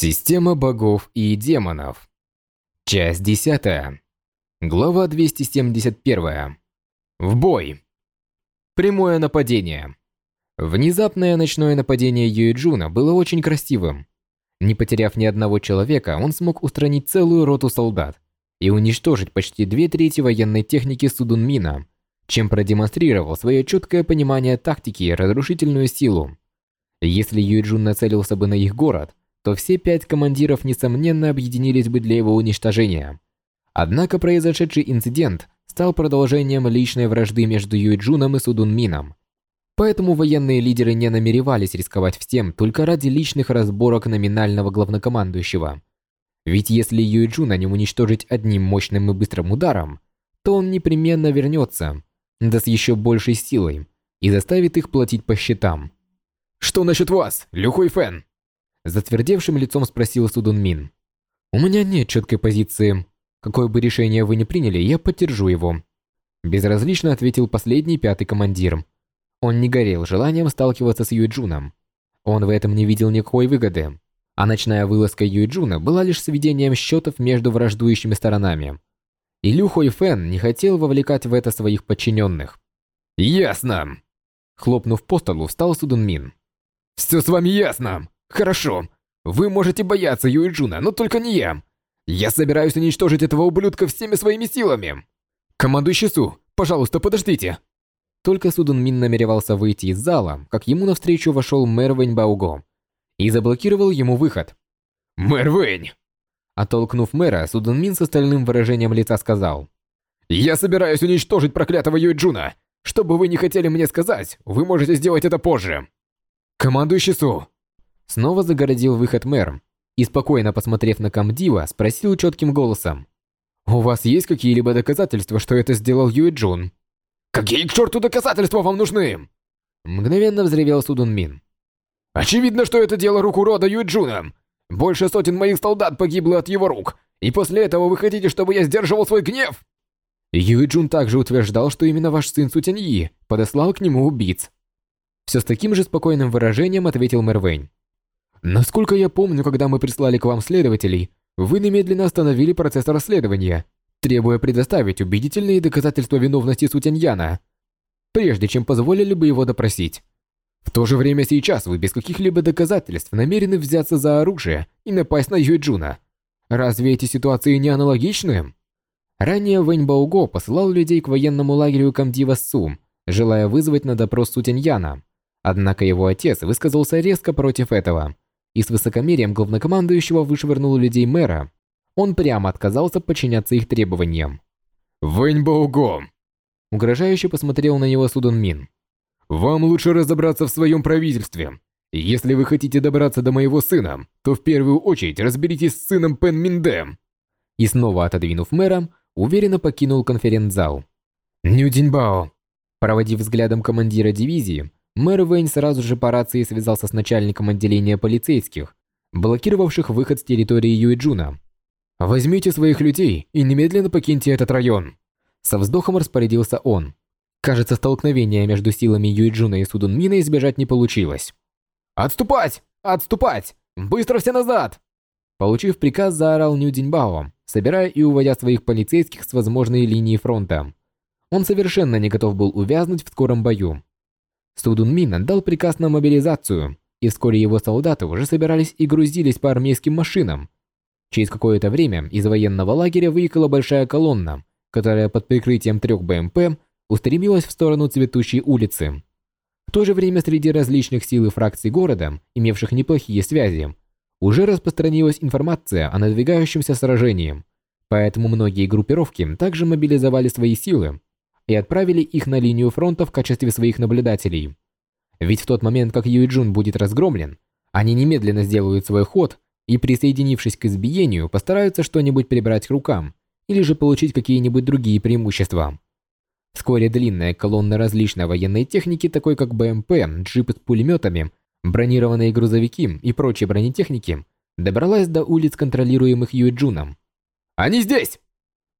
Система богов и демонов. Часть 10. Глава 271. В бой. Прямое нападение. Внезапное ночное нападение Юэджуна было очень красивым. Не потеряв ни одного человека, он смог устранить целую роту солдат и уничтожить почти две трети военной техники Судунмина, чем продемонстрировал свое четкое понимание тактики и разрушительную силу. Если Юэджун нацелился бы на их город, то все пять командиров, несомненно, объединились бы для его уничтожения. Однако произошедший инцидент стал продолжением личной вражды между Юйджуном и Судунмином. Поэтому военные лидеры не намеревались рисковать всем только ради личных разборок номинального главнокомандующего. Ведь если Юйджуна не уничтожить одним мощным и быстрым ударом, то он непременно вернется, да с еще большей силой, и заставит их платить по счетам. «Что насчет вас, Люхуй Фэн?» Затвердевшим лицом спросил Судун Мин. «У меня нет четкой позиции. Какое бы решение вы ни приняли, я поддержу его». Безразлично ответил последний пятый командир. Он не горел желанием сталкиваться с Юйджуном. Он в этом не видел никакой выгоды. А ночная вылазка Юйджуна была лишь сведением счетов между враждующими сторонами. И Лю Хой Фэн не хотел вовлекать в это своих подчиненных. «Ясно!» Хлопнув по столу, встал Судун Мин. «Все с вами ясно! Хорошо. Вы можете бояться Юиджуна, но только не я. Я собираюсь уничтожить этого ублюдка всеми своими силами. Командующий Су, пожалуйста, подождите. Только Судун Мин намеревался выйти из зала, как ему навстречу вошел мэр Вэнь Бауго и заблокировал ему выход. «Мэр Вэнь!» Оттолкнув мэра, Судун Мин с остальным выражением лица сказал. «Я собираюсь уничтожить проклятого Юйджуна. Что бы вы не хотели мне сказать, вы можете сделать это позже. Командующий Су, Снова загородил выход мэр и, спокойно посмотрев на Камдива, спросил четким голосом. «У вас есть какие-либо доказательства, что это сделал Юэ Джун?» «Какие к черту доказательства вам нужны?» Мгновенно взревел Судун Мин. «Очевидно, что это дело рук урода Юэ Джуна. Больше сотни моих солдат погибло от его рук, и после этого вы хотите, чтобы я сдерживал свой гнев?» Юэ Джун также утверждал, что именно ваш сын Сутяньи подослал к нему убийц. Все с таким же спокойным выражением ответил Мэр Вэнь. Насколько я помню, когда мы прислали к вам следователей, вы немедленно остановили процесс расследования, требуя предоставить убедительные доказательства виновности Сутяньяна, прежде чем позволили бы его допросить. В то же время сейчас вы без каких-либо доказательств намерены взяться за оружие и напасть на Юйджуна. Разве эти ситуации не аналогичны? Ранее Вэнь Бауго посылал людей к военному лагерю Камдива Су, желая вызвать на допрос Сутяньяна. Однако его отец высказался резко против этого – и с высокомерием главнокомандующего вышвырнул людей мэра. Он прямо отказался подчиняться их требованиям. «Вэнь Бауго!» Угрожающе посмотрел на него Судан Мин. «Вам лучше разобраться в своем правительстве. Если вы хотите добраться до моего сына, то в первую очередь разберитесь с сыном Пен Минде». И снова отодвинув мэра, уверенно покинул конференц-зал. «Ню Диньбао!» Проводив взглядом командира дивизии, Мэр Вэнь сразу же по рации связался с начальником отделения полицейских, блокировавших выход с территории Юэджуна. «Возьмите своих людей и немедленно покиньте этот район!» Со вздохом распорядился он. Кажется, столкновения между силами Юэджуна и Судунмина избежать не получилось. «Отступать! Отступать! Быстро все назад!» Получив приказ, заорал Ню Диньбао, собирая и уводя своих полицейских с возможной линии фронта. Он совершенно не готов был увязнуть в скором бою. Судун Мин отдал приказ на мобилизацию, и вскоре его солдаты уже собирались и грузились по армейским машинам. Через какое-то время из военного лагеря выехала большая колонна, которая под прикрытием трех БМП устремилась в сторону цветущей улицы. В то же время среди различных сил и фракций города, имевших неплохие связи, уже распространилась информация о надвигающемся сражении, поэтому многие группировки также мобилизовали свои силы и отправили их на линию фронта в качестве своих наблюдателей. Ведь в тот момент, как Юйджун будет разгромлен, они немедленно сделают свой ход и, присоединившись к избиению, постараются что-нибудь прибрать к рукам или же получить какие-нибудь другие преимущества. Вскоре длинная колонна различной военной техники, такой как БМП, джипы с пулеметами, бронированные грузовики и прочие бронетехники, добралась до улиц, контролируемых Юэджуном. «Они здесь!»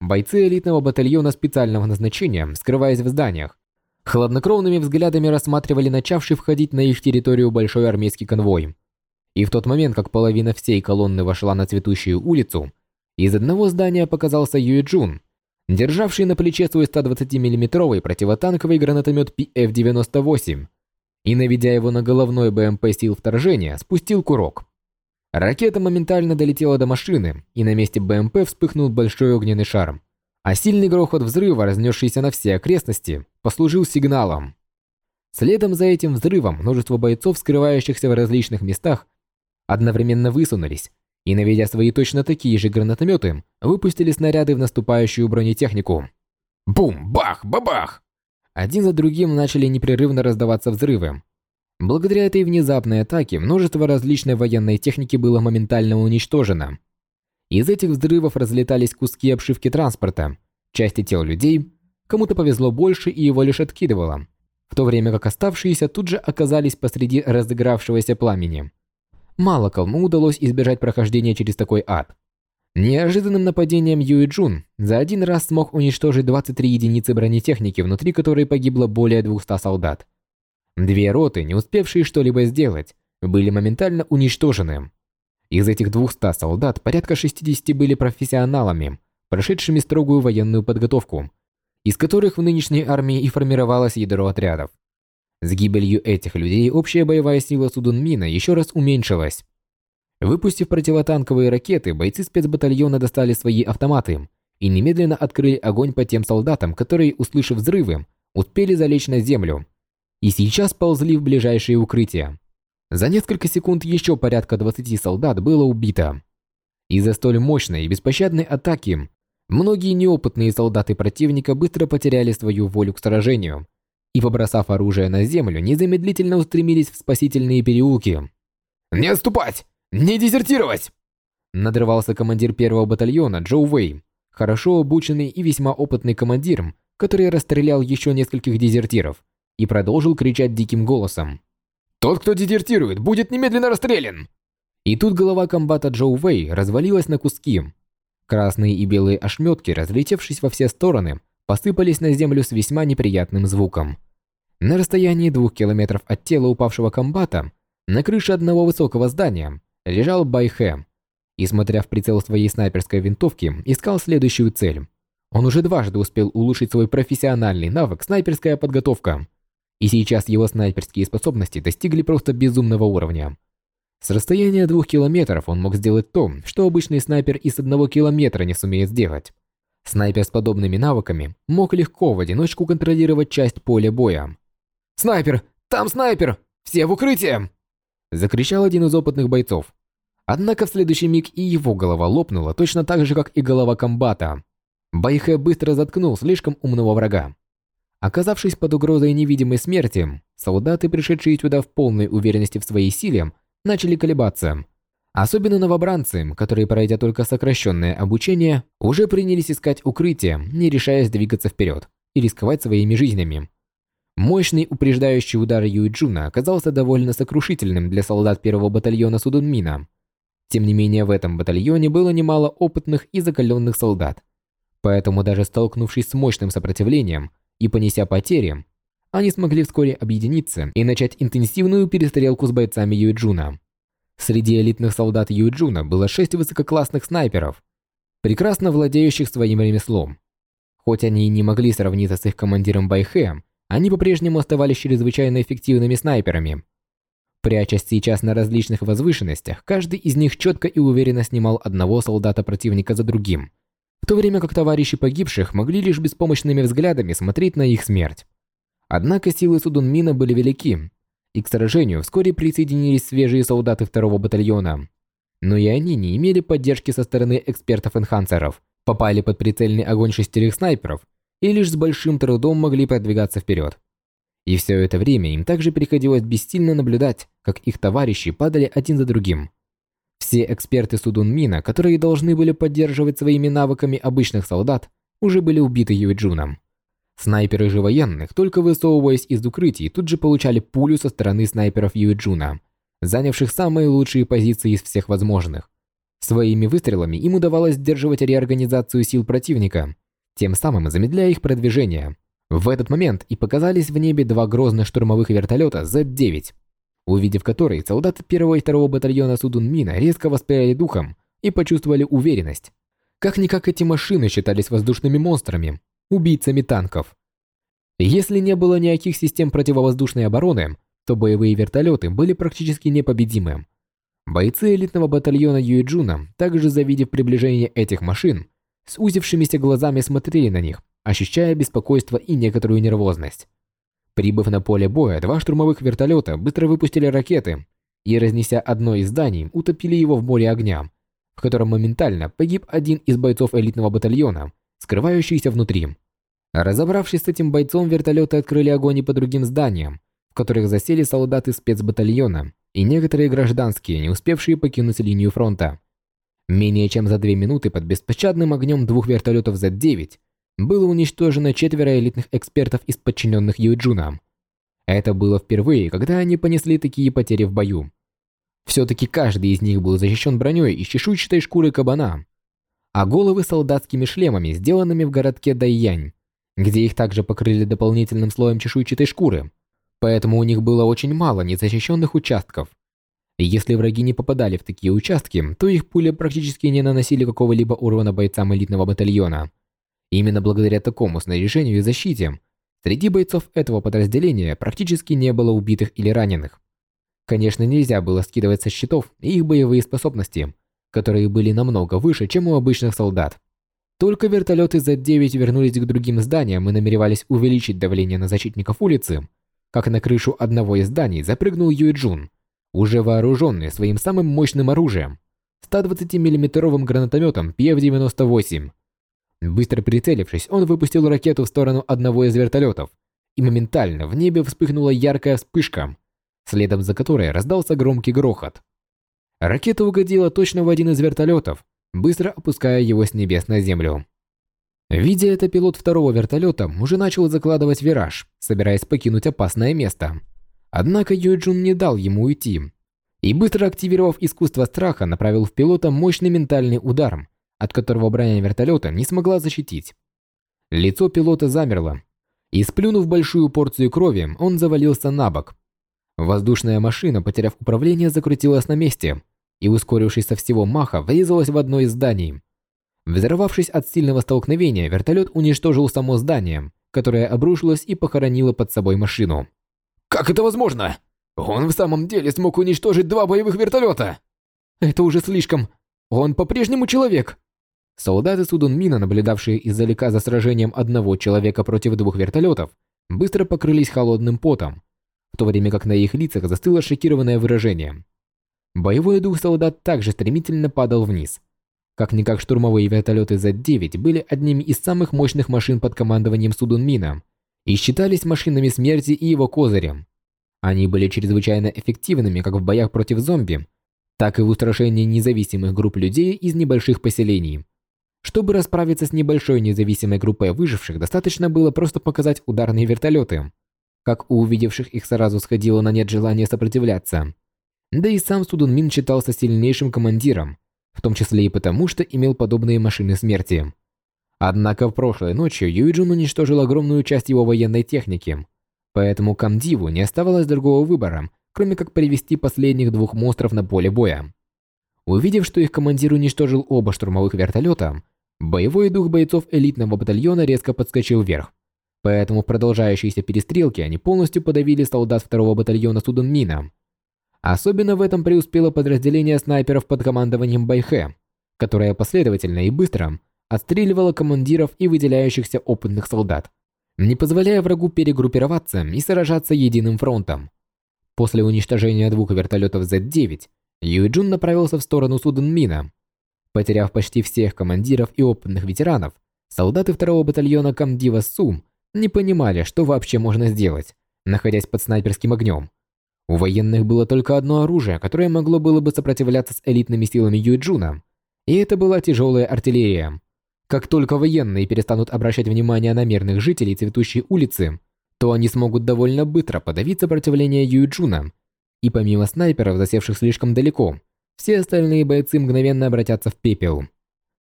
Бойцы элитного батальона специального назначения, скрываясь в зданиях, хладнокровными взглядами рассматривали начавший входить на их территорию большой армейский конвой. И в тот момент, как половина всей колонны вошла на цветущую улицу, из одного здания показался Юэ Джун, державший на плече свой 120 миллиметровый противотанковый гранатомет PF-98 и, наведя его на головной БМП сил вторжения, спустил курок. Ракета моментально долетела до машины, и на месте БМП вспыхнул большой огненный шар, а сильный грохот взрыва, разнесшийся на все окрестности, послужил сигналом. Следом за этим взрывом множество бойцов, скрывающихся в различных местах, одновременно высунулись и, наведя свои точно такие же гранатометы, выпустили снаряды в наступающую бронетехнику. Бум! Бах! Бабах! Один за другим начали непрерывно раздаваться взрывы. Благодаря этой внезапной атаке множество различной военной техники было моментально уничтожено. Из этих взрывов разлетались куски обшивки транспорта, части тел людей, кому-то повезло больше и его лишь откидывало, в то время как оставшиеся тут же оказались посреди разыгравшегося пламени. Мало кому удалось избежать прохождения через такой ад. Неожиданным нападением Юи Джун за один раз смог уничтожить 23 единицы бронетехники, внутри которой погибло более 200 солдат. Две роты, не успевшие что-либо сделать, были моментально уничтожены. Из этих 200 солдат порядка 60 были профессионалами, прошедшими строгую военную подготовку, из которых в нынешней армии и формировалось ядро отрядов. С гибелью этих людей общая боевая сила Судунмина еще раз уменьшилась. Выпустив противотанковые ракеты, бойцы спецбатальона достали свои автоматы и немедленно открыли огонь по тем солдатам, которые, услышав взрывы, успели залечь на землю и сейчас ползли в ближайшие укрытия. За несколько секунд еще порядка 20 солдат было убито. Из-за столь мощной и беспощадной атаки многие неопытные солдаты противника быстро потеряли свою волю к сражению и, побросав оружие на землю, незамедлительно устремились в спасительные переулки. «Не отступать! Не дезертировать!» Надрывался командир первого батальона Джоу Вэй, хорошо обученный и весьма опытный командир, который расстрелял еще нескольких дезертиров и продолжил кричать диким голосом. «Тот, кто дезертирует, будет немедленно расстрелян!» И тут голова комбата Джоу Вэй развалилась на куски. Красные и белые ошметки, разлетевшись во все стороны, посыпались на землю с весьма неприятным звуком. На расстоянии двух километров от тела упавшего комбата, на крыше одного высокого здания, лежал Байхэ и, смотря в прицел своей снайперской винтовки, искал следующую цель. Он уже дважды успел улучшить свой профессиональный навык снайперская подготовка, и сейчас его снайперские способности достигли просто безумного уровня. С расстояния двух километров он мог сделать то, что обычный снайпер и с одного километра не сумеет сделать. Снайпер с подобными навыками мог легко в одиночку контролировать часть поля боя. «Снайпер! Там снайпер! Все в укрытие!» Закричал один из опытных бойцов. Однако в следующий миг и его голова лопнула, точно так же, как и голова комбата. Байхэ быстро заткнул слишком умного врага. Оказавшись под угрозой невидимой смерти, солдаты, пришедшие сюда в полной уверенности в своей силе, начали колебаться. Особенно новобранцы, которые, пройдя только сокращенное обучение, уже принялись искать укрытие, не решаясь двигаться вперед и рисковать своими жизнями. Мощный упреждающий удар Юйджуна оказался довольно сокрушительным для солдат первого батальона Судунмина. Тем не менее, в этом батальоне было немало опытных и закаленных солдат. Поэтому даже столкнувшись с мощным сопротивлением и понеся потери, они смогли вскоре объединиться и начать интенсивную перестрелку с бойцами Юйджуна. Среди элитных солдат Юйджуна было шесть высококлассных снайперов, прекрасно владеющих своим ремеслом. Хоть они и не могли сравниться с их командиром Байхэ, они по-прежнему оставались чрезвычайно эффективными снайперами. Прячась сейчас на различных возвышенностях, каждый из них четко и уверенно снимал одного солдата противника за другим, в то время как товарищи погибших могли лишь беспомощными взглядами смотреть на их смерть. Однако силы Судунмина были велики, и к сражению вскоре присоединились свежие солдаты второго батальона. Но и они не имели поддержки со стороны экспертов-энхансеров, попали под прицельный огонь шестерых снайперов и лишь с большим трудом могли продвигаться вперед. И все это время им также приходилось бессильно наблюдать, как их товарищи падали один за другим. Все эксперты Судунмина, которые должны были поддерживать своими навыками обычных солдат, уже были убиты Юэджуном. Снайперы же военных, только высовываясь из укрытий, тут же получали пулю со стороны снайперов Юэджуна, занявших самые лучшие позиции из всех возможных. Своими выстрелами им удавалось сдерживать реорганизацию сил противника, тем самым замедляя их продвижение. В этот момент и показались в небе два грозных штурмовых вертолета Z-9. Увидев который, солдаты первого и второго батальона Судунмина резко воспряли духом и почувствовали уверенность. Как-никак эти машины считались воздушными монстрами, убийцами танков. Если не было никаких систем противовоздушной обороны, то боевые вертолеты были практически непобедимы. Бойцы элитного батальона Юэджуна, также завидев приближение этих машин, с узившимися глазами смотрели на них, ощущая беспокойство и некоторую нервозность. Прибыв на поле боя, два штурмовых вертолета быстро выпустили ракеты и, разнеся одно из зданий, утопили его в море огня, в котором моментально погиб один из бойцов элитного батальона, скрывающийся внутри. Разобравшись с этим бойцом, вертолеты открыли огонь и по другим зданиям, в которых засели солдаты спецбатальона и некоторые гражданские, не успевшие покинуть линию фронта. Менее чем за две минуты под беспощадным огнем двух вертолетов Z-9 было уничтожено четверо элитных экспертов из подчиненных Юджуна. Это было впервые, когда они понесли такие потери в бою. Все-таки каждый из них был защищен броней из чешуйчатой шкуры кабана, а головы солдатскими шлемами, сделанными в городке Дайянь, где их также покрыли дополнительным слоем чешуйчатой шкуры поэтому у них было очень мало незащищенных участков. Если враги не попадали в такие участки, то их пули практически не наносили какого-либо урона бойцам элитного батальона. Именно благодаря такому снаряжению и защите, среди бойцов этого подразделения практически не было убитых или раненых. Конечно, нельзя было скидывать со счетов их боевые способности, которые были намного выше, чем у обычных солдат. Только вертолеты Z-9 вернулись к другим зданиям и намеревались увеличить давление на защитников улицы, как на крышу одного из зданий запрыгнул Юэджун, уже вооруженный своим самым мощным оружием 120 миллиметровым гранатометом PF-98. Быстро прицелившись, он выпустил ракету в сторону одного из вертолетов, и моментально в небе вспыхнула яркая вспышка, следом за которой раздался громкий грохот. Ракета угодила точно в один из вертолетов, быстро опуская его с небес на землю. Видя это, пилот второго вертолета уже начал закладывать вираж, собираясь покинуть опасное место. Однако Юджун не дал ему уйти. И быстро активировав искусство страха, направил в пилота мощный ментальный удар, от которого броня вертолета не смогла защитить. Лицо пилота замерло, и сплюнув большую порцию крови, он завалился на бок. Воздушная машина, потеряв управление, закрутилась на месте и, ускорившись со всего маха, врезалась в одно из зданий. Взорвавшись от сильного столкновения, вертолет уничтожил само здание, которое обрушилось и похоронило под собой машину. «Как это возможно? Он в самом деле смог уничтожить два боевых вертолета!» «Это уже слишком. Он по-прежнему человек!» Солдаты Судунмина, наблюдавшие издалека за сражением одного человека против двух вертолетов, быстро покрылись холодным потом, в то время как на их лицах застыло шокированное выражение. Боевой дух солдат также стремительно падал вниз – как-никак штурмовые вертолеты Z-9 были одними из самых мощных машин под командованием Судунмина и считались машинами смерти и его козырем. Они были чрезвычайно эффективными как в боях против зомби, так и в устрашении независимых групп людей из небольших поселений. Чтобы расправиться с небольшой независимой группой выживших, достаточно было просто показать ударные вертолеты. Как у увидевших их сразу сходило на нет желание сопротивляться. Да и сам Судунмин считался сильнейшим командиром, в том числе и потому, что имел подобные машины смерти. Однако в прошлой ночью Юиджин уничтожил огромную часть его военной техники, поэтому Камдиву не оставалось другого выбора, кроме как привести последних двух монстров на поле боя. Увидев, что их командир уничтожил оба штурмовых вертолета, боевой дух бойцов элитного батальона резко подскочил вверх. Поэтому в продолжающейся перестрелке они полностью подавили солдат второго батальона Суданмина, Особенно в этом преуспело подразделение снайперов под командованием Байхэ, которое последовательно и быстро отстреливало командиров и выделяющихся опытных солдат, не позволяя врагу перегруппироваться и сражаться единым фронтом. После уничтожения двух вертолетов Z-9, Юйджун направился в сторону Суданмина. Потеряв почти всех командиров и опытных ветеранов, солдаты второго батальона Камдива Сум не понимали, что вообще можно сделать, находясь под снайперским огнем. У военных было только одно оружие, которое могло было бы сопротивляться с элитными силами Юйджуна, и это была тяжелая артиллерия. Как только военные перестанут обращать внимание на мирных жителей цветущей улицы, то они смогут довольно быстро подавить сопротивление Юйджуна, и помимо снайперов, засевших слишком далеко, все остальные бойцы мгновенно обратятся в пепел.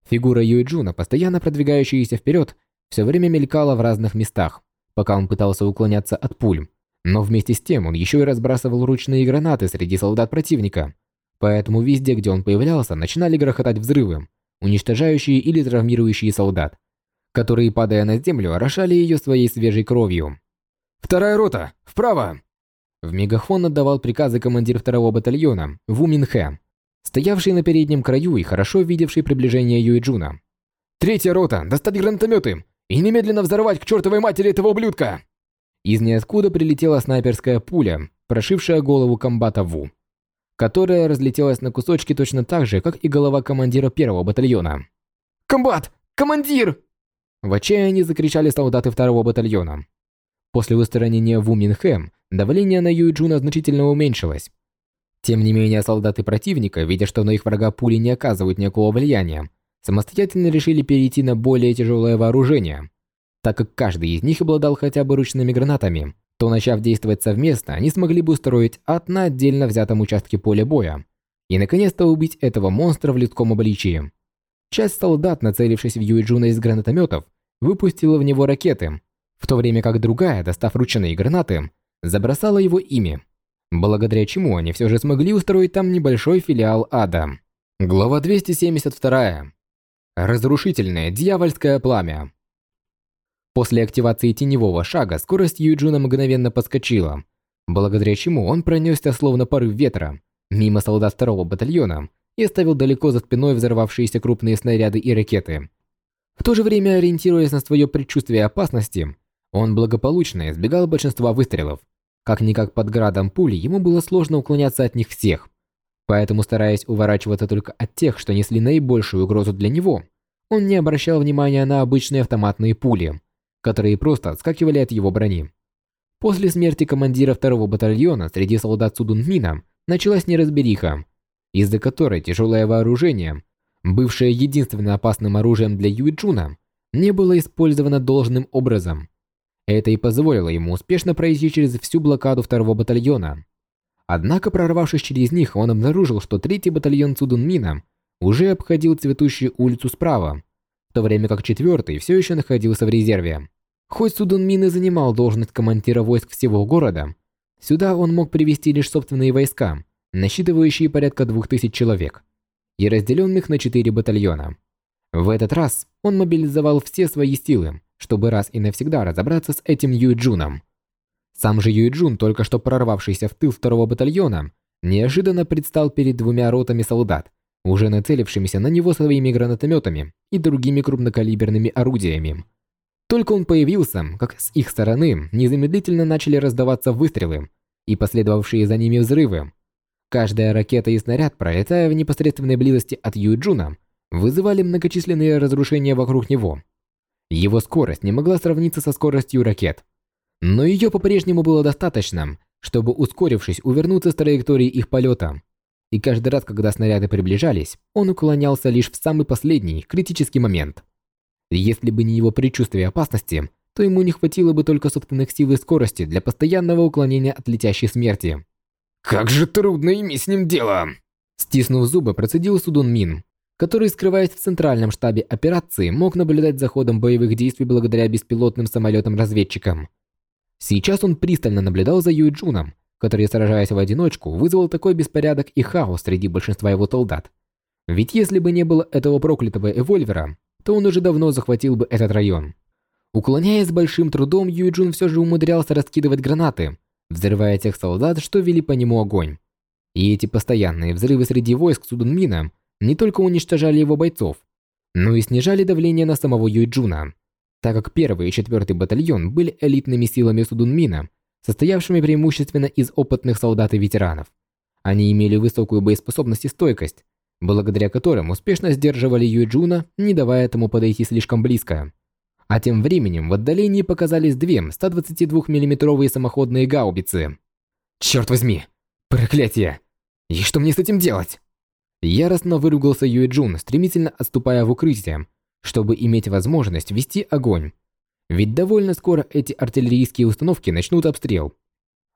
Фигура Юйджуна, постоянно продвигающаяся вперед, все время мелькала в разных местах, пока он пытался уклоняться от пуль, Но вместе с тем он еще и разбрасывал ручные гранаты среди солдат противника. Поэтому везде, где он появлялся, начинали грохотать взрывы, уничтожающие или травмирующие солдат, которые, падая на землю, орошали ее своей свежей кровью. «Вторая рота! Вправо!» В мегафон отдавал приказы командир второго батальона Ву Минхэ, стоявший на переднем краю и хорошо видевший приближение Юэджуна. «Третья рота! Достать гранатометы! И немедленно взорвать к чертовой матери этого ублюдка!» Из ниоткуда прилетела снайперская пуля, прошившая голову комбата Ву, которая разлетелась на кусочки точно так же, как и голова командира первого батальона. «Комбат! Командир!» В отчаянии закричали солдаты второго батальона. После устранения Ву Минхэм давление на Юйджуна значительно уменьшилось. Тем не менее, солдаты противника, видя, что на их врага пули не оказывают никакого влияния, самостоятельно решили перейти на более тяжелое вооружение. Так как каждый из них обладал хотя бы ручными гранатами, то начав действовать совместно, они смогли бы устроить ад на отдельно взятом участке поля боя и наконец-то убить этого монстра в людском обличии. Часть солдат, нацелившись в Юэджуна из гранатометов, выпустила в него ракеты, в то время как другая, достав ручные гранаты, забросала его ими, благодаря чему они все же смогли устроить там небольшой филиал ада. Глава 272. Разрушительное дьявольское пламя. После активации теневого шага скорость Юджуна мгновенно подскочила, благодаря чему он пронесся словно порыв ветра мимо солдат второго батальона и оставил далеко за спиной взорвавшиеся крупные снаряды и ракеты. В то же время, ориентируясь на свое предчувствие опасности, он благополучно избегал большинства выстрелов. Как-никак под градом пули ему было сложно уклоняться от них всех. Поэтому, стараясь уворачиваться только от тех, что несли наибольшую угрозу для него, он не обращал внимания на обычные автоматные пули, которые просто отскакивали от его брони. После смерти командира второго батальона среди солдат Судунмина началась неразбериха, из-за которой тяжелое вооружение, бывшее единственным опасным оружием для Юиджуна, не было использовано должным образом. Это и позволило ему успешно пройти через всю блокаду второго батальона. Однако, прорвавшись через них, он обнаружил, что третий батальон Цудунмина уже обходил цветущую улицу справа, в то время как четвертый все еще находился в резерве. Хоть Судунмин и занимал должность командира войск всего города, сюда он мог привести лишь собственные войска, насчитывающие порядка двух тысяч человек, и разделенных на четыре батальона. В этот раз он мобилизовал все свои силы, чтобы раз и навсегда разобраться с этим Юйджуном. Сам же Юйджун, только что прорвавшийся в тыл второго батальона, неожиданно предстал перед двумя ротами солдат, уже нацелившимися на него своими гранатометами и другими крупнокалиберными орудиями. Только он появился, как с их стороны незамедлительно начали раздаваться выстрелы и последовавшие за ними взрывы. Каждая ракета и снаряд, пролетая в непосредственной близости от Юджуна, вызывали многочисленные разрушения вокруг него. Его скорость не могла сравниться со скоростью ракет, но ее по-прежнему было достаточно, чтобы, ускорившись, увернуться с траектории их полета. И каждый раз, когда снаряды приближались, он уклонялся лишь в самый последний, критический момент. Если бы не его предчувствие опасности, то ему не хватило бы только собственных сил и скорости для постоянного уклонения от летящей смерти. «Как же трудно иметь с ним дело!» Стиснув зубы, процедил Судун Мин который, скрываясь в центральном штабе операции, мог наблюдать за ходом боевых действий благодаря беспилотным самолетам-разведчикам. Сейчас он пристально наблюдал за Юй Джуном, который, сражаясь в одиночку, вызвал такой беспорядок и хаос среди большинства его солдат. Ведь если бы не было этого проклятого эвольвера, то он уже давно захватил бы этот район. Уклоняясь большим трудом, Юй Джун все же умудрялся раскидывать гранаты, взрывая тех солдат, что вели по нему огонь. И эти постоянные взрывы среди войск Судунмина не только уничтожали его бойцов, но и снижали давление на самого Юйджуна, так как первый и четвертый батальон были элитными силами Судунмина, состоявшими преимущественно из опытных солдат и ветеранов. Они имели высокую боеспособность и стойкость, благодаря которым успешно сдерживали Юйджуна, не давая ему подойти слишком близко. А тем временем в отдалении показались две 122 миллиметровые самоходные гаубицы. «Черт возьми! Проклятие! И что мне с этим делать?» Яростно выругался Юэджун, стремительно отступая в укрытие, чтобы иметь возможность вести огонь. Ведь довольно скоро эти артиллерийские установки начнут обстрел.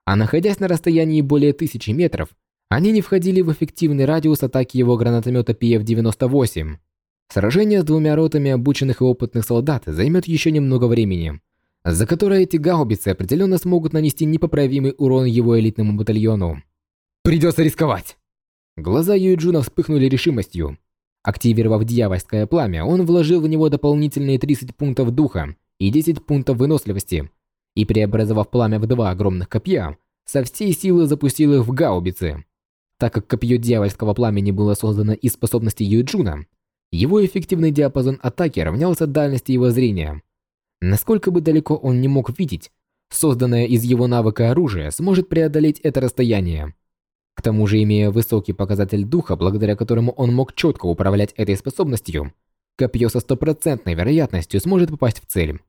А находясь на расстоянии более тысячи метров, они не входили в эффективный радиус атаки его гранатомета PF-98. Сражение с двумя ротами обученных и опытных солдат займет еще немного времени. за которое эти гаубицы определенно смогут нанести непоправимый урон его элитному батальону. Придется рисковать. Глаза Юджуна вспыхнули решимостью. Активировав дьявольское пламя, он вложил в него дополнительные 30 пунктов духа и 10 пунктов выносливости, и преобразовав пламя в два огромных копья, со всей силы запустил их в гаубицы. Так как копье дьявольского пламени было создано из способностей Юджуна, его эффективный диапазон атаки равнялся дальности его зрения. Насколько бы далеко он не мог видеть, созданное из его навыка оружие сможет преодолеть это расстояние. К тому же, имея высокий показатель духа, благодаря которому он мог четко управлять этой способностью, копье со стопроцентной вероятностью сможет попасть в цель.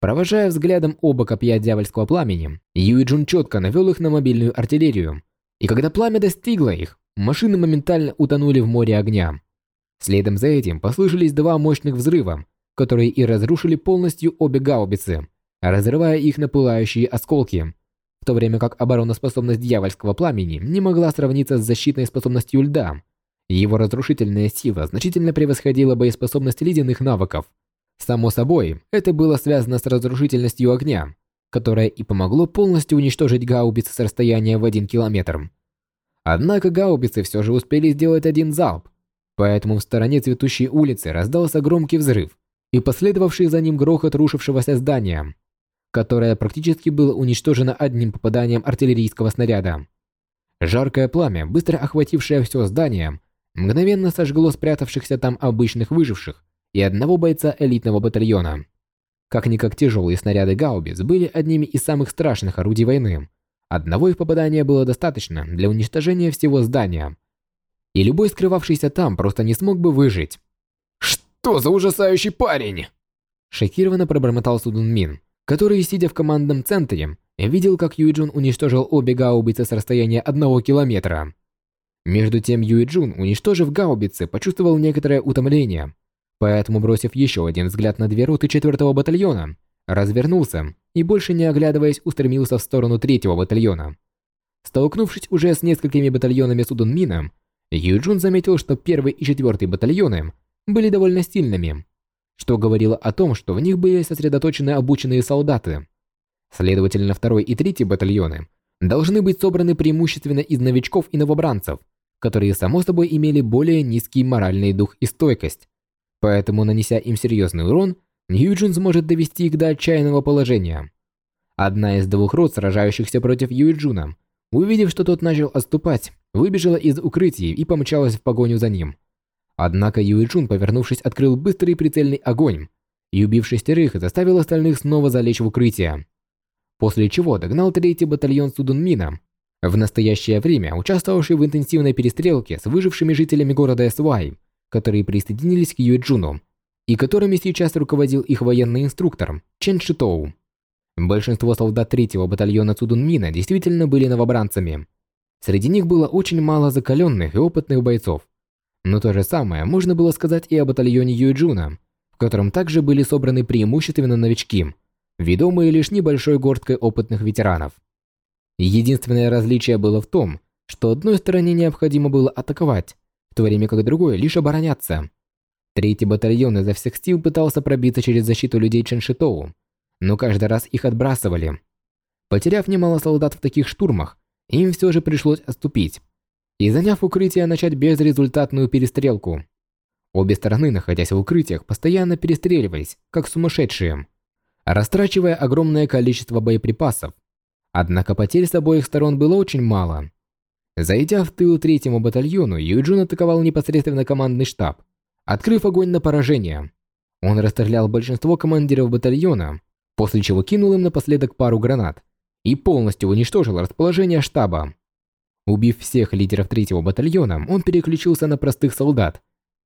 Провожая взглядом оба копья дьявольского пламени, Юиджун четко навел их на мобильную артиллерию, и когда пламя достигло их, машины моментально утонули в море огня. Следом за этим послышались два мощных взрыва, которые и разрушили полностью обе гаубицы, разрывая их на пылающие осколки, в то время как обороноспособность дьявольского пламени не могла сравниться с защитной способностью льда. Его разрушительная сила значительно превосходила боеспособность ледяных навыков. Само собой, это было связано с разрушительностью огня, которое и помогло полностью уничтожить гаубицы с расстояния в один километр. Однако гаубицы все же успели сделать один залп, поэтому в стороне цветущей улицы раздался громкий взрыв и последовавший за ним грохот рушившегося здания, которое практически было уничтожено одним попаданием артиллерийского снаряда. Жаркое пламя, быстро охватившее все здание, мгновенно сожгло спрятавшихся там обычных выживших и одного бойца элитного батальона. Как-никак тяжелые снаряды гаубиц были одними из самых страшных орудий войны. Одного их попадания было достаточно для уничтожения всего здания. И любой скрывавшийся там просто не смог бы выжить. «Что за ужасающий парень?» Шокированно пробормотал Судун Мин, который, сидя в командном центре, видел, как Юиджун уничтожил обе гаубицы с расстояния одного километра. Между тем Юиджун, уничтожив гаубицы, почувствовал некоторое утомление Поэтому, бросив еще один взгляд на две роты четвертого батальона, развернулся и, больше не оглядываясь, устремился в сторону третьего батальона. Столкнувшись уже с несколькими батальонами Судунмина, Юджун заметил, что первый и четвертый батальоны были довольно сильными, что говорило о том, что в них были сосредоточены обученные солдаты. Следовательно, второй и третий батальоны должны быть собраны преимущественно из новичков и новобранцев, которые, само собой, имели более низкий моральный дух и стойкость, Поэтому, нанеся им серьезный урон, Юджин сможет довести их до отчаянного положения. Одна из двух рот, сражающихся против Юджуна, увидев, что тот начал отступать, выбежала из укрытия и помчалась в погоню за ним. Однако Юджун, повернувшись, открыл быстрый прицельный огонь и, убив шестерых, заставил остальных снова залечь в укрытие. После чего догнал третий батальон Судунмина, в настоящее время участвовавший в интенсивной перестрелке с выжившими жителями города Эсвай которые присоединились к Юэджуну, и которыми сейчас руководил их военный инструктор Чен Шитоу. Большинство солдат третьего батальона Цудунмина действительно были новобранцами. Среди них было очень мало закаленных и опытных бойцов. Но то же самое можно было сказать и о батальоне Юэджуна, в котором также были собраны преимущественно новички, ведомые лишь небольшой горсткой опытных ветеранов. Единственное различие было в том, что одной стороне необходимо было атаковать, в то время как другой лишь обороняться. Третий батальон изо всех сил пытался пробиться через защиту людей Ченшитоу, но каждый раз их отбрасывали. Потеряв немало солдат в таких штурмах, им все же пришлось отступить и, заняв укрытие, начать безрезультатную перестрелку. Обе стороны, находясь в укрытиях, постоянно перестреливались, как сумасшедшие, растрачивая огромное количество боеприпасов. Однако потерь с обоих сторон было очень мало. Зайдя в тыл третьему батальону, Юджин атаковал непосредственно командный штаб, открыв огонь на поражение. Он расстрелял большинство командиров батальона, после чего кинул им напоследок пару гранат и полностью уничтожил расположение штаба. Убив всех лидеров третьего батальона, он переключился на простых солдат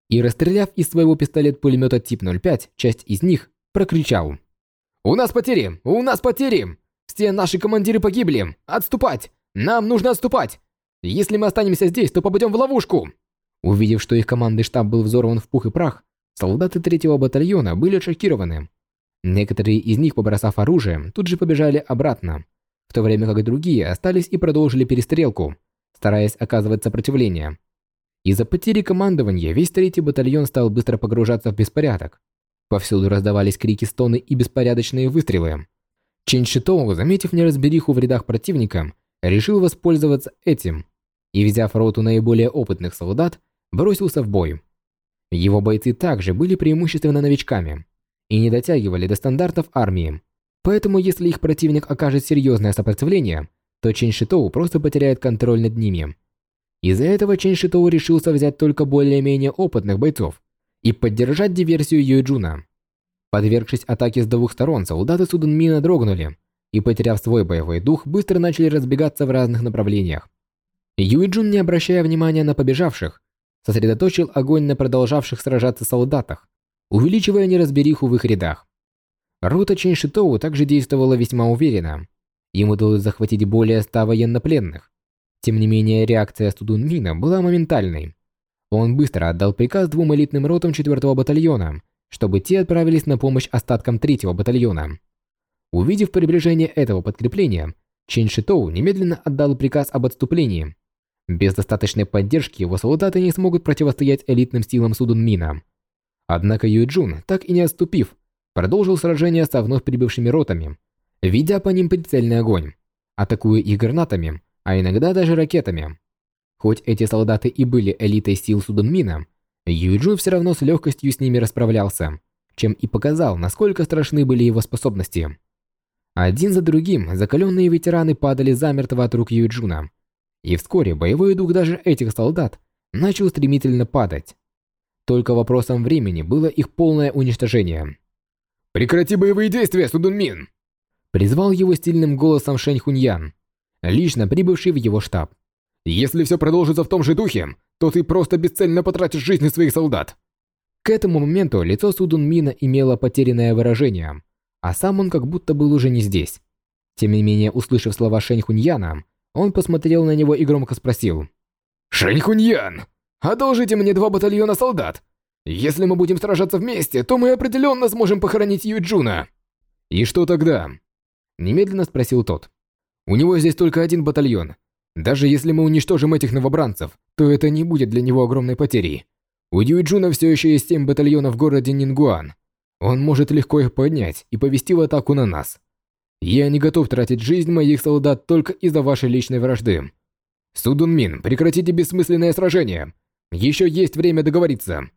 и, расстреляв из своего пистолет-пулемета тип 05 часть из них, прокричал. «У нас потери! У нас потери! Все наши командиры погибли! Отступать! Нам нужно отступать! Если мы останемся здесь, то попадем в ловушку!» Увидев, что их командный штаб был взорван в пух и прах, солдаты третьего батальона были шокированы. Некоторые из них, побросав оружие, тут же побежали обратно, в то время как другие остались и продолжили перестрелку, стараясь оказывать сопротивление. Из-за потери командования весь третий батальон стал быстро погружаться в беспорядок. Повсюду раздавались крики, стоны и беспорядочные выстрелы. Чен Шитоу, заметив неразбериху в рядах противника, решил воспользоваться этим и, взяв роту наиболее опытных солдат, бросился в бой. Его бойцы также были преимущественно новичками и не дотягивали до стандартов армии, поэтому если их противник окажет серьезное сопротивление, то Чен Шитоу просто потеряет контроль над ними. Из-за этого Чен Шитоу решился взять только более-менее опытных бойцов и поддержать диверсию Юйджуна. Подвергшись атаке с двух сторон, солдаты Судунмина дрогнули и, потеряв свой боевой дух, быстро начали разбегаться в разных направлениях. Юйджун, не обращая внимания на побежавших, сосредоточил огонь на продолжавших сражаться солдатах, увеличивая неразбериху в их рядах. Рота Чэньшитоу также действовала весьма уверенно. Ему удалось захватить более ста военнопленных. Тем не менее, реакция Студунмина была моментальной. Он быстро отдал приказ двум элитным ротам 4-го батальона, чтобы те отправились на помощь остаткам 3-го батальона. Увидев приближение этого подкрепления, Чен Шитоу немедленно отдал приказ об отступлении. Без достаточной поддержки его солдаты не смогут противостоять элитным силам Судунмина. Однако Юйджун, так и не отступив, продолжил сражение со вновь прибывшими ротами, ведя по ним прицельный огонь, атакуя их гранатами, а иногда даже ракетами. Хоть эти солдаты и были элитой сил Судунмина, Юйджун все равно с легкостью с ними расправлялся, чем и показал, насколько страшны были его способности. Один за другим закаленные ветераны падали замертво от рук Юйджуна, и вскоре боевой дух даже этих солдат начал стремительно падать. Только вопросом времени было их полное уничтожение. «Прекрати боевые действия, Судунмин!» Призвал его стильным голосом Шэнь Хуньян, лично прибывший в его штаб. «Если все продолжится в том же духе, то ты просто бесцельно потратишь жизни своих солдат!» К этому моменту лицо Судунмина имело потерянное выражение, а сам он как будто был уже не здесь. Тем не менее, услышав слова Шэнь Хуньяна, он посмотрел на него и громко спросил. «Шэнь Хуньян, одолжите мне два батальона солдат. Если мы будем сражаться вместе, то мы определенно сможем похоронить Юджуна». «И что тогда?» Немедленно спросил тот. «У него здесь только один батальон. Даже если мы уничтожим этих новобранцев, то это не будет для него огромной потерей. У Юджуна все еще есть семь батальонов в городе Нингуан. Он может легко их поднять и повести в атаку на нас. Я не готов тратить жизнь моих солдат только из-за вашей личной вражды. Судунмин, прекратите бессмысленное сражение. Еще есть время договориться.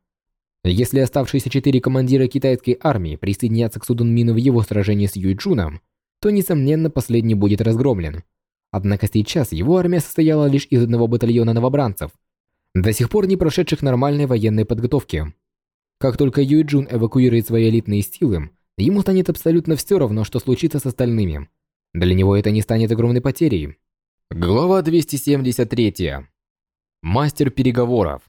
Если оставшиеся четыре командира китайской армии присоединятся к Судунмину в его сражении с Юйчуном, то, несомненно, последний будет разгромлен. Однако сейчас его армия состояла лишь из одного батальона новобранцев, до сих пор не прошедших нормальной военной подготовки. Как только Юйджун эвакуирует свои элитные силы, ему станет абсолютно все равно, что случится с остальными. Для него это не станет огромной потерей. Глава 273. Мастер переговоров.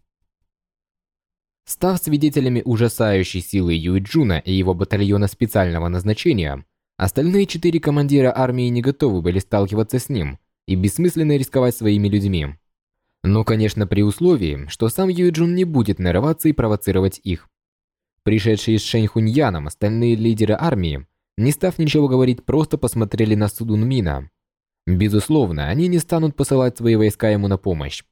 Став свидетелями ужасающей силы Юйджуна и его батальона специального назначения, остальные четыре командира армии не готовы были сталкиваться с ним и бессмысленно рисковать своими людьми. Но, конечно, при условии, что сам Юйджун не будет нарываться и провоцировать их. Пришедшие с Шэньхуньяном остальные лидеры армии, не став ничего говорить, просто посмотрели на Судунмина. Безусловно, они не станут посылать свои войска ему на помощь.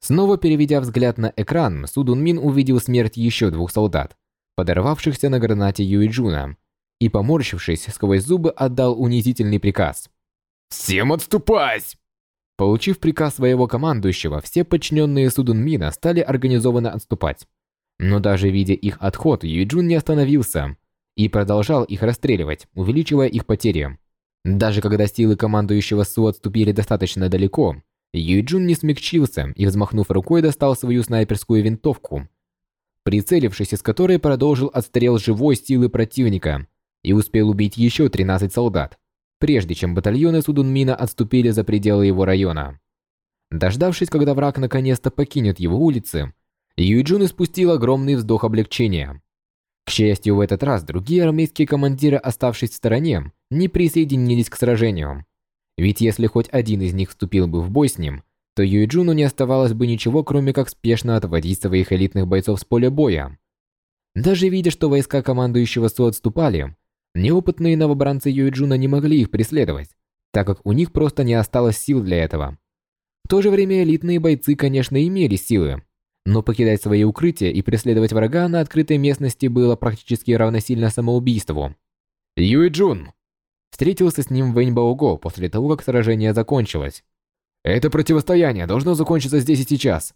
Снова переведя взгляд на экран, Судунмин увидел смерть еще двух солдат, подорвавшихся на гранате Юиджуна, и, поморщившись, сквозь зубы отдал унизительный приказ. «Всем отступать!» Получив приказ своего командующего, все подчиненные Судунмина стали организованно отступать. Но даже видя их отход, Юйджун не остановился и продолжал их расстреливать, увеличивая их потери. Даже когда силы командующего Су отступили достаточно далеко, Юйджун не смягчился и, взмахнув рукой, достал свою снайперскую винтовку, прицелившись из которой продолжил отстрел живой силы противника и успел убить еще 13 солдат, прежде чем батальоны Судунмина отступили за пределы его района. Дождавшись, когда враг наконец-то покинет его улицы, Юйджун испустил огромный вздох облегчения. К счастью, в этот раз другие армейские командиры, оставшись в стороне, не присоединились к сражению. Ведь если хоть один из них вступил бы в бой с ним, то Юйджуну не оставалось бы ничего, кроме как спешно отводить своих элитных бойцов с поля боя. Даже видя, что войска командующего Су отступали, неопытные новобранцы Юйджуна не могли их преследовать, так как у них просто не осталось сил для этого. В то же время элитные бойцы, конечно, имели силы, но покидать свои укрытия и преследовать врага на открытой местности было практически равносильно самоубийству. Юй Джун, Встретился с ним Вэнь Баого после того, как сражение закончилось. Это противостояние должно закончиться здесь и сейчас.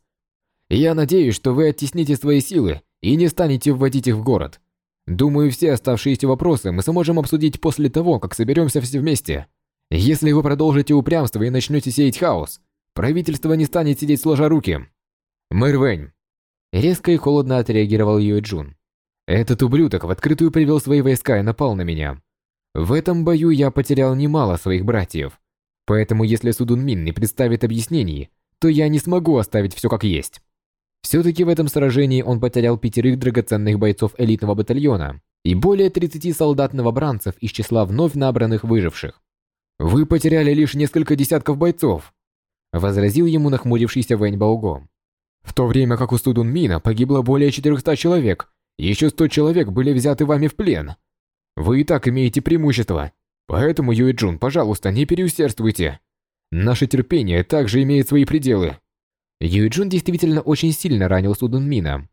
Я надеюсь, что вы оттесните свои силы и не станете вводить их в город. Думаю, все оставшиеся вопросы мы сможем обсудить после того, как соберемся все вместе. Если вы продолжите упрямство и начнете сеять хаос, правительство не станет сидеть сложа руки. Мэр Вэнь. Резко и холодно отреагировал Юэ Джун. Этот ублюдок в открытую привел свои войска и напал на меня. В этом бою я потерял немало своих братьев. Поэтому если Судун Мин не представит объяснений, то я не смогу оставить все как есть. Все-таки в этом сражении он потерял пятерых драгоценных бойцов элитного батальона и более 30 солдат-новобранцев из числа вновь набранных выживших. «Вы потеряли лишь несколько десятков бойцов», – возразил ему нахмурившийся Вэнь Баого. «В то время как у Судун Мина погибло более 400 человек, еще 100 человек были взяты вами в плен. Вы и так имеете преимущество, поэтому, Юэ Джун, пожалуйста, не переусердствуйте. Наше терпение также имеет свои пределы». Юйджун действительно очень сильно ранил Судун Мина.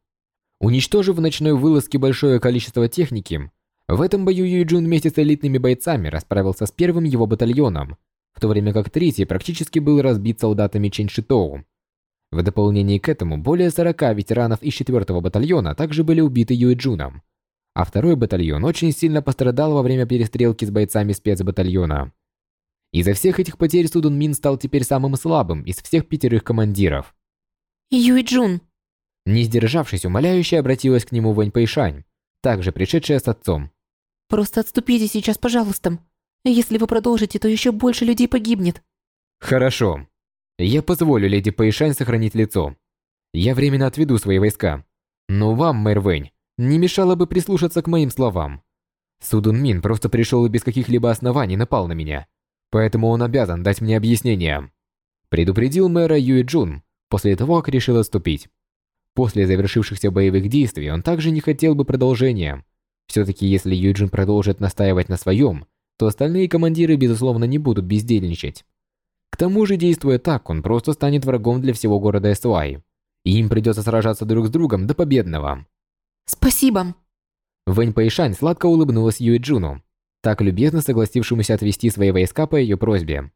Уничтожив в ночной вылазке большое количество техники, в этом бою Юйджун вместе с элитными бойцами расправился с первым его батальоном, в то время как третий практически был разбит солдатами Чэнь Шитоу. В дополнение к этому, более 40 ветеранов из 4 батальона также были убиты Юйджуном, а второй батальон очень сильно пострадал во время перестрелки с бойцами спецбатальона. Из-за всех этих потерь Судун Мин стал теперь самым слабым из всех пятерых командиров. Юй Джун. Не сдержавшись, умоляюще обратилась к нему Вэнь Пэйшань, также пришедшая с отцом. Просто отступите сейчас, пожалуйста. Если вы продолжите, то еще больше людей погибнет. Хорошо. Я позволю леди Пэйшань сохранить лицо. Я временно отведу свои войска. Но вам, мэр Вэнь, не мешало бы прислушаться к моим словам. Судун Мин просто пришел и без каких-либо оснований напал на меня поэтому он обязан дать мне объяснение. Предупредил мэра Юи Джун после того, как решил отступить. После завершившихся боевых действий он также не хотел бы продолжения. Все-таки если Юи Джун продолжит настаивать на своем, то остальные командиры, безусловно, не будут бездельничать. К тому же, действуя так, он просто станет врагом для всего города Эсуай. И им придется сражаться друг с другом до победного. Спасибо. Вэнь Пэйшань сладко улыбнулась Юи Джуну так любезно согласившемуся отвести свои войска по ее просьбе.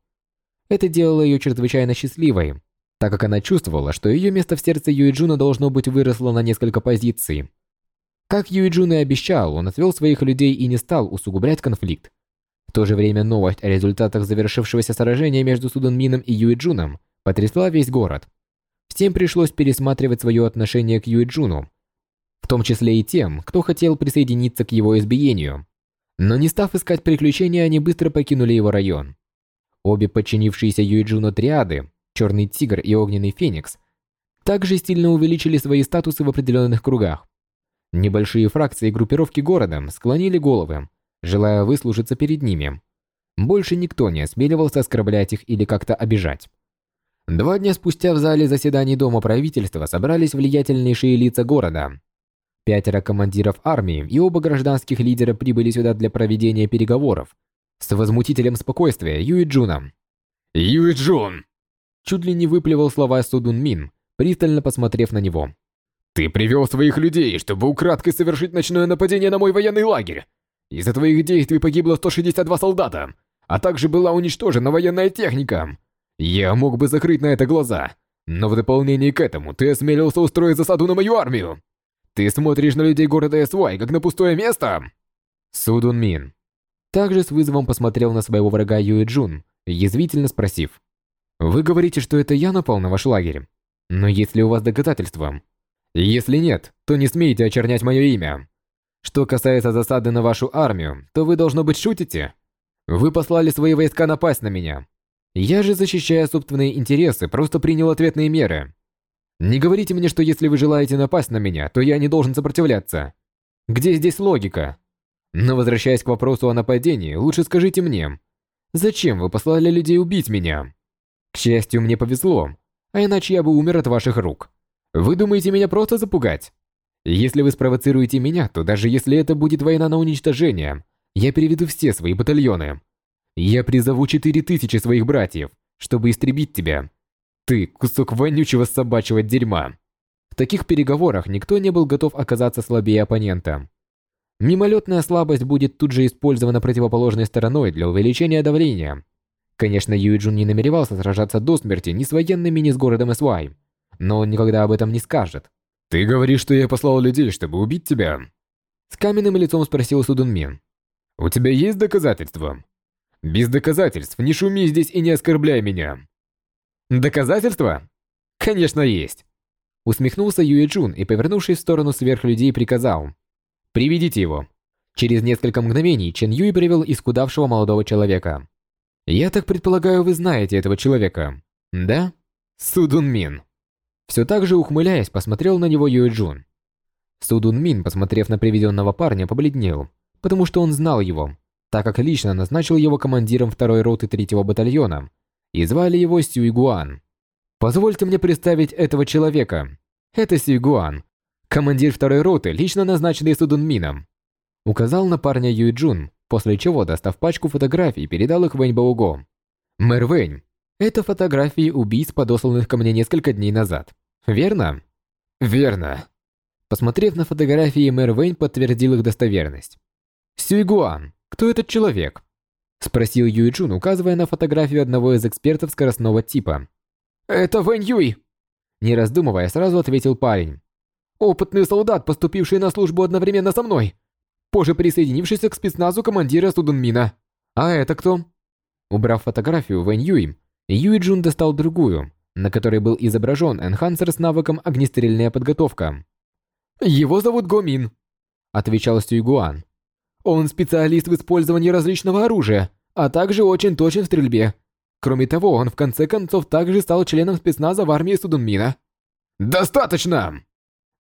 Это делало ее чрезвычайно счастливой, так как она чувствовала, что ее место в сердце Юиджуна должно быть выросло на несколько позиций. Как Юиджун и обещал, он отвел своих людей и не стал усугублять конфликт. В то же время новость о результатах завершившегося сражения между Суданмином и Юиджуном потрясла весь город. Всем пришлось пересматривать свое отношение к Юиджуну, в том числе и тем, кто хотел присоединиться к его избиению. Но не став искать приключения, они быстро покинули его район. Обе подчинившиеся Юиджуну триады, Черный Тигр и Огненный Феникс, также сильно увеличили свои статусы в определенных кругах. Небольшие фракции и группировки города склонили головы, желая выслужиться перед ними. Больше никто не осмеливался оскорблять их или как-то обижать. Два дня спустя в зале заседаний Дома правительства собрались влиятельнейшие лица города. Пятеро командиров армии и оба гражданских лидера прибыли сюда для проведения переговоров с возмутителем спокойствия Юи Джуном. Юи Джун! Чуть ли не выплевал слова Судун Мин, пристально посмотрев на него. Ты привел своих людей, чтобы украдкой совершить ночное нападение на мой военный лагерь. Из-за твоих действий погибло 162 солдата, а также была уничтожена военная техника. Я мог бы закрыть на это глаза, но в дополнение к этому ты осмелился устроить засаду на мою армию. Ты смотришь на людей города Эсвай, как на пустое место? Судун Мин. Также с вызовом посмотрел на своего врага Юэ Джун, язвительно спросив. Вы говорите, что это я напал на ваш лагерь? Но есть ли у вас доказательства? Если нет, то не смейте очернять мое имя. Что касается засады на вашу армию, то вы, должно быть, шутите. Вы послали свои войска напасть на меня. Я же, защищая собственные интересы, просто принял ответные меры. Не говорите мне, что если вы желаете напасть на меня, то я не должен сопротивляться. Где здесь логика? Но возвращаясь к вопросу о нападении, лучше скажите мне, зачем вы послали людей убить меня? К счастью, мне повезло, а иначе я бы умер от ваших рук. Вы думаете меня просто запугать? Если вы спровоцируете меня, то даже если это будет война на уничтожение, я переведу все свои батальоны. Я призову 4000 своих братьев, чтобы истребить тебя. Ты кусок вонючего собачьего дерьма. В таких переговорах никто не был готов оказаться слабее оппонента. Мимолетная слабость будет тут же использована противоположной стороной для увеличения давления. Конечно, Юиджун не намеревался сражаться до смерти ни с военными, ни с городом Эсвай, но он никогда об этом не скажет. «Ты говоришь, что я послал людей, чтобы убить тебя?» С каменным лицом спросил Судун Мин. «У тебя есть доказательства?» «Без доказательств не шуми здесь и не оскорбляй меня». «Доказательства?» «Конечно, есть». Усмехнулся Юэ Джун и, повернувшись в сторону сверхлюдей, приказал. «Приведите его». Через несколько мгновений Чен Юй привел искудавшего молодого человека. «Я так предполагаю, вы знаете этого человека, да?» Судун Мин. Все так же ухмыляясь, посмотрел на него Юэ Джун. Судун Мин, посмотрев на приведенного парня, побледнел, потому что он знал его, так как лично назначил его командиром второй роты третьего батальона, и звали его Сюйгуан. Позвольте мне представить этого человека. Это Сюйгуан, командир второй роты, лично назначенный Судунмином. Указал на парня Юйджун, после чего, достав пачку фотографий, передал их Вэнь Бауго. Мэр Вэнь, это фотографии убийц, подосланных ко мне несколько дней назад. Верно? Верно. Посмотрев на фотографии, мэр Вэнь подтвердил их достоверность. Сюйгуан, кто этот человек? Спросил Юйджун, указывая на фотографию одного из экспертов скоростного типа. «Это Вэнь Юй!» Не раздумывая, сразу ответил парень. «Опытный солдат, поступивший на службу одновременно со мной. Позже присоединившийся к спецназу командира Судунмина. А это кто?» Убрав фотографию Вэнь Юй, Юй Джун достал другую, на которой был изображен энхансер с навыком огнестрельная подготовка. «Его зовут Гомин», — отвечал Сюйгуан. «Он специалист в использовании различного оружия, а также очень точен в стрельбе. Кроме того, он в конце концов также стал членом спецназа в армии Судунмина. «Достаточно!»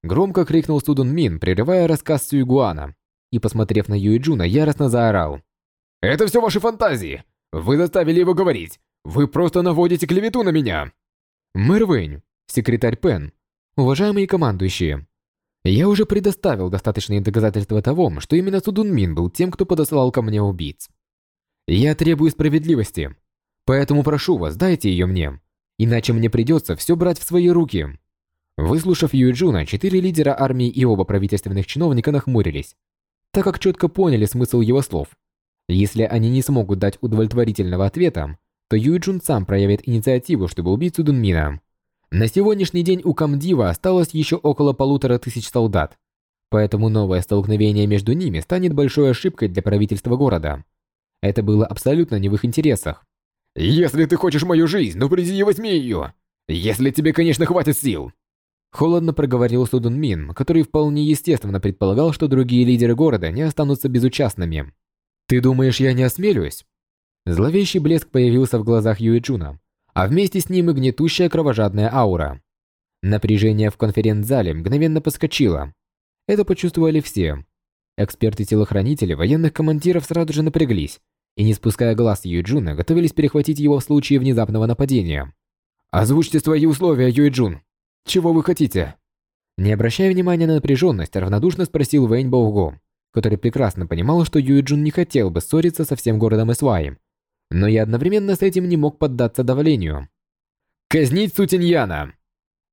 Громко крикнул Судунмин, прерывая рассказ Сюйгуана, и, посмотрев на Юиджуна, яростно заорал. «Это все ваши фантазии! Вы заставили его говорить! Вы просто наводите клевету на меня!» «Мэр Вэнь, секретарь Пен, уважаемые командующие, я уже предоставил достаточные доказательства того, что именно Судунмин был тем, кто подослал ко мне убийц. Я требую справедливости, Поэтому прошу вас, дайте ее мне. Иначе мне придется все брать в свои руки. Выслушав Юджуна, четыре лидера армии и оба правительственных чиновника нахмурились, так как четко поняли смысл его слов. Если они не смогут дать удовлетворительного ответа, то Юджун сам проявит инициативу, чтобы убить Судунмина. На сегодняшний день у Камдива осталось еще около полутора тысяч солдат, поэтому новое столкновение между ними станет большой ошибкой для правительства города. Это было абсолютно не в их интересах. «Если ты хочешь мою жизнь, ну приди и возьми ее! Если тебе, конечно, хватит сил!» Холодно проговорил Судун Мин, который вполне естественно предполагал, что другие лидеры города не останутся безучастными. «Ты думаешь, я не осмелюсь?» Зловещий блеск появился в глазах Юэ Джуна, а вместе с ним и гнетущая кровожадная аура. Напряжение в конференц-зале мгновенно подскочило. Это почувствовали все. Эксперты-телохранители военных командиров сразу же напряглись и, не спуская глаз с Юэ Джуна, готовились перехватить его в случае внезапного нападения. «Озвучьте свои условия, Юэ Джун! Чего вы хотите?» Не обращая внимания на напряженность, равнодушно спросил Вэнь Боуго, который прекрасно понимал, что Юйджун не хотел бы ссориться со всем городом Эсвай, но и одновременно с этим не мог поддаться давлению. «Казнить Сутиньяна!»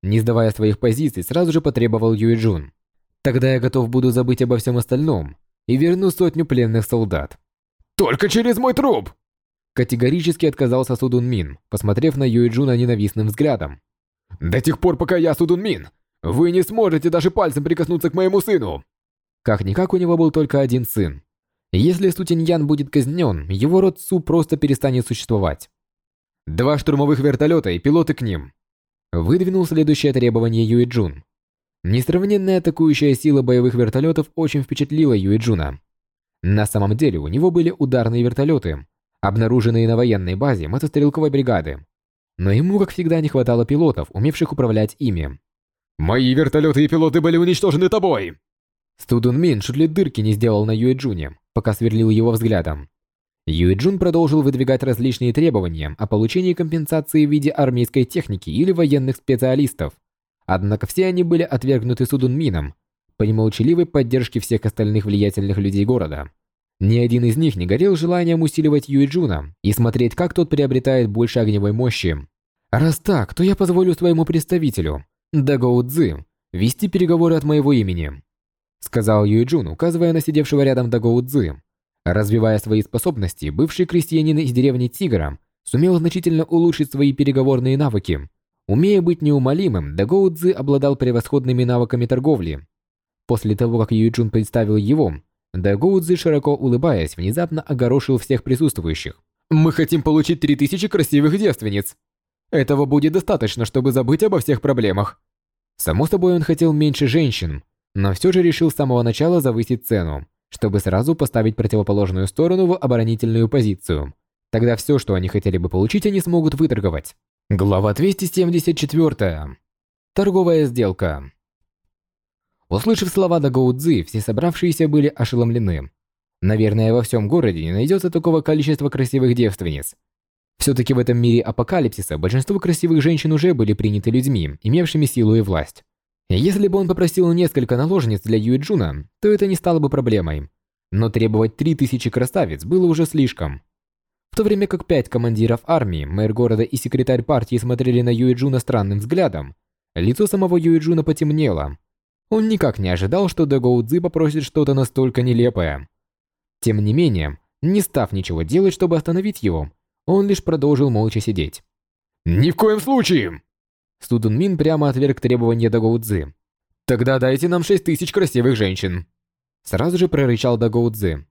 Не сдавая своих позиций, сразу же потребовал Юйджун. «Тогда я готов буду забыть обо всем остальном и верну сотню пленных солдат». Только через мой труп!» Категорически отказался Судун Мин, посмотрев на Юэджуна ненавистным взглядом. «До тех пор, пока я Судун Мин, вы не сможете даже пальцем прикоснуться к моему сыну!» Как-никак у него был только один сын. Если Сутиньян будет казнен, его род Су просто перестанет существовать. «Два штурмовых вертолета и пилоты к ним!» Выдвинул следующее требование Юэджун. Несравненная атакующая сила боевых вертолетов очень впечатлила Юэджуна. На самом деле у него были ударные вертолеты, обнаруженные на военной базе мотострелковой бригады. Но ему, как всегда, не хватало пилотов, умевших управлять ими. «Мои вертолеты и пилоты были уничтожены тобой!» Студун Мин чуть ли дырки не сделал на Юэджуне, пока сверлил его взглядом. Юэджун продолжил выдвигать различные требования о получении компенсации в виде армейской техники или военных специалистов. Однако все они были отвергнуты Судун Мином, при молчаливой поддержке всех остальных влиятельных людей города. Ни один из них не горел желанием усиливать Юэджуна и смотреть, как тот приобретает больше огневой мощи. Раз так, то я позволю своему представителю, Дагоу Цзы, вести переговоры от моего имени. Сказал Юйджун, указывая на сидевшего рядом Дагоу Цзы. Развивая свои способности, бывший крестьянин из деревни Тигра сумел значительно улучшить свои переговорные навыки. Умея быть неумолимым, Дагоу Цзы обладал превосходными навыками торговли. После того, как Юйджун представил его, Дагоу Цзы, широко улыбаясь, внезапно огорошил всех присутствующих. «Мы хотим получить 3000 красивых девственниц. Этого будет достаточно, чтобы забыть обо всех проблемах». Само собой, он хотел меньше женщин, но все же решил с самого начала завысить цену, чтобы сразу поставить противоположную сторону в оборонительную позицию. Тогда все, что они хотели бы получить, они смогут выторговать. Глава 274. Торговая сделка. Услышав слова Дагоу Цзы, все собравшиеся были ошеломлены. Наверное, во всем городе не найдется такого количества красивых девственниц. Все-таки в этом мире апокалипсиса большинство красивых женщин уже были приняты людьми, имевшими силу и власть. Если бы он попросил несколько наложниц для Юэджуна, то это не стало бы проблемой. Но требовать 3000 красавиц было уже слишком. В то время как пять командиров армии, мэр города и секретарь партии смотрели на Юэджуна странным взглядом, лицо самого Юэджуна потемнело. Он никак не ожидал, что Дагоу Цзы попросит что-то настолько нелепое. Тем не менее, не став ничего делать, чтобы остановить его, он лишь продолжил молча сидеть. «Ни в коем случае!» Судун Мин прямо отверг требования Дагоу Цзы. «Тогда дайте нам шесть тысяч красивых женщин!» Сразу же прорычал Дагоу Цзы.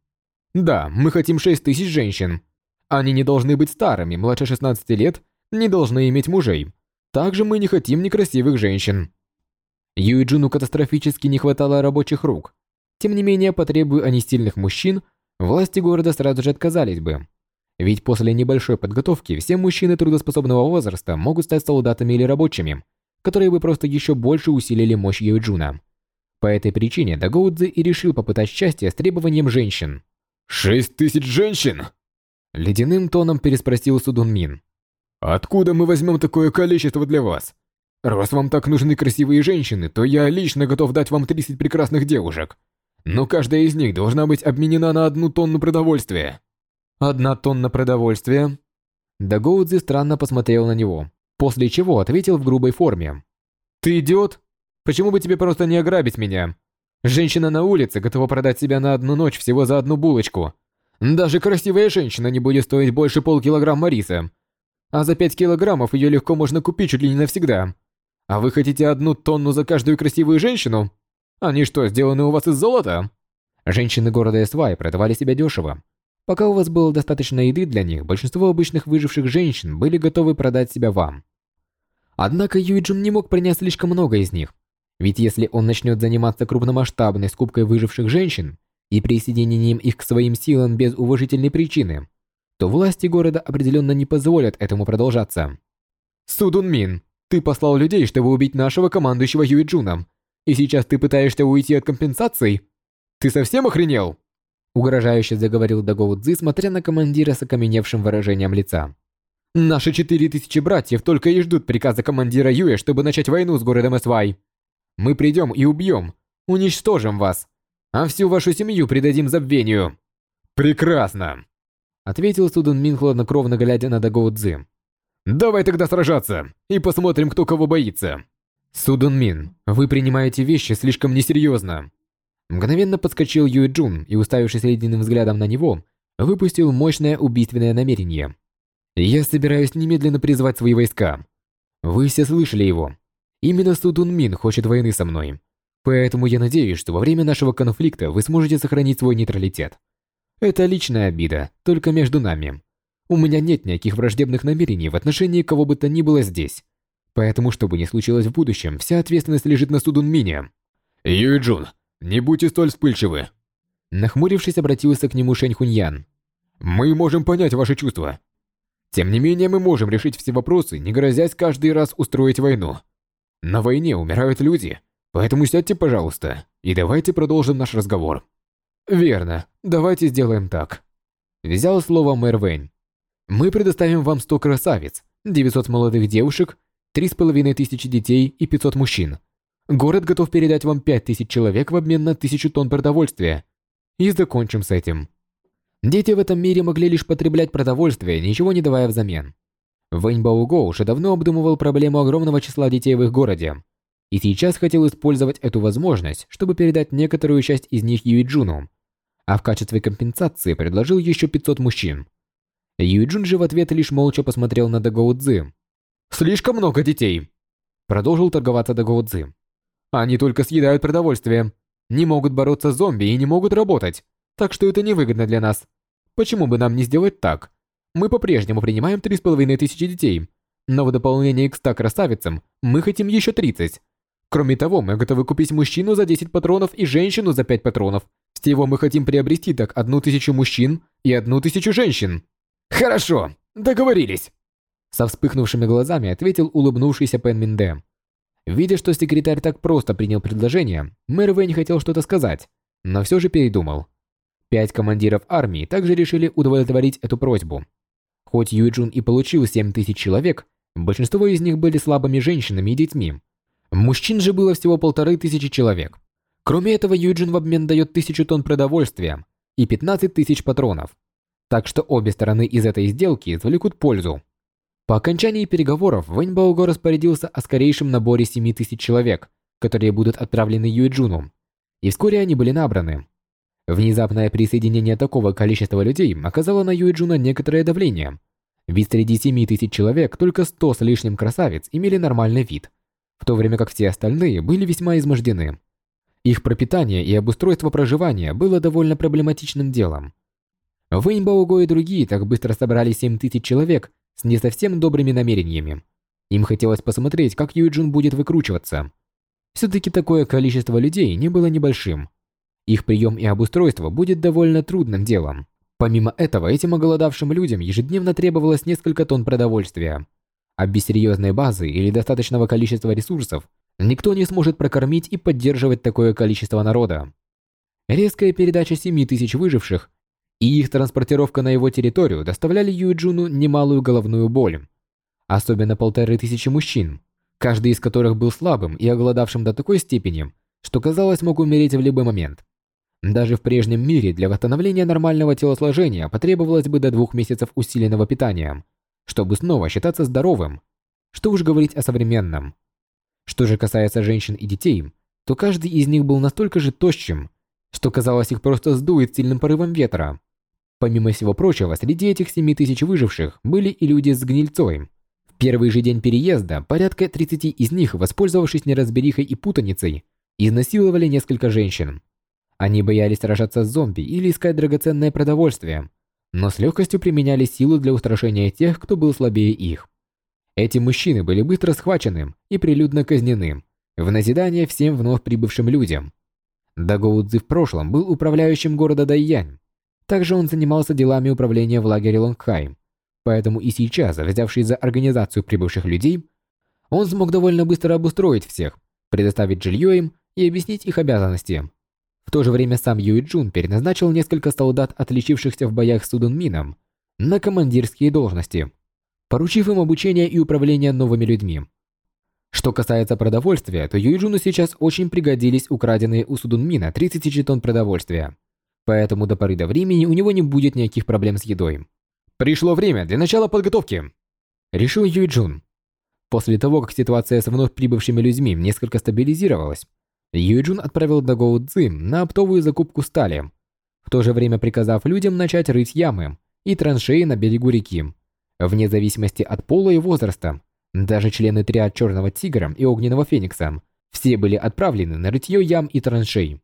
«Да, мы хотим шесть тысяч женщин. Они не должны быть старыми, младше 16 лет, не должны иметь мужей. Также мы не хотим некрасивых женщин». Юиджуну катастрофически не хватало рабочих рук. Тем не менее, потребуя они стильных мужчин, власти города сразу же отказались бы. Ведь после небольшой подготовки все мужчины трудоспособного возраста могут стать солдатами или рабочими, которые бы просто еще больше усилили мощь Юджуна. По этой причине Дагоудзи и решил попытать счастье с требованием женщин. «Шесть тысяч женщин?» Ледяным тоном переспросил Судун Мин. «Откуда мы возьмем такое количество для вас? Раз вам так нужны красивые женщины, то я лично готов дать вам 30 прекрасных девушек. Но каждая из них должна быть обменена на одну тонну продовольствия». Одна тонна продовольствия. Дагоудзи странно посмотрел на него, после чего ответил в грубой форме. «Ты идиот? Почему бы тебе просто не ограбить меня? Женщина на улице готова продать себя на одну ночь всего за одну булочку. Даже красивая женщина не будет стоить больше полкилограмма риса. А за пять килограммов ее легко можно купить чуть ли не навсегда. А вы хотите одну тонну за каждую красивую женщину? Они что, сделаны у вас из золота?» Женщины города Эсвай продавали себя дешево, Пока у вас было достаточно еды для них, большинство обычных выживших женщин были готовы продать себя вам. Однако Юиджин не мог принять слишком много из них. Ведь если он начнет заниматься крупномасштабной скупкой выживших женщин и присоединением их к своим силам без уважительной причины, то власти города определенно не позволят этому продолжаться. Судун Мин, ты послал людей, чтобы убить нашего командующего Юиджуна, и сейчас ты пытаешься уйти от компенсаций? Ты совсем охренел? Угрожающе заговорил Дагоу Цзи, смотря на командира с окаменевшим выражением лица. «Наши четыре тысячи братьев только и ждут приказа командира Юэ, чтобы начать войну с городом Эсвай. Мы придем и убьем, уничтожим вас, а всю вашу семью предадим забвению». «Прекрасно!» Ответил Судун Мин, хладнокровно глядя на Дагоу Цзи. «Давай тогда сражаться, и посмотрим, кто кого боится». Судун Мин, вы принимаете вещи слишком несерьезно. Мгновенно подскочил Юй Джун и, уставившись ледяным взглядом на него, выпустил мощное убийственное намерение. «Я собираюсь немедленно призвать свои войска. Вы все слышали его. Именно Судун Мин хочет войны со мной. Поэтому я надеюсь, что во время нашего конфликта вы сможете сохранить свой нейтралитет. Это личная обида, только между нами. У меня нет никаких враждебных намерений в отношении кого бы то ни было здесь. Поэтому, что бы ни случилось в будущем, вся ответственность лежит на Судун Мине». «Юй Джун, не будьте столь вспыльчивы. Нахмурившись, обратился к нему Шэнь Хуньян. Мы можем понять ваши чувства. Тем не менее, мы можем решить все вопросы, не грозясь каждый раз устроить войну. На войне умирают люди, поэтому сядьте, пожалуйста, и давайте продолжим наш разговор. Верно, давайте сделаем так. Взял слово мэр Вэнь. Мы предоставим вам 100 красавиц, 900 молодых девушек, 3500 детей и 500 мужчин. Город готов передать вам 5000 человек в обмен на 1000 тонн продовольствия. И закончим с этим. Дети в этом мире могли лишь потреблять продовольствие, ничего не давая взамен. Вэнь Бауго уже давно обдумывал проблему огромного числа детей в их городе. и сейчас хотел использовать эту возможность, чтобы передать некоторую часть из них Юиджуну, а в качестве компенсации предложил еще 500 мужчин. Юиджун же в ответ лишь молча посмотрел на Дагоу Цзы. «Слишком много детей!» Продолжил торговаться Дагоу Цзы. «Они только съедают продовольствие, не могут бороться с зомби и не могут работать, так что это невыгодно для нас. Почему бы нам не сделать так? Мы по-прежнему принимаем 3,5 тысячи детей, но в дополнение к 100 красавицам мы хотим еще 30. Кроме того, мы готовы купить мужчину за 10 патронов и женщину за 5 патронов. Всего мы хотим приобрести так одну тысячу мужчин и одну тысячу женщин. Хорошо, договорились. Со вспыхнувшими глазами ответил улыбнувшийся Пен Минде. Видя, что секретарь так просто принял предложение, мэр Вэнь хотел что-то сказать, но все же передумал. Пять командиров армии также решили удовлетворить эту просьбу. Хоть Юджун и получил 7 тысяч человек, большинство из них были слабыми женщинами и детьми, Мужчин же было всего полторы тысячи человек. Кроме этого, Юджин в обмен дает тысячу тонн продовольствия и 15 тысяч патронов. Так что обе стороны из этой сделки извлекут пользу. По окончании переговоров Вэнь Баого распорядился о скорейшем наборе 7 тысяч человек, которые будут отправлены Юджуну, и вскоре они были набраны. Внезапное присоединение такого количества людей оказало на Юджуна некоторое давление, ведь среди 7 тысяч человек только 100 с лишним красавиц имели нормальный вид – в то время как все остальные были весьма измождены. Их пропитание и обустройство проживания было довольно проблематичным делом. Вэнь Баого и другие так быстро собрали 7 тысяч человек с не совсем добрыми намерениями. Им хотелось посмотреть, как Юджин будет выкручиваться. Все-таки такое количество людей не было небольшим. Их прием и обустройство будет довольно трудным делом. Помимо этого, этим оголодавшим людям ежедневно требовалось несколько тонн продовольствия. А без серьезной базы или достаточного количества ресурсов никто не сможет прокормить и поддерживать такое количество народа. Резкая передача 7 тысяч выживших и их транспортировка на его территорию доставляли Юджуну немалую головную боль. Особенно полторы тысячи мужчин, каждый из которых был слабым и оголодавшим до такой степени, что казалось мог умереть в любой момент. Даже в прежнем мире для восстановления нормального телосложения потребовалось бы до двух месяцев усиленного питания – чтобы снова считаться здоровым. Что уж говорить о современном. Что же касается женщин и детей, то каждый из них был настолько же тощим, что казалось их просто сдует сильным порывом ветра. Помимо всего прочего, среди этих 7 тысяч выживших были и люди с гнильцой. В первый же день переезда порядка 30 из них, воспользовавшись неразберихой и путаницей, изнасиловали несколько женщин. Они боялись сражаться с зомби или искать драгоценное продовольствие, но с легкостью применяли силу для устрашения тех, кто был слабее их. Эти мужчины были быстро схвачены и прилюдно казнены, в назидание всем вновь прибывшим людям. Дагоудзи в прошлом был управляющим города Дайянь. Также он занимался делами управления в лагере Лонгхайм, поэтому и сейчас, взявшись за организацию прибывших людей, он смог довольно быстро обустроить всех, предоставить жилье им и объяснить их обязанности. В то же время сам Юй Джун переназначил несколько солдат, отличившихся в боях с Судунмином, на командирские должности, поручив им обучение и управление новыми людьми. Что касается продовольствия, то Юйджуну сейчас очень пригодились украденные у Судунмина 30 тысяч тонн продовольствия. Поэтому до поры до времени у него не будет никаких проблем с едой. Пришло время для начала подготовки, решил Юйджун. После того, как ситуация с вновь прибывшими людьми несколько стабилизировалась, Юджун отправил Дагоу Цзи на оптовую закупку стали, в то же время приказав людям начать рыть ямы и траншеи на берегу реки. Вне зависимости от пола и возраста, даже члены триад Черного Тигра и Огненного Феникса все были отправлены на рытье ям и траншей.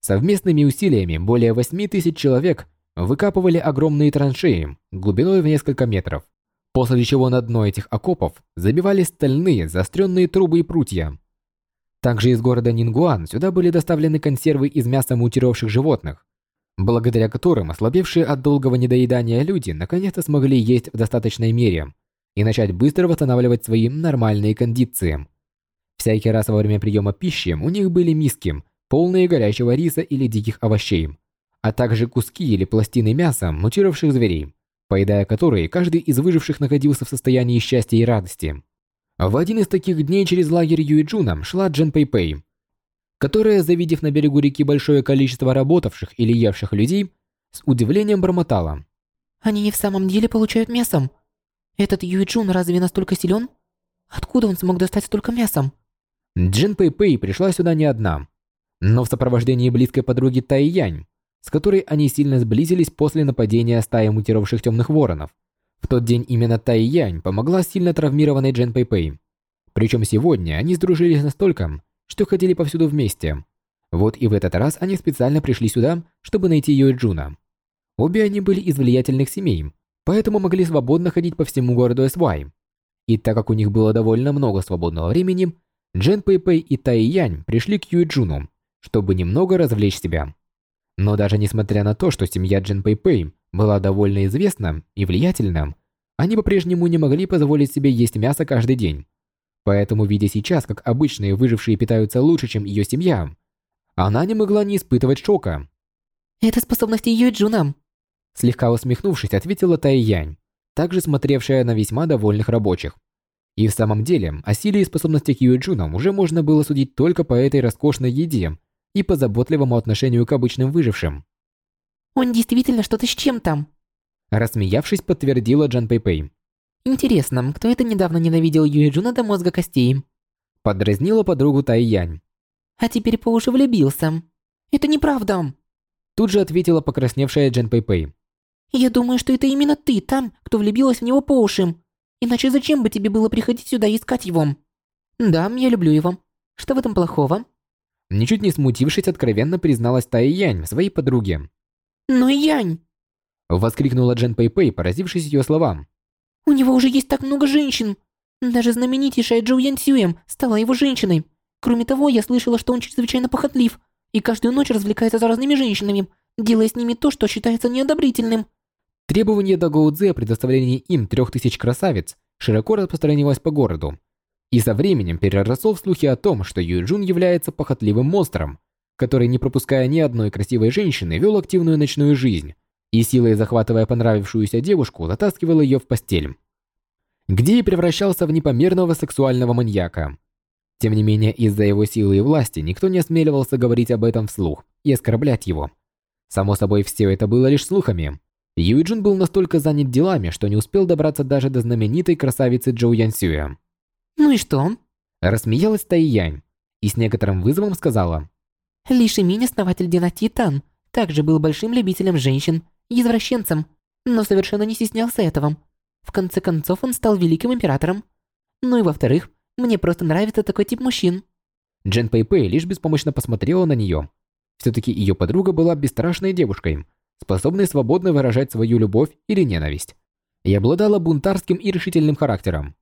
Совместными усилиями более 8 тысяч человек выкапывали огромные траншеи глубиной в несколько метров, после чего на дно этих окопов забивали стальные заостренные трубы и прутья, также из города Нингуан сюда были доставлены консервы из мяса мутировавших животных, благодаря которым ослабевшие от долгого недоедания люди наконец-то смогли есть в достаточной мере и начать быстро восстанавливать свои нормальные кондиции. Всякий раз во время приема пищи у них были миски, полные горячего риса или диких овощей, а также куски или пластины мяса мутировавших зверей, поедая которые каждый из выживших находился в состоянии счастья и радости. В один из таких дней через лагерь Юиджуна шла Джен Пэй Пэй, которая, завидев на берегу реки большое количество работавших или евших людей, с удивлением бормотала. «Они не в самом деле получают мясом? Этот Юиджун разве настолько силен? Откуда он смог достать столько мясом?» Джин Пэй Пэй пришла сюда не одна, но в сопровождении близкой подруги Тай Янь, с которой они сильно сблизились после нападения стаи мутировавших темных воронов. В тот день именно Тай Янь помогла сильно травмированной Джен Пэй. Причем сегодня они сдружились настолько, что ходили повсюду вместе. Вот и в этот раз они специально пришли сюда, чтобы найти Юэ Джуна. Обе они были из влиятельных семей, поэтому могли свободно ходить по всему городу СВАЙ. И так как у них было довольно много свободного времени, Джен Пэй и Тай Янь пришли к Юэ Джуну, чтобы немного развлечь себя. Но даже несмотря на то, что семья Джен Пэй Пэй была довольно известна и влиятельна, они по-прежнему не могли позволить себе есть мясо каждый день. Поэтому, видя сейчас, как обычные выжившие питаются лучше, чем ее семья, она не могла не испытывать шока. Это способности Юэ Джуна. Слегка усмехнувшись, ответила Тай Янь, также смотревшая на весьма довольных рабочих. И в самом деле, о силе и способностях Юэ Джуна уже можно было судить только по этой роскошной еде и по заботливому отношению к обычным выжившим. Он действительно что-то с чем-то. Рассмеявшись, подтвердила Джен Пэй Пэй. Интересно, кто это недавно ненавидел Юэ Джуна до мозга костей? Подразнила подругу Тай Янь. А теперь по уши влюбился. Это неправда. Тут же ответила покрасневшая Джен Пэй Пэй. Я думаю, что это именно ты та, кто влюбилась в него по уши. Иначе зачем бы тебе было приходить сюда и искать его? Да, я люблю его. Что в этом плохого? Ничуть не смутившись, откровенно призналась Тай Янь своей подруге. Но Янь! Воскликнула Джен Пэй Пэй, поразившись ее словам. У него уже есть так много женщин. Даже знаменитейшая Джоу Ян Сюэм стала его женщиной. Кроме того, я слышала, что он чрезвычайно похотлив и каждую ночь развлекается за разными женщинами, делая с ними то, что считается неодобрительным. Требование Даго Цзэ о предоставлении им трех тысяч красавиц широко распространилось по городу. И со временем переросло в слухи о том, что Юджун является похотливым монстром, который, не пропуская ни одной красивой женщины, вел активную ночную жизнь и силой захватывая понравившуюся девушку, затаскивал ее в постель. Где и превращался в непомерного сексуального маньяка. Тем не менее, из-за его силы и власти никто не осмеливался говорить об этом вслух и оскорблять его. Само собой, все это было лишь слухами. Юджин был настолько занят делами, что не успел добраться даже до знаменитой красавицы Джоу Янсюя. «Ну и что?» Рассмеялась Тайянь и с некоторым вызовом сказала. «Ли Шиминь, основатель династии Тан, также был большим любителем женщин, извращенцем, но совершенно не стеснялся этого. В конце концов, он стал великим императором. Ну и во-вторых, мне просто нравится такой тип мужчин». Джен Пэй Пэй лишь беспомощно посмотрела на нее. Все-таки ее подруга была бесстрашной девушкой, способной свободно выражать свою любовь или ненависть. И обладала бунтарским и решительным характером.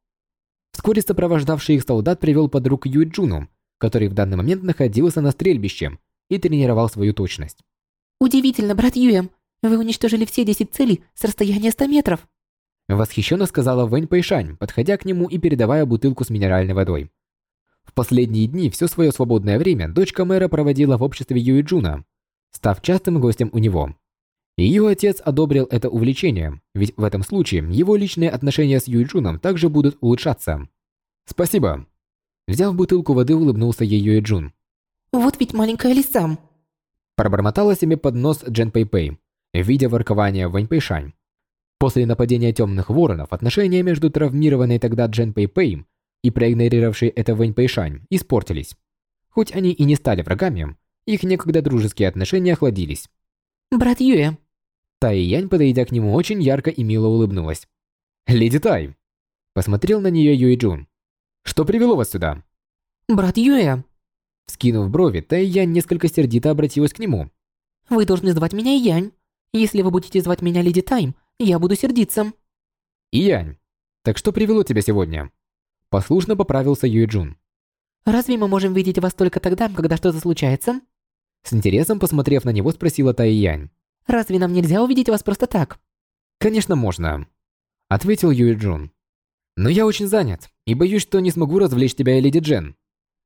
Вскоре сопровождавший их солдат привел подруг Юэ Джуну, который в данный момент находился на стрельбище и тренировал свою точность. «Удивительно, брат Юэ, вы уничтожили все 10 целей с расстояния 100 метров». Восхищенно сказала Вэнь Пэйшань, подходя к нему и передавая бутылку с минеральной водой. В последние дни все свое свободное время дочка мэра проводила в обществе Юэ Джуна, став частым гостем у него. Ее отец одобрил это увлечение, ведь в этом случае его личные отношения с Юй Джуном также будут улучшаться. «Спасибо!» Взяв бутылку воды, улыбнулся ей Юй Джун. «Вот ведь маленькая лиса!» Пробормотала себе под нос Джен Пэй Пэй, видя воркование Вэнь Пэйшань. После нападения темных воронов отношения между травмированной тогда Джен Пэй Пэй и проигнорировавшей это Вэнь Пэйшань испортились. Хоть они и не стали врагами, их некогда дружеские отношения охладились. «Брат Юэ». Тай Янь, подойдя к нему, очень ярко и мило улыбнулась. «Леди Тай!» Посмотрел на нее Юэ Джун. «Что привело вас сюда?» «Брат Юэ». Скинув брови, Тай Янь несколько сердито обратилась к нему. «Вы должны звать меня Янь. Если вы будете звать меня Леди Тайм, я буду сердиться». «Янь, так что привело тебя сегодня?» Послушно поправился Юй Джун. «Разве мы можем видеть вас только тогда, когда что-то случается?» С интересом посмотрев на него, спросила Тай Янь. «Разве нам нельзя увидеть вас просто так?» «Конечно можно», — ответил Юй Джун. «Но я очень занят и боюсь, что не смогу развлечь тебя и Леди Джен».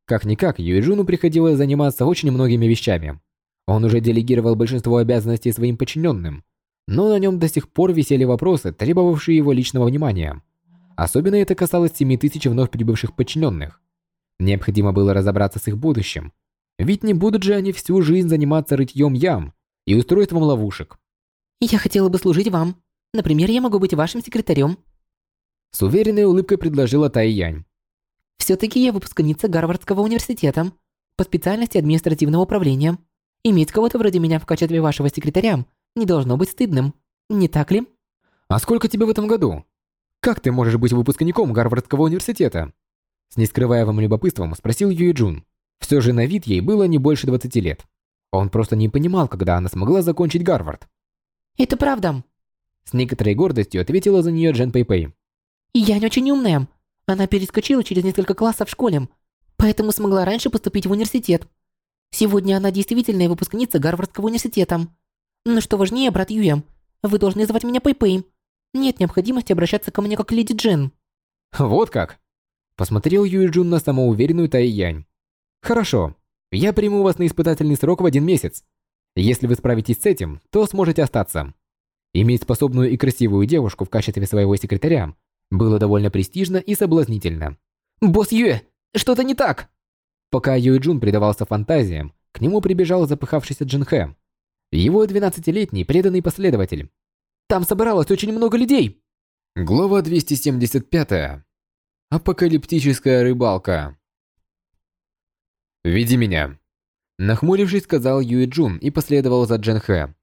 Как-никак, Юй Джуну приходилось заниматься очень многими вещами. Он уже делегировал большинство обязанностей своим подчиненным, но на нем до сих пор висели вопросы, требовавшие его личного внимания. Особенно это касалось 7 тысяч вновь прибывших подчиненных. Необходимо было разобраться с их будущим, ведь не будут же они всю жизнь заниматься рытьем ям и устройством ловушек. «Я хотела бы служить вам. Например, я могу быть вашим секретарем». С уверенной улыбкой предложила Тай Янь. Все-таки я выпускница Гарвардского университета по специальности административного управления. Иметь кого-то вроде меня в качестве вашего секретаря не должно быть стыдным, не так ли? А сколько тебе в этом году? Как ты можешь быть выпускником Гарвардского университета? С нескрываемым любопытством спросил Юй Джун. Все же на вид ей было не больше 20 лет. Он просто не понимал, когда она смогла закончить Гарвард. Это правда. С некоторой гордостью ответила за нее Джен Пэй Я не очень умная. Она перескочила через несколько классов в школе, поэтому смогла раньше поступить в университет. Сегодня она действительная выпускница Гарвардского университета. Но что важнее, брат Юя, вы должны звать меня Пэй Нет необходимости обращаться ко мне как леди Джен. Вот как? Посмотрел Юй Джун на самоуверенную Тай Янь. Хорошо, я приму вас на испытательный срок в один месяц. Если вы справитесь с этим, то сможете остаться. Иметь способную и красивую девушку в качестве своего секретаря было довольно престижно и соблазнительно. «Босс Юэ, что-то не так!» Пока Юй Джун предавался фантазиям, к нему прибежал запыхавшийся Джин Хэ. Его 12-летний преданный последователь. «Там собралось очень много людей!» Глава 275. Апокалиптическая рыбалка. «Веди меня!» Нахмурившись, сказал Юй Джун и последовал за Джин Хэ.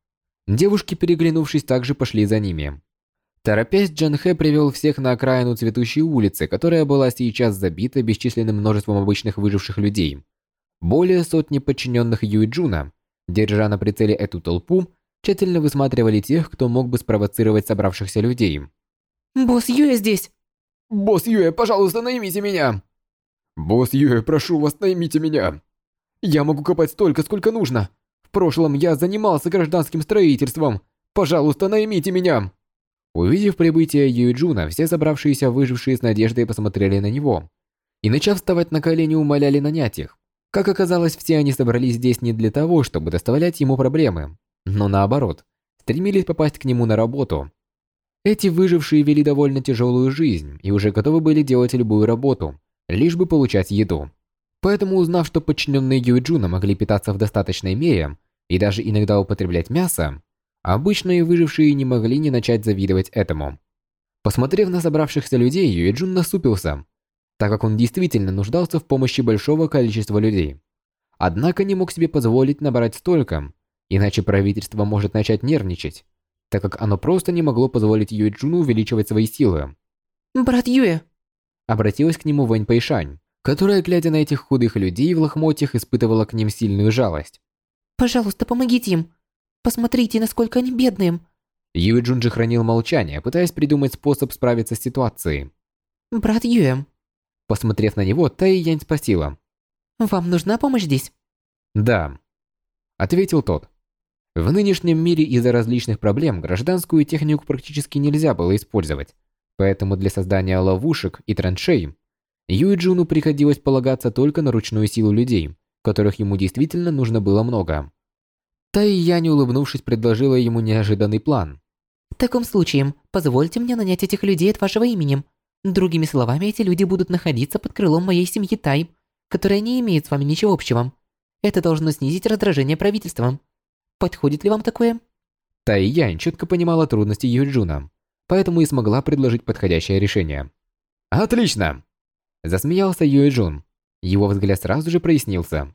Девушки, переглянувшись, также пошли за ними. Торопясь, Джан Хэ привел всех на окраину цветущей улицы, которая была сейчас забита бесчисленным множеством обычных выживших людей. Более сотни подчиненных Юэ Джуна, держа на прицеле эту толпу, тщательно высматривали тех, кто мог бы спровоцировать собравшихся людей. «Босс Юэ здесь!» «Босс Юэ, пожалуйста, наймите меня!» «Босс Юэ, прошу вас, наймите меня!» «Я могу копать столько, сколько нужно! В прошлом я занимался гражданским строительством! Пожалуйста, наймите меня!» Увидев прибытие Юэ Джуна, все собравшиеся выжившие с надеждой посмотрели на него. И начав вставать на колени, умоляли нанять их. Как оказалось, все они собрались здесь не для того, чтобы доставлять ему проблемы, но наоборот, стремились попасть к нему на работу. Эти выжившие вели довольно тяжелую жизнь и уже готовы были делать любую работу, лишь бы получать еду. Поэтому, узнав, что подчиненные Юйджуна могли питаться в достаточной мере и даже иногда употреблять мясо, Обычные выжившие не могли не начать завидовать этому. Посмотрев на собравшихся людей, Юэджун насупился, так как он действительно нуждался в помощи большого количества людей. Однако не мог себе позволить набрать столько, иначе правительство может начать нервничать, так как оно просто не могло позволить Юэджуну увеличивать свои силы. «Брат Юэ!» Обратилась к нему Вэнь Пэйшань, которая, глядя на этих худых людей в лохмотьях, испытывала к ним сильную жалость. «Пожалуйста, помогите им. Посмотрите, насколько они бедные. Юй Джунджи хранил молчание, пытаясь придумать способ справиться с ситуацией. Брат Юэ. Посмотрев на него, Тай Янь спросила. Вам нужна помощь здесь? Да. Ответил тот. В нынешнем мире из-за различных проблем гражданскую технику практически нельзя было использовать. Поэтому для создания ловушек и траншей Юй Джуну приходилось полагаться только на ручную силу людей, которых ему действительно нужно было много. Та и я, не улыбнувшись, предложила ему неожиданный план. «В таком случае, позвольте мне нанять этих людей от вашего имени. Другими словами, эти люди будут находиться под крылом моей семьи Тай, которая не имеет с вами ничего общего. Это должно снизить раздражение правительства. Подходит ли вам такое?» Тай Янь четко понимала трудности Юджуна, поэтому и смогла предложить подходящее решение. «Отлично!» Засмеялся Юэджун. Его взгляд сразу же прояснился.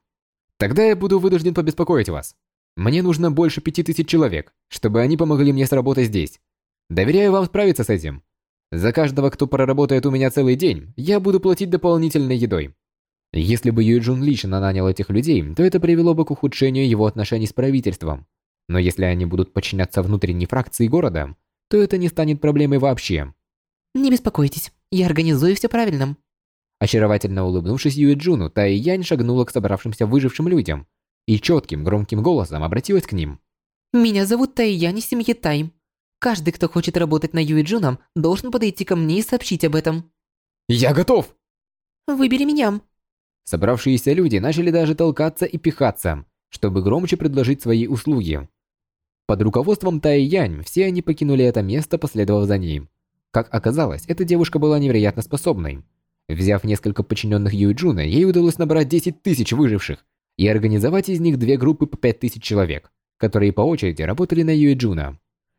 «Тогда я буду вынужден побеспокоить вас. Мне нужно больше пяти тысяч человек, чтобы они помогли мне с работой здесь. Доверяю вам справиться с этим. За каждого, кто проработает у меня целый день, я буду платить дополнительной едой. Если бы Юджун лично нанял этих людей, то это привело бы к ухудшению его отношений с правительством. Но если они будут подчиняться внутренней фракции города, то это не станет проблемой вообще. Не беспокойтесь, я организую все правильно. Очаровательно улыбнувшись Юэджуну, Тай Янь шагнула к собравшимся выжившим людям и четким громким голосом обратилась к ним. «Меня зовут Тайян из семьи Тай. Каждый, кто хочет работать на Юиджуном, должен подойти ко мне и сообщить об этом». «Я готов!» «Выбери меня». Собравшиеся люди начали даже толкаться и пихаться, чтобы громче предложить свои услуги. Под руководством Тай Янь все они покинули это место, последовав за ней. Как оказалось, эта девушка была невероятно способной. Взяв несколько подчиненных Юйджуна, ей удалось набрать 10 тысяч выживших, и организовать из них две группы по 5000 человек, которые по очереди работали на Юэджуна.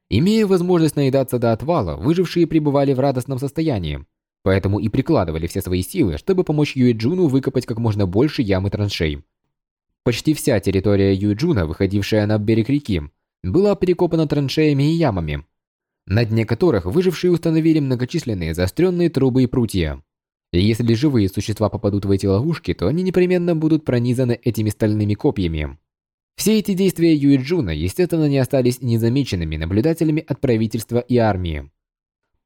Имея возможность наедаться до отвала, выжившие пребывали в радостном состоянии. поэтому и прикладывали все свои силы, чтобы помочь Юэджуну выкопать как можно больше ям и траншей. Почти вся территория Юэджуна, выходившая на берег реки, была перекопана траншеями и ямами, на дне которых выжившие установили многочисленные заостренные трубы и прутья. И если живые существа попадут в эти ловушки, то они непременно будут пронизаны этими стальными копьями. Все эти действия Юэджуна, естественно, не остались незамеченными наблюдателями от правительства и армии.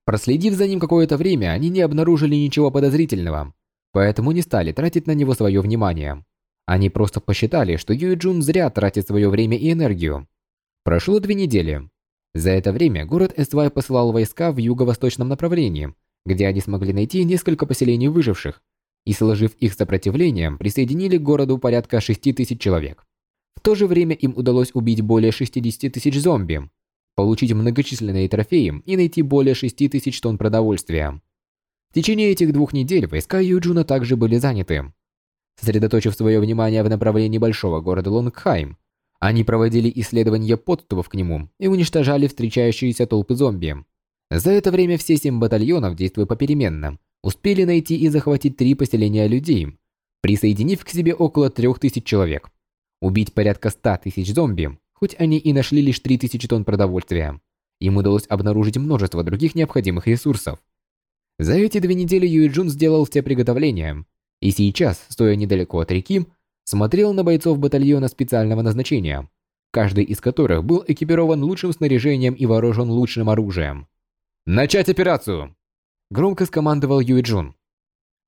Проследив за ним какое-то время, они не обнаружили ничего подозрительного, поэтому не стали тратить на него свое внимание. Они просто посчитали, что Юэджун зря тратит свое время и энергию. Прошло две недели. За это время город Эсвай посылал войска в юго-восточном направлении, где они смогли найти несколько поселений выживших, и, сложив их сопротивлением, присоединили к городу порядка 6 тысяч человек. В то же время им удалось убить более 60 тысяч зомби, получить многочисленные трофеи и найти более 6 тысяч тонн продовольствия. В течение этих двух недель войска Юджуна также были заняты. Сосредоточив свое внимание в направлении большого города Лонгхайм, они проводили исследования подступов к нему и уничтожали встречающиеся толпы зомби. За это время все семь батальонов, действуя попеременно, успели найти и захватить три поселения людей, присоединив к себе около трех тысяч человек. Убить порядка ста тысяч зомби Хоть они и нашли лишь 3000 тонн продовольствия, им удалось обнаружить множество других необходимых ресурсов. За эти две недели Юэджун сделал все приготовления, и сейчас, стоя недалеко от реки, смотрел на бойцов батальона специального назначения, каждый из которых был экипирован лучшим снаряжением и вооружен лучшим оружием. «Начать операцию!» Громко скомандовал Юэджун.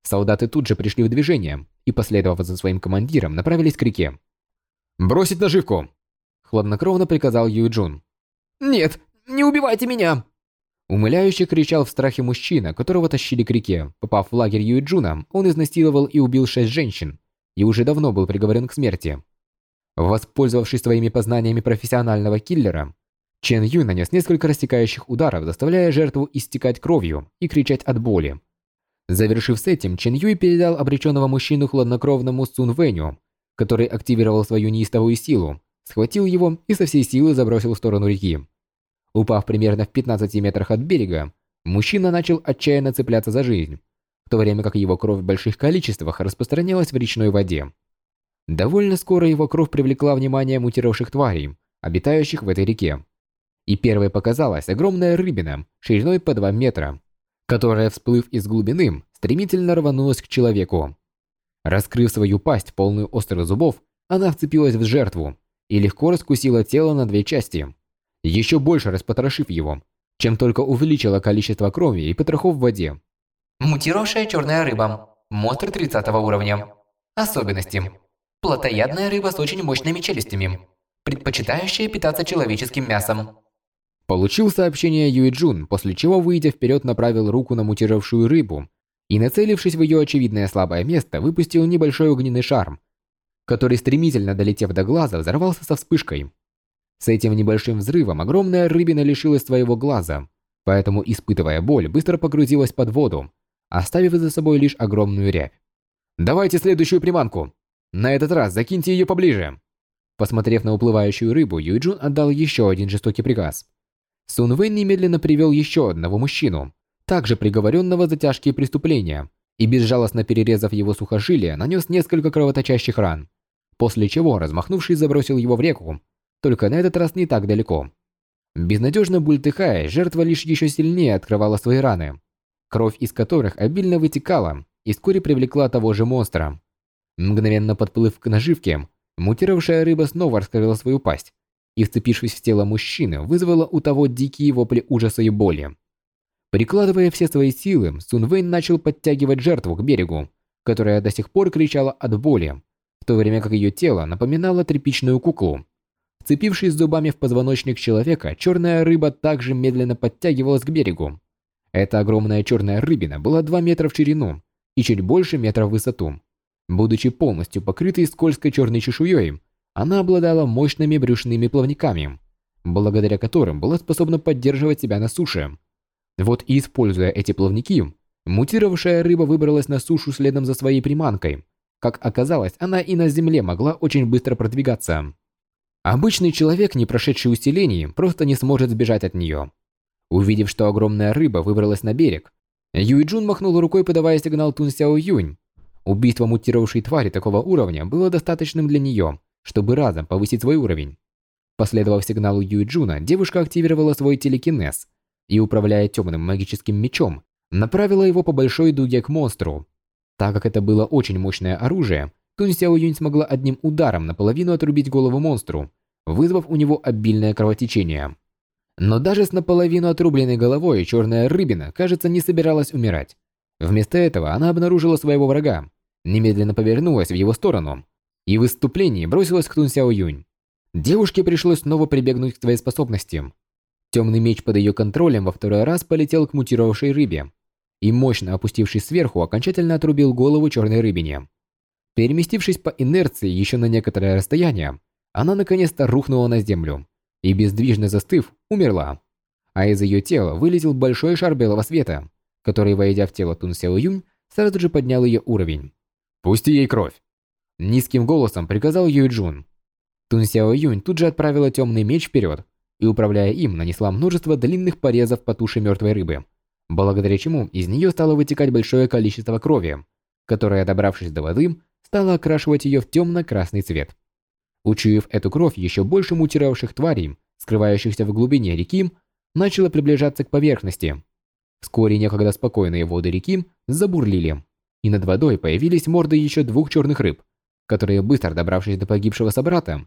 Солдаты тут же пришли в движение и, последовав за своим командиром, направились к реке. «Бросить наживку!» Хладнокровно приказал Юджун. «Нет, не убивайте меня!» Умыляюще кричал в страхе мужчина, которого тащили к реке. Попав в лагерь Юджуна, он изнасиловал и убил шесть женщин, и уже давно был приговорен к смерти. Воспользовавшись своими познаниями профессионального киллера, Чен Ю нанес несколько растекающих ударов, заставляя жертву истекать кровью и кричать от боли. Завершив с этим, Чен Юй передал обреченного мужчину хладнокровному Сун Вэню, который активировал свою неистовую силу, схватил его и со всей силы забросил в сторону реки. Упав примерно в 15 метрах от берега, мужчина начал отчаянно цепляться за жизнь, в то время как его кровь в больших количествах распространялась в речной воде. Довольно скоро его кровь привлекла внимание мутировавших тварей, обитающих в этой реке. И первой показалась огромная рыбина, шириной по 2 метра, которая, всплыв из глубины, стремительно рванулась к человеку. Раскрыв свою пасть, полную острых зубов, она вцепилась в жертву и легко раскусила тело на две части, еще больше распотрошив его, чем только увеличила количество крови и потрохов в воде. Мутировавшая черная рыба. Монстр 30 уровня. Особенности. Плотоядная рыба с очень мощными челюстями, предпочитающая питаться человеческим мясом. Получил сообщение Юи Джун, после чего, выйдя вперед, направил руку на мутировавшую рыбу и, нацелившись в ее очевидное слабое место, выпустил небольшой огненный шар, который, стремительно долетев до глаза, взорвался со вспышкой. С этим небольшим взрывом огромная рыбина лишилась своего глаза, поэтому, испытывая боль, быстро погрузилась под воду, оставив за собой лишь огромную рябь. «Давайте следующую приманку! На этот раз закиньте ее поближе!» Посмотрев на уплывающую рыбу, Юйджун отдал еще один жестокий приказ. Сун Вэнь немедленно привел еще одного мужчину, также приговоренного за тяжкие преступления, и безжалостно перерезав его сухожилия, нанес несколько кровоточащих ран после чего, размахнувшись, забросил его в реку, только на этот раз не так далеко. Безнадежно бультыхая, жертва лишь еще сильнее открывала свои раны, кровь из которых обильно вытекала и вскоре привлекла того же монстра. Мгновенно подплыв к наживке, мутировавшая рыба снова раскрыла свою пасть и, вцепившись в тело мужчины, вызвала у того дикие вопли ужаса и боли. Прикладывая все свои силы, Сун Вэнь начал подтягивать жертву к берегу, которая до сих пор кричала от боли то время как ее тело напоминало тряпичную куклу. Вцепившись зубами в позвоночник человека, черная рыба также медленно подтягивалась к берегу. Эта огромная черная рыбина была 2 метра в ширину и чуть больше метра в высоту. Будучи полностью покрытой скользкой черной чешуей, она обладала мощными брюшными плавниками, благодаря которым была способна поддерживать себя на суше. Вот и используя эти плавники, мутировавшая рыба выбралась на сушу следом за своей приманкой – как оказалось, она и на Земле могла очень быстро продвигаться. Обычный человек, не прошедший усиление, просто не сможет сбежать от нее. Увидев, что огромная рыба выбралась на берег, Юй Джун махнул рукой, подавая сигнал Тун Сяо Юнь. Убийство мутировавшей твари такого уровня было достаточным для нее, чтобы разом повысить свой уровень. Последовав сигналу Юй Джуна, девушка активировала свой телекинез и, управляя темным магическим мечом, направила его по большой дуге к монстру. Так как это было очень мощное оружие, Тун Сяо Юнь смогла одним ударом наполовину отрубить голову монстру, вызвав у него обильное кровотечение. Но даже с наполовину отрубленной головой черная рыбина, кажется, не собиралась умирать. Вместо этого она обнаружила своего врага, немедленно повернулась в его сторону и в выступлении бросилась к Тун Сяо Юнь. Девушке пришлось снова прибегнуть к своей способности. Темный меч под ее контролем во второй раз полетел к мутировавшей рыбе и, мощно опустившись сверху, окончательно отрубил голову черной рыбине. Переместившись по инерции еще на некоторое расстояние, она наконец-то рухнула на землю и, бездвижно застыв, умерла. А из ее тела вылетел большой шар белого света, который, войдя в тело Тун Сяо Юнь, сразу же поднял ее уровень. «Пусти ей кровь!» Низким голосом приказал Юй Джун. Тун Сяо Юнь тут же отправила темный меч вперед и, управляя им, нанесла множество длинных порезов по туше мертвой рыбы, благодаря чему из нее стало вытекать большое количество крови, которая, добравшись до воды, стала окрашивать ее в темно-красный цвет. Учуяв эту кровь еще больше мутировавших тварей, скрывающихся в глубине реки, начала приближаться к поверхности. Вскоре некогда спокойные воды реки забурлили, и над водой появились морды еще двух черных рыб, которые, быстро добравшись до погибшего собрата,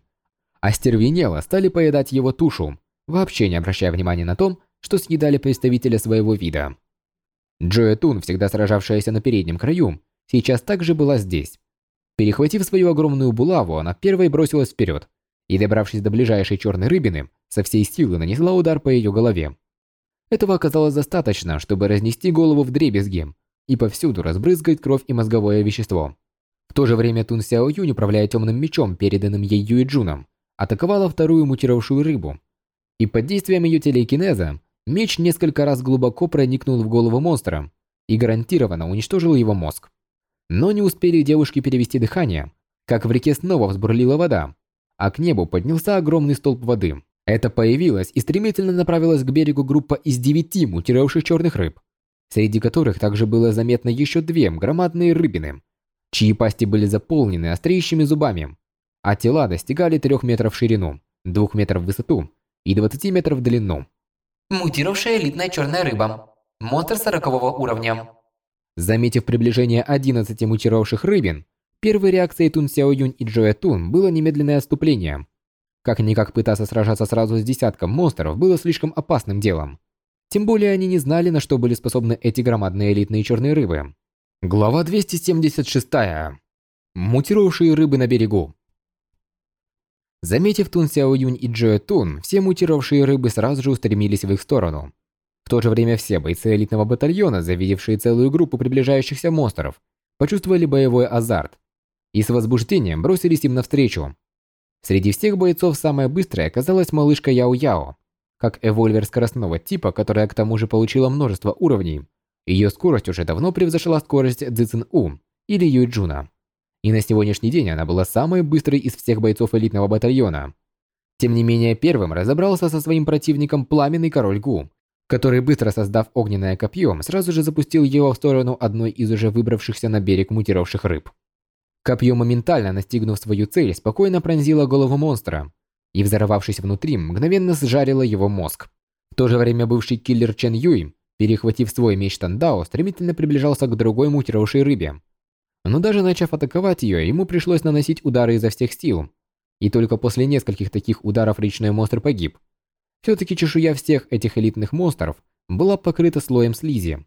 остервенело стали поедать его тушу, вообще не обращая внимания на то, что съедали представителя своего вида. Джоя Тун, всегда сражавшаяся на переднем краю, сейчас также была здесь. Перехватив свою огромную булаву, она первой бросилась вперед и, добравшись до ближайшей черной рыбины, со всей силы нанесла удар по ее голове. Этого оказалось достаточно, чтобы разнести голову в дребезги и повсюду разбрызгать кровь и мозговое вещество. В то же время Тун Сяо Юнь, управляя темным мечом, переданным ей Юи Джуном, атаковала вторую мутировавшую рыбу. И под действием ее телекинеза, меч несколько раз глубоко проникнул в голову монстра и гарантированно уничтожил его мозг. Но не успели девушки перевести дыхание, как в реке снова взбурлила вода, а к небу поднялся огромный столб воды. Это появилось и стремительно направилась к берегу группа из девяти мутировавших черных рыб, среди которых также было заметно еще две громадные рыбины, чьи пасти были заполнены острейшими зубами, а тела достигали трех метров в ширину, двух метров в высоту и 20 метров в длину. Мутировавшая элитная черная рыба. Монстр сорокового уровня. Заметив приближение 11 мутировавших рыбин, первой реакцией Тун Сяо Юнь и Джоя Тун было немедленное отступление. Как-никак пытаться сражаться сразу с десятком монстров было слишком опасным делом. Тем более они не знали, на что были способны эти громадные элитные черные рыбы. Глава 276. Мутировавшие рыбы на берегу. Заметив Тун Сяо Юнь и Джоя Тун, все мутировавшие рыбы сразу же устремились в их сторону. В то же время все бойцы элитного батальона, завидевшие целую группу приближающихся монстров, почувствовали боевой азарт и с возбуждением бросились им навстречу. Среди всех бойцов самая быстрая оказалась малышка Яо-Яо. Как эвольвер скоростного типа, которая к тому же получила множество уровней, ее скорость уже давно превзошла скорость Цзицин У или Юэ Джуна. И на сегодняшний день она была самой быстрой из всех бойцов элитного батальона. Тем не менее, первым разобрался со своим противником пламенный король Гу, который, быстро создав огненное копье, сразу же запустил его в сторону одной из уже выбравшихся на берег мутировавших рыб. Копье, моментально настигнув свою цель, спокойно пронзило голову монстра и, взорвавшись внутри, мгновенно сжарило его мозг. В то же время бывший киллер Чен Юй, перехватив свой меч Тандао, стремительно приближался к другой мутировавшей рыбе. Но даже начав атаковать ее, ему пришлось наносить удары изо всех сил. И только после нескольких таких ударов речной монстр погиб. Все-таки чешуя всех этих элитных монстров была покрыта слоем слизи.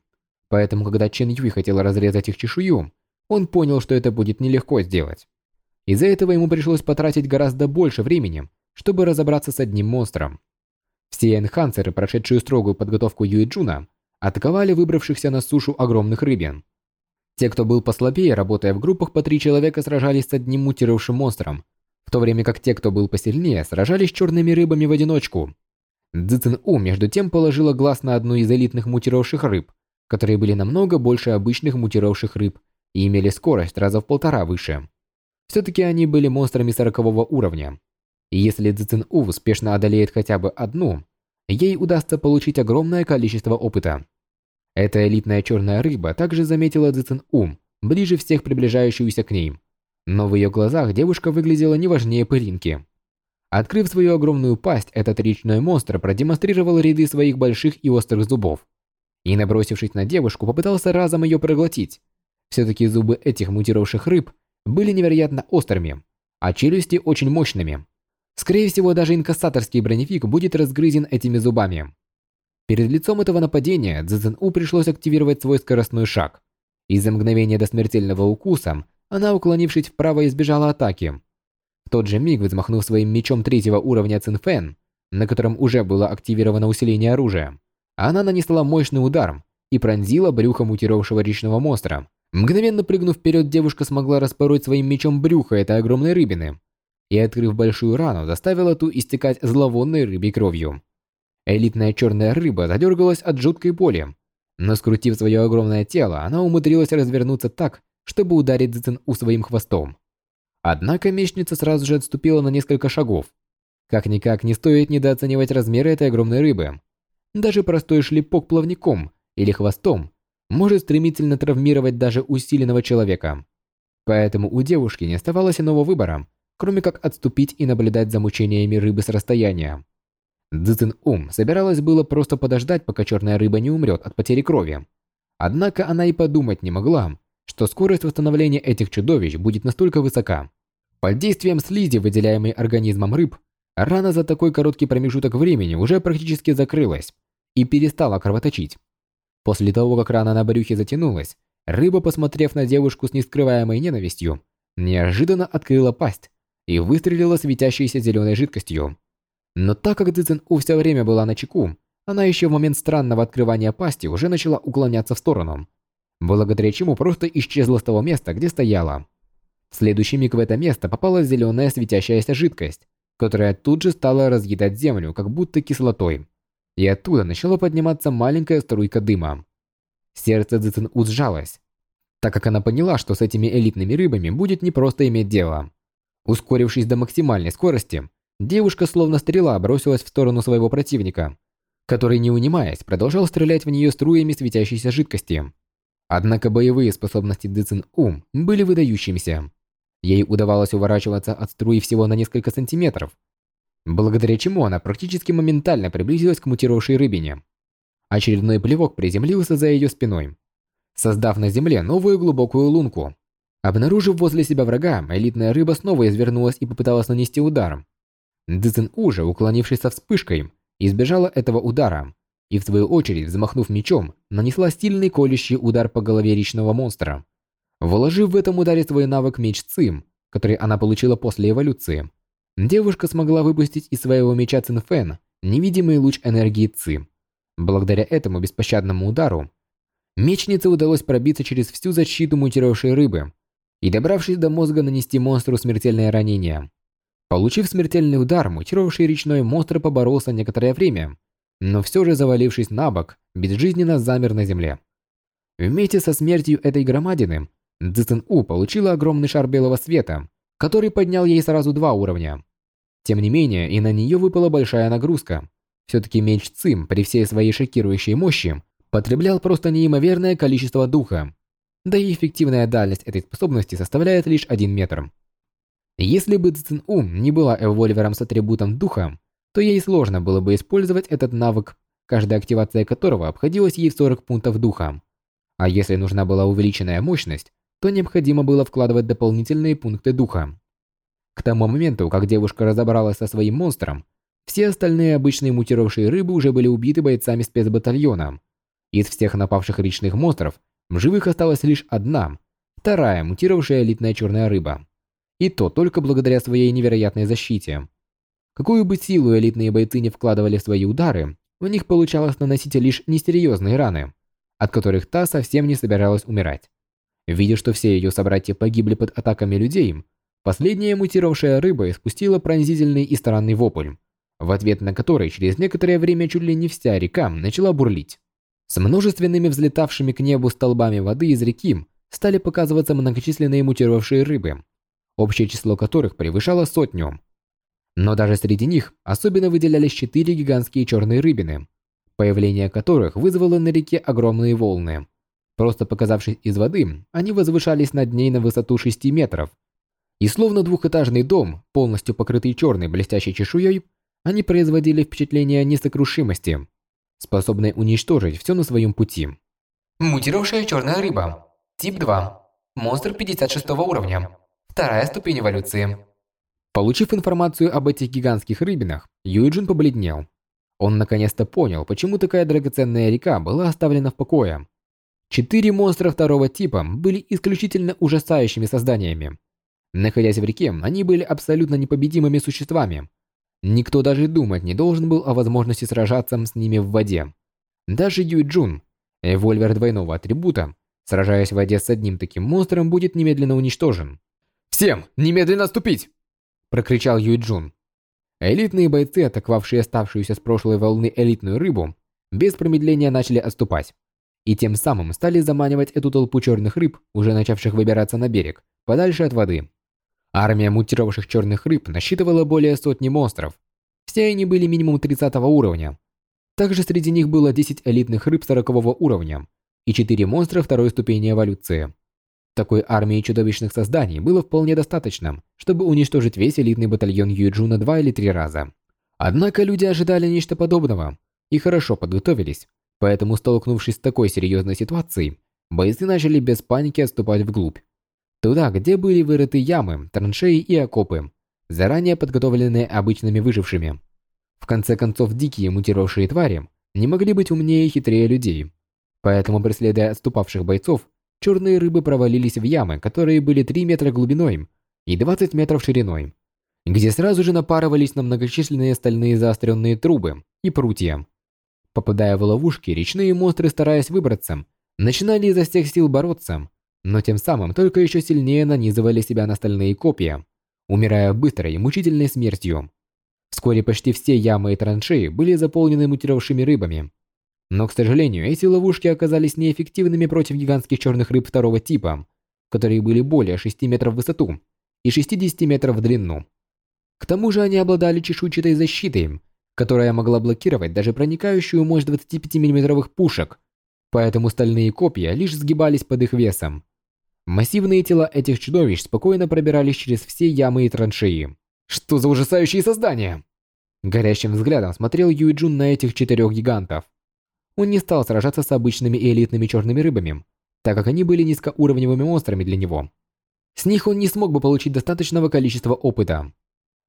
Поэтому, когда Чен Юй хотел разрезать их чешую, он понял, что это будет нелегко сделать. Из-за этого ему пришлось потратить гораздо больше времени, чтобы разобраться с одним монстром. Все энхансеры, прошедшие строгую подготовку Юи Джуна, атаковали выбравшихся на сушу огромных рыбин. Те, кто был послабее, работая в группах по три человека, сражались с одним мутировавшим монстром, в то время как те, кто был посильнее, сражались с черными рыбами в одиночку. Цзицин У между тем положила глаз на одну из элитных мутировавших рыб, которые были намного больше обычных мутировавших рыб и имели скорость раза в полтора выше. Все-таки они были монстрами сорокового уровня. И если Цзицин У успешно одолеет хотя бы одну, ей удастся получить огромное количество опыта. Эта элитная черная рыба также заметила Цзэцэн Ум, ближе всех приближающуюся к ней. Но в ее глазах девушка выглядела не важнее пылинки. Открыв свою огромную пасть, этот речной монстр продемонстрировал ряды своих больших и острых зубов. И, набросившись на девушку, попытался разом ее проглотить. Все-таки зубы этих мутировавших рыб были невероятно острыми, а челюсти очень мощными. Скорее всего, даже инкассаторский броневик будет разгрызен этими зубами. Перед лицом этого нападения Цзэцэн-У пришлось активировать свой скоростной шаг. Из-за мгновения до смертельного укуса она, уклонившись вправо, избежала атаки. В тот же миг, взмахнув своим мечом третьего уровня Цинфэн, на котором уже было активировано усиление оружия, она нанесла мощный удар и пронзила брюхо мутировавшего речного монстра. Мгновенно прыгнув вперед, девушка смогла распороть своим мечом брюхо этой огромной рыбины и, открыв большую рану, заставила ту истекать зловонной рыбьей кровью. Элитная черная рыба задергалась от жуткой боли, но скрутив свое огромное тело, она умудрилась развернуться так, чтобы ударить Цзэн У своим хвостом. Однако мечница сразу же отступила на несколько шагов. Как-никак не стоит недооценивать размеры этой огромной рыбы. Даже простой шлепок плавником или хвостом может стремительно травмировать даже усиленного человека. Поэтому у девушки не оставалось иного выбора, кроме как отступить и наблюдать за мучениями рыбы с расстояния. Цзин Ум собиралась было просто подождать, пока черная рыба не умрет от потери крови. Однако она и подумать не могла, что скорость восстановления этих чудовищ будет настолько высока. Под действием слизи, выделяемой организмом рыб, рана за такой короткий промежуток времени уже практически закрылась и перестала кровоточить. После того, как рана на брюхе затянулась, рыба, посмотрев на девушку с нескрываемой ненавистью, неожиданно открыла пасть и выстрелила светящейся зеленой жидкостью. Но так как Цзэн У все время была на чеку, она еще в момент странного открывания пасти уже начала уклоняться в сторону, благодаря чему просто исчезла с того места, где стояла. В следующий миг в это место попала зеленая светящаяся жидкость, которая тут же стала разъедать землю, как будто кислотой. И оттуда начала подниматься маленькая струйка дыма. Сердце Цзэн У сжалось, так как она поняла, что с этими элитными рыбами будет непросто иметь дело. Ускорившись до максимальной скорости, Девушка, словно стрела, бросилась в сторону своего противника, который, не унимаясь, продолжал стрелять в нее струями светящейся жидкости. Однако боевые способности Дыцин Ум были выдающимися. Ей удавалось уворачиваться от струи всего на несколько сантиметров, благодаря чему она практически моментально приблизилась к мутировавшей рыбине. Очередной плевок приземлился за ее спиной, создав на земле новую глубокую лунку. Обнаружив возле себя врага, элитная рыба снова извернулась и попыталась нанести удар, Дзин уже, уклонившись со вспышкой, избежала этого удара и, в свою очередь, взмахнув мечом, нанесла сильный колющий удар по голове речного монстра. Вложив в этом ударе свой навык меч Цим, который она получила после эволюции, девушка смогла выпустить из своего меча Цинфэн невидимый луч энергии Ци. Благодаря этому беспощадному удару, мечнице удалось пробиться через всю защиту мутировавшей рыбы и, добравшись до мозга, нанести монстру смертельное ранение. Получив смертельный удар, мутировавший речной монстр поборолся некоторое время, но все же завалившись на бок, безжизненно замер на земле. Вместе со смертью этой громадины, Цзэн У получила огромный шар белого света, который поднял ей сразу два уровня. Тем не менее, и на нее выпала большая нагрузка. Все-таки меч Цим при всей своей шокирующей мощи потреблял просто неимоверное количество духа. Да и эффективная дальность этой способности составляет лишь один метр. Если бы Цзин У не была эвольвером с атрибутом духа, то ей сложно было бы использовать этот навык, каждая активация которого обходилась ей в 40 пунктов духа. А если нужна была увеличенная мощность, то необходимо было вкладывать дополнительные пункты духа. К тому моменту, как девушка разобралась со своим монстром, все остальные обычные мутировавшие рыбы уже были убиты бойцами спецбатальона. Из всех напавших речных монстров в живых осталась лишь одна, вторая мутировавшая элитная черная рыба. И то только благодаря своей невероятной защите. Какую бы силу элитные бойцы не вкладывали в свои удары, у них получалось наносить лишь несерьезные раны, от которых та совсем не собиралась умирать. Видя, что все ее собратья погибли под атаками людей, последняя мутировавшая рыба испустила пронзительный и странный вопль, в ответ на который через некоторое время чуть ли не вся река начала бурлить. С множественными взлетавшими к небу столбами воды из реки стали показываться многочисленные мутировавшие рыбы, общее число которых превышало сотню. Но даже среди них особенно выделялись четыре гигантские черные рыбины, появление которых вызвало на реке огромные волны. Просто показавшись из воды, они возвышались над ней на высоту 6 метров. И словно двухэтажный дом, полностью покрытый черной блестящей чешуей, они производили впечатление несокрушимости, способной уничтожить все на своем пути. Мутировавшая черная рыба. Тип 2. Монстр 56 уровня. Вторая ступень эволюции. Получив информацию об этих гигантских рыбинах, Юджин побледнел. Он наконец-то понял, почему такая драгоценная река была оставлена в покое. Четыре монстра второго типа были исключительно ужасающими созданиями. Находясь в реке, они были абсолютно непобедимыми существами. Никто даже думать не должен был о возможности сражаться с ними в воде. Даже Юджун, эвольвер двойного атрибута, сражаясь в воде с одним таким монстром, будет немедленно уничтожен. «Всем, немедленно отступить!» прокричал Юйджун. Элитные бойцы, атаковавшие оставшуюся с прошлой волны элитную рыбу, без промедления начали отступать. И тем самым стали заманивать эту толпу черных рыб, уже начавших выбираться на берег, подальше от воды. Армия мутировавших черных рыб насчитывала более сотни монстров. Все они были минимум 30 уровня. Также среди них было 10 элитных рыб 40 уровня и 4 монстра второй ступени эволюции. Такой армии чудовищных созданий было вполне достаточно, чтобы уничтожить весь элитный батальон Юджуна два или три раза. Однако люди ожидали нечто подобного и хорошо подготовились, поэтому, столкнувшись с такой серьезной ситуацией, бойцы начали без паники отступать вглубь. Туда, где были вырыты ямы, траншеи и окопы, заранее подготовленные обычными выжившими. В конце концов, дикие мутировавшие твари не могли быть умнее и хитрее людей. Поэтому, преследуя отступавших бойцов, черные рыбы провалились в ямы, которые были 3 метра глубиной и 20 метров шириной, где сразу же напарывались на многочисленные стальные заостренные трубы и прутья. Попадая в ловушки, речные монстры, стараясь выбраться, начинали изо всех сил бороться, но тем самым только еще сильнее нанизывали себя на стальные копья, умирая быстрой и мучительной смертью. Вскоре почти все ямы и траншеи были заполнены мутировавшими рыбами, но, к сожалению, эти ловушки оказались неэффективными против гигантских черных рыб второго типа, которые были более 6 метров в высоту и 60 метров в длину. К тому же они обладали чешуйчатой защитой, которая могла блокировать даже проникающую мощь 25 миллиметровых пушек, поэтому стальные копья лишь сгибались под их весом. Массивные тела этих чудовищ спокойно пробирались через все ямы и траншеи. Что за ужасающие создания? Горящим взглядом смотрел Юйджун на этих четырех гигантов. Он не стал сражаться с обычными элитными черными рыбами, так как они были низкоуровневыми монстрами для него. С них он не смог бы получить достаточного количества опыта.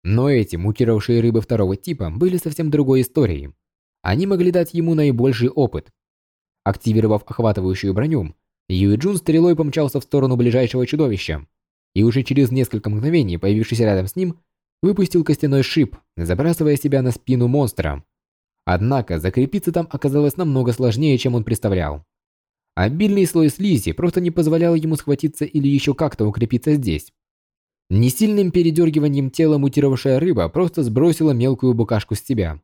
Но эти мутировавшие рыбы второго типа были совсем другой историей. Они могли дать ему наибольший опыт. Активировав охватывающую броню, Юэджун стрелой помчался в сторону ближайшего чудовища, и уже через несколько мгновений, появившись рядом с ним, выпустил костяной шип, забрасывая себя на спину монстра. Однако закрепиться там оказалось намного сложнее, чем он представлял. Обильный слой слизи просто не позволял ему схватиться или еще как-то укрепиться здесь. Несильным передергиванием тела мутировавшая рыба просто сбросила мелкую букашку с себя,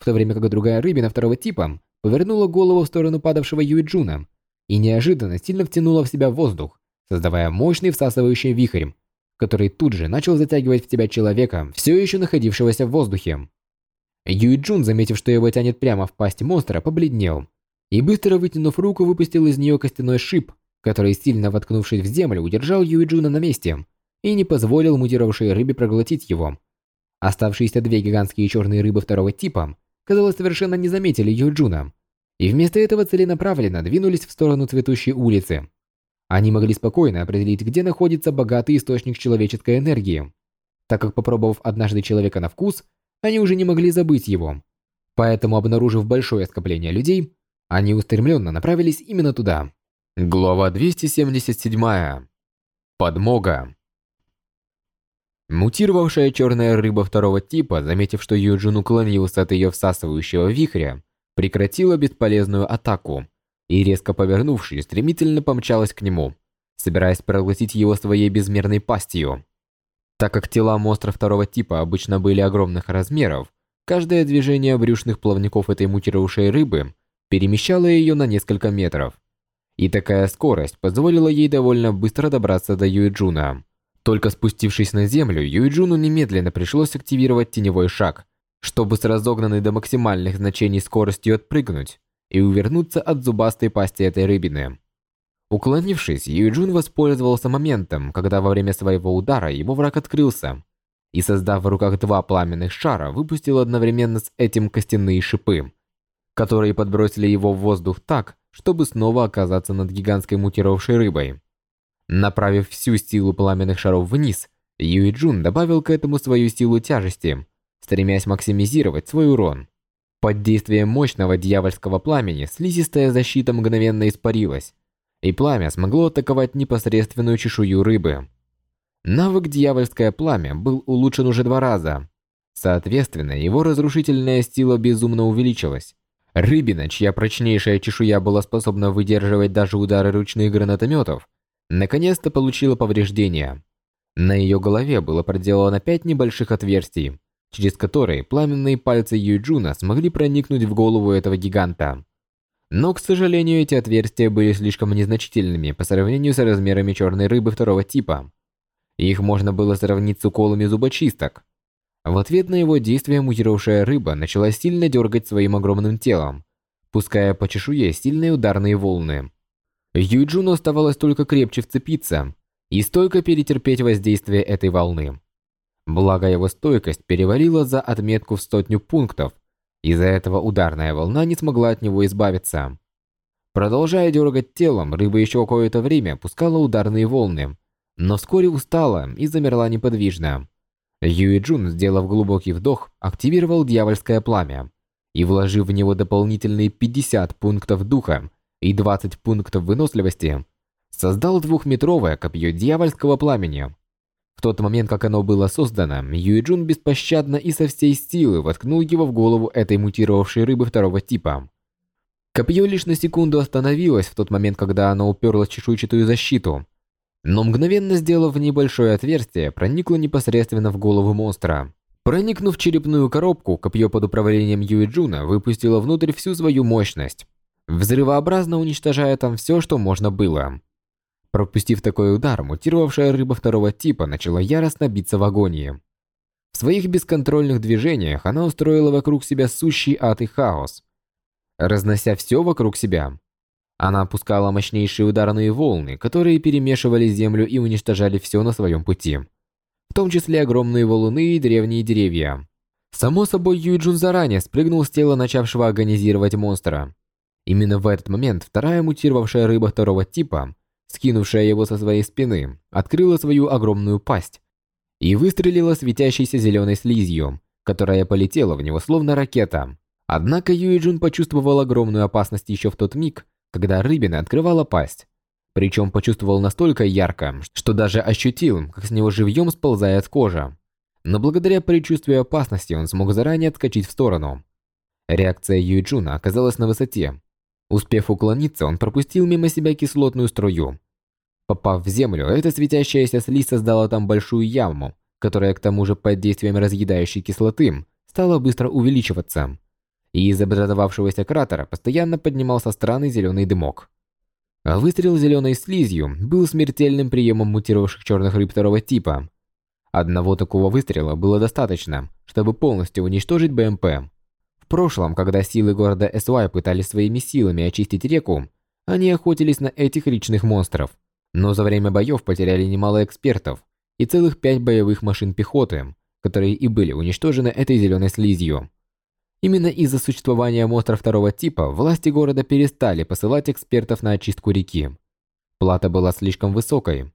в то время как другая рыбина второго типа повернула голову в сторону падавшего Юиджуна и неожиданно сильно втянула в себя воздух, создавая мощный всасывающий вихрь, который тут же начал затягивать в себя человека, все еще находившегося в воздухе. Юэ Джун, заметив, что его тянет прямо в пасть монстра, побледнел и, быстро вытянув руку, выпустил из нее костяной шип, который, сильно воткнувшись в землю, удержал Юэ Джуна на месте и не позволил мутировавшей рыбе проглотить его. Оставшиеся две гигантские черные рыбы второго типа, казалось, совершенно не заметили Юэ Джуна, и вместо этого целенаправленно двинулись в сторону цветущей улицы. Они могли спокойно определить, где находится богатый источник человеческой энергии, так как попробовав однажды человека на вкус, они уже не могли забыть его. Поэтому, обнаружив большое скопление людей, они устремленно направились именно туда. Глава 277. Подмога. Мутировавшая черная рыба второго типа, заметив, что Юджин уклонился от ее всасывающего вихря, прекратила бесполезную атаку и, резко повернувшись, стремительно помчалась к нему, собираясь проглотить его своей безмерной пастью. Так как тела монстров второго типа обычно были огромных размеров, каждое движение брюшных плавников этой мутировавшей рыбы перемещало ее на несколько метров. И такая скорость позволила ей довольно быстро добраться до Юэджуна. Только спустившись на землю, Юэджуну немедленно пришлось активировать теневой шаг, чтобы с разогнанной до максимальных значений скоростью отпрыгнуть и увернуться от зубастой пасти этой рыбины. Уклонившись, Юджун воспользовался моментом, когда во время своего удара его враг открылся, и, создав в руках два пламенных шара, выпустил одновременно с этим костяные шипы, которые подбросили его в воздух так, чтобы снова оказаться над гигантской мутировавшей рыбой. Направив всю силу пламенных шаров вниз, Юй Джун добавил к этому свою силу тяжести, стремясь максимизировать свой урон. Под действием мощного дьявольского пламени слизистая защита мгновенно испарилась, и пламя смогло атаковать непосредственную чешую рыбы. Навык «Дьявольское пламя» был улучшен уже два раза. Соответственно, его разрушительная сила безумно увеличилась. Рыбина, чья прочнейшая чешуя была способна выдерживать даже удары ручных гранатометов, наконец-то получила повреждения. На ее голове было проделано пять небольших отверстий, через которые пламенные пальцы Юджуна смогли проникнуть в голову этого гиганта. Но, к сожалению, эти отверстия были слишком незначительными по сравнению с размерами черной рыбы второго типа. Их можно было сравнить с уколами зубочисток. В ответ на его действия мутировавшая рыба начала сильно дергать своим огромным телом, пуская по чешуе сильные ударные волны. Юйджуну оставалось только крепче вцепиться и стойко перетерпеть воздействие этой волны. Благо его стойкость перевалила за отметку в сотню пунктов, из-за этого ударная волна не смогла от него избавиться. Продолжая дергать телом, рыба еще какое-то время пускала ударные волны, но вскоре устала и замерла неподвижно. Юи Джун, сделав глубокий вдох, активировал дьявольское пламя и, вложив в него дополнительные 50 пунктов духа и 20 пунктов выносливости, создал двухметровое копье дьявольского пламени. В тот момент, как оно было создано, Юи Джун беспощадно и со всей силы воткнул его в голову этой мутировавшей рыбы второго типа. Копье лишь на секунду остановилось в тот момент, когда оно уперлось в чешуйчатую защиту, но мгновенно сделав небольшое отверстие, проникло непосредственно в голову монстра. Проникнув в черепную коробку, копье под управлением Юиджуна выпустило внутрь всю свою мощность, взрывообразно уничтожая там все, что можно было. Пропустив такой удар, мутировавшая рыба второго типа начала яростно биться в агонии. В своих бесконтрольных движениях она устроила вокруг себя сущий ад и хаос, разнося все вокруг себя. Она опускала мощнейшие ударные волны, которые перемешивали землю и уничтожали все на своем пути. В том числе огромные валуны и древние деревья. Само собой, Юджун заранее спрыгнул с тела начавшего агонизировать монстра. Именно в этот момент вторая мутировавшая рыба второго типа, скинувшая его со своей спины, открыла свою огромную пасть и выстрелила светящейся зеленой слизью, которая полетела в него словно ракета. Однако Юджун почувствовал огромную опасность еще в тот миг, когда рыбина открывала пасть. Причем почувствовал настолько ярко, что даже ощутил, как с него живьем сползает кожа. Но благодаря предчувствию опасности он смог заранее отскочить в сторону. Реакция Юйджуна оказалась на высоте. Успев уклониться, он пропустил мимо себя кислотную струю. Попав в землю, эта светящаяся слизь создала там большую яму, которая к тому же под действием разъедающей кислоты стала быстро увеличиваться и из образовавшегося кратера постоянно поднимался странный зеленый дымок. А выстрел зеленой слизью был смертельным приемом мутировавших черных рыб второго типа. Одного такого выстрела было достаточно, чтобы полностью уничтожить БМП. В прошлом, когда силы города Эсуай пытались своими силами очистить реку, они охотились на этих речных монстров. Но за время боев потеряли немало экспертов и целых пять боевых машин пехоты, которые и были уничтожены этой зеленой слизью. Именно из-за существования монстров второго типа власти города перестали посылать экспертов на очистку реки. Плата была слишком высокой.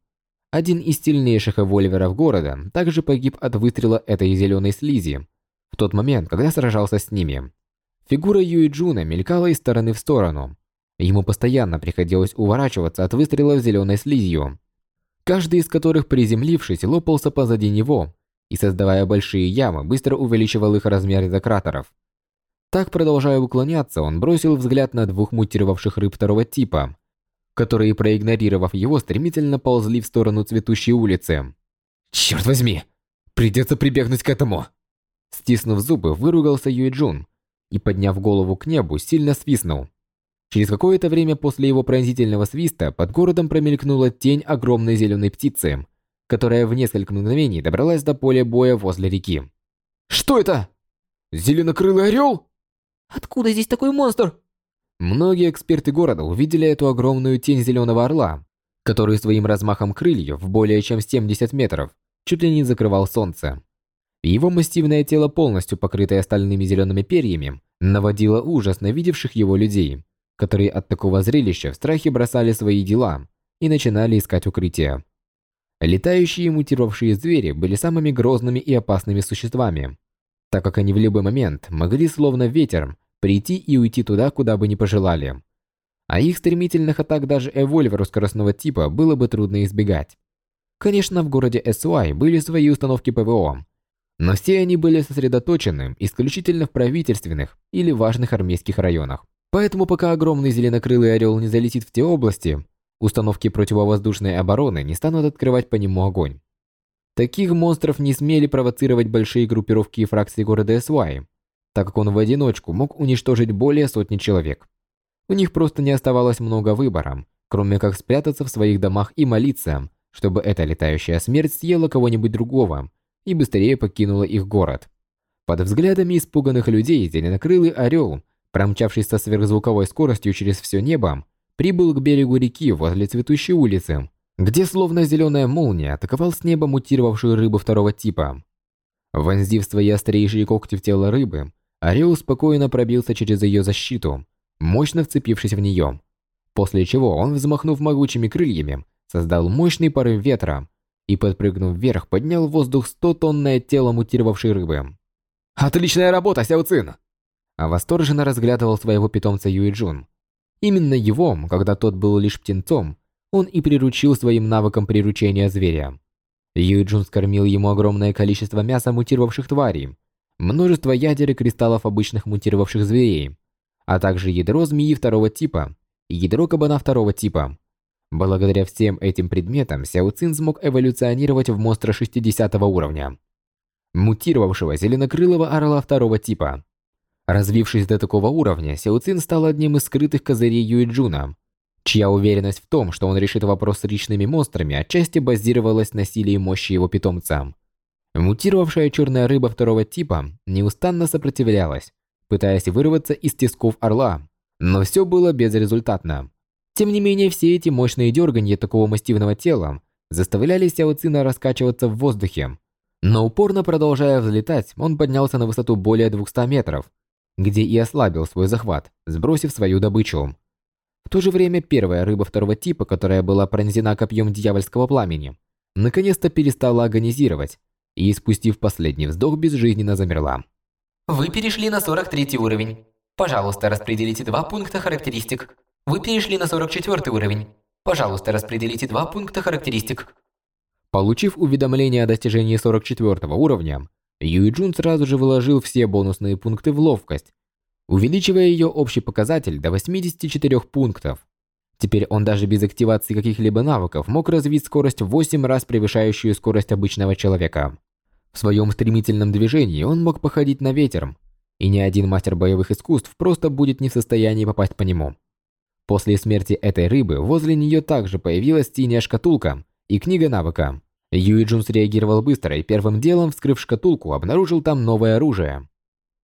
Один из сильнейших эвольверов города также погиб от выстрела этой зеленой слизи в тот момент, когда сражался с ними. Фигура Юи Джуна мелькала из стороны в сторону. Ему постоянно приходилось уворачиваться от выстрелов зеленой слизью, каждый из которых, приземлившись, лопался позади него и, создавая большие ямы, быстро увеличивал их размер из-за кратеров. Так, продолжая уклоняться, он бросил взгляд на двух мутировавших рыб второго типа, которые, проигнорировав его, стремительно ползли в сторону цветущей улицы. «Черт возьми! Придется прибегнуть к этому!» Стиснув зубы, выругался Юйджун и, подняв голову к небу, сильно свистнул. Через какое-то время после его пронзительного свиста под городом промелькнула тень огромной зеленой птицы, которая в несколько мгновений добралась до поля боя возле реки. «Что это?» Зеленокрылый орел? Откуда здесь такой монстр? Многие эксперты города увидели эту огромную тень зеленого орла, который своим размахом крыльев в более чем 70 метров чуть ли не закрывал солнце. Его массивное тело, полностью покрытое стальными зелеными перьями, наводило ужас на видевших его людей, которые от такого зрелища в страхе бросали свои дела и начинали искать укрытие. Летающие и мутировавшие звери были самыми грозными и опасными существами, так как они в любой момент могли словно ветер прийти и уйти туда, куда бы ни пожелали. А их стремительных атак даже эвольверу скоростного типа было бы трудно избегать. Конечно, в городе SY были свои установки ПВО, но все они были сосредоточены исключительно в правительственных или важных армейских районах. Поэтому пока огромный зеленокрылый орел не залетит в те области, установки противовоздушной обороны не станут открывать по нему огонь. Таких монстров не смели провоцировать большие группировки и фракции города SY, так как он в одиночку мог уничтожить более сотни человек. У них просто не оставалось много выбора, кроме как спрятаться в своих домах и молиться, чтобы эта летающая смерть съела кого-нибудь другого и быстрее покинула их город. Под взглядами испуганных людей зеленокрылый орел, промчавшись со сверхзвуковой скоростью через все небо, прибыл к берегу реки возле цветущей улицы, где словно зеленая молния атаковал с неба мутировавшую рыбу второго типа. Вонзив свои острейшие когти в тело рыбы, Орел спокойно пробился через ее защиту, мощно вцепившись в нее. После чего он, взмахнув могучими крыльями, создал мощный порыв ветра и, подпрыгнув вверх, поднял в воздух 100-тонное тело мутировавшей рыбы. «Отличная работа, Сяо Цин!» А восторженно разглядывал своего питомца Юи Джун. Именно его, когда тот был лишь птенцом, он и приручил своим навыком приручения зверя. Юй Джун скормил ему огромное количество мяса мутировавших тварей, множество ядер и кристаллов обычных мутировавших зверей, а также ядро змеи второго типа и ядро кабана второго типа. Благодаря всем этим предметам Сяо Цин смог эволюционировать в монстра 60 уровня, мутировавшего зеленокрылого орла второго типа. Развившись до такого уровня, Сяо Цин стал одним из скрытых козырей Юэ Джуна, чья уверенность в том, что он решит вопрос с речными монстрами, отчасти базировалась на силе и мощи его питомца. Мутировавшая черная рыба второго типа неустанно сопротивлялась, пытаясь вырваться из тисков орла, но все было безрезультатно. Тем не менее, все эти мощные дерганья такого массивного тела заставляли Сяо Цина раскачиваться в воздухе. Но упорно продолжая взлетать, он поднялся на высоту более 200 метров, где и ослабил свой захват, сбросив свою добычу. В то же время первая рыба второго типа, которая была пронзена копьем дьявольского пламени, наконец-то перестала агонизировать и, спустив последний вздох, безжизненно замерла. Вы перешли на 43 уровень. Пожалуйста, распределите два пункта характеристик. Вы перешли на 44 уровень. Пожалуйста, распределите два пункта характеристик. Получив уведомление о достижении 44 уровня, Юй Джун сразу же вложил все бонусные пункты в ловкость, увеличивая ее общий показатель до 84 пунктов. Теперь он даже без активации каких-либо навыков мог развить скорость в 8 раз превышающую скорость обычного человека. В своем стремительном движении он мог походить на ветер, и ни один мастер боевых искусств просто будет не в состоянии попасть по нему. После смерти этой рыбы возле нее также появилась синяя шкатулка и книга навыка. Юи Джун среагировал быстро и первым делом, вскрыв шкатулку, обнаружил там новое оружие.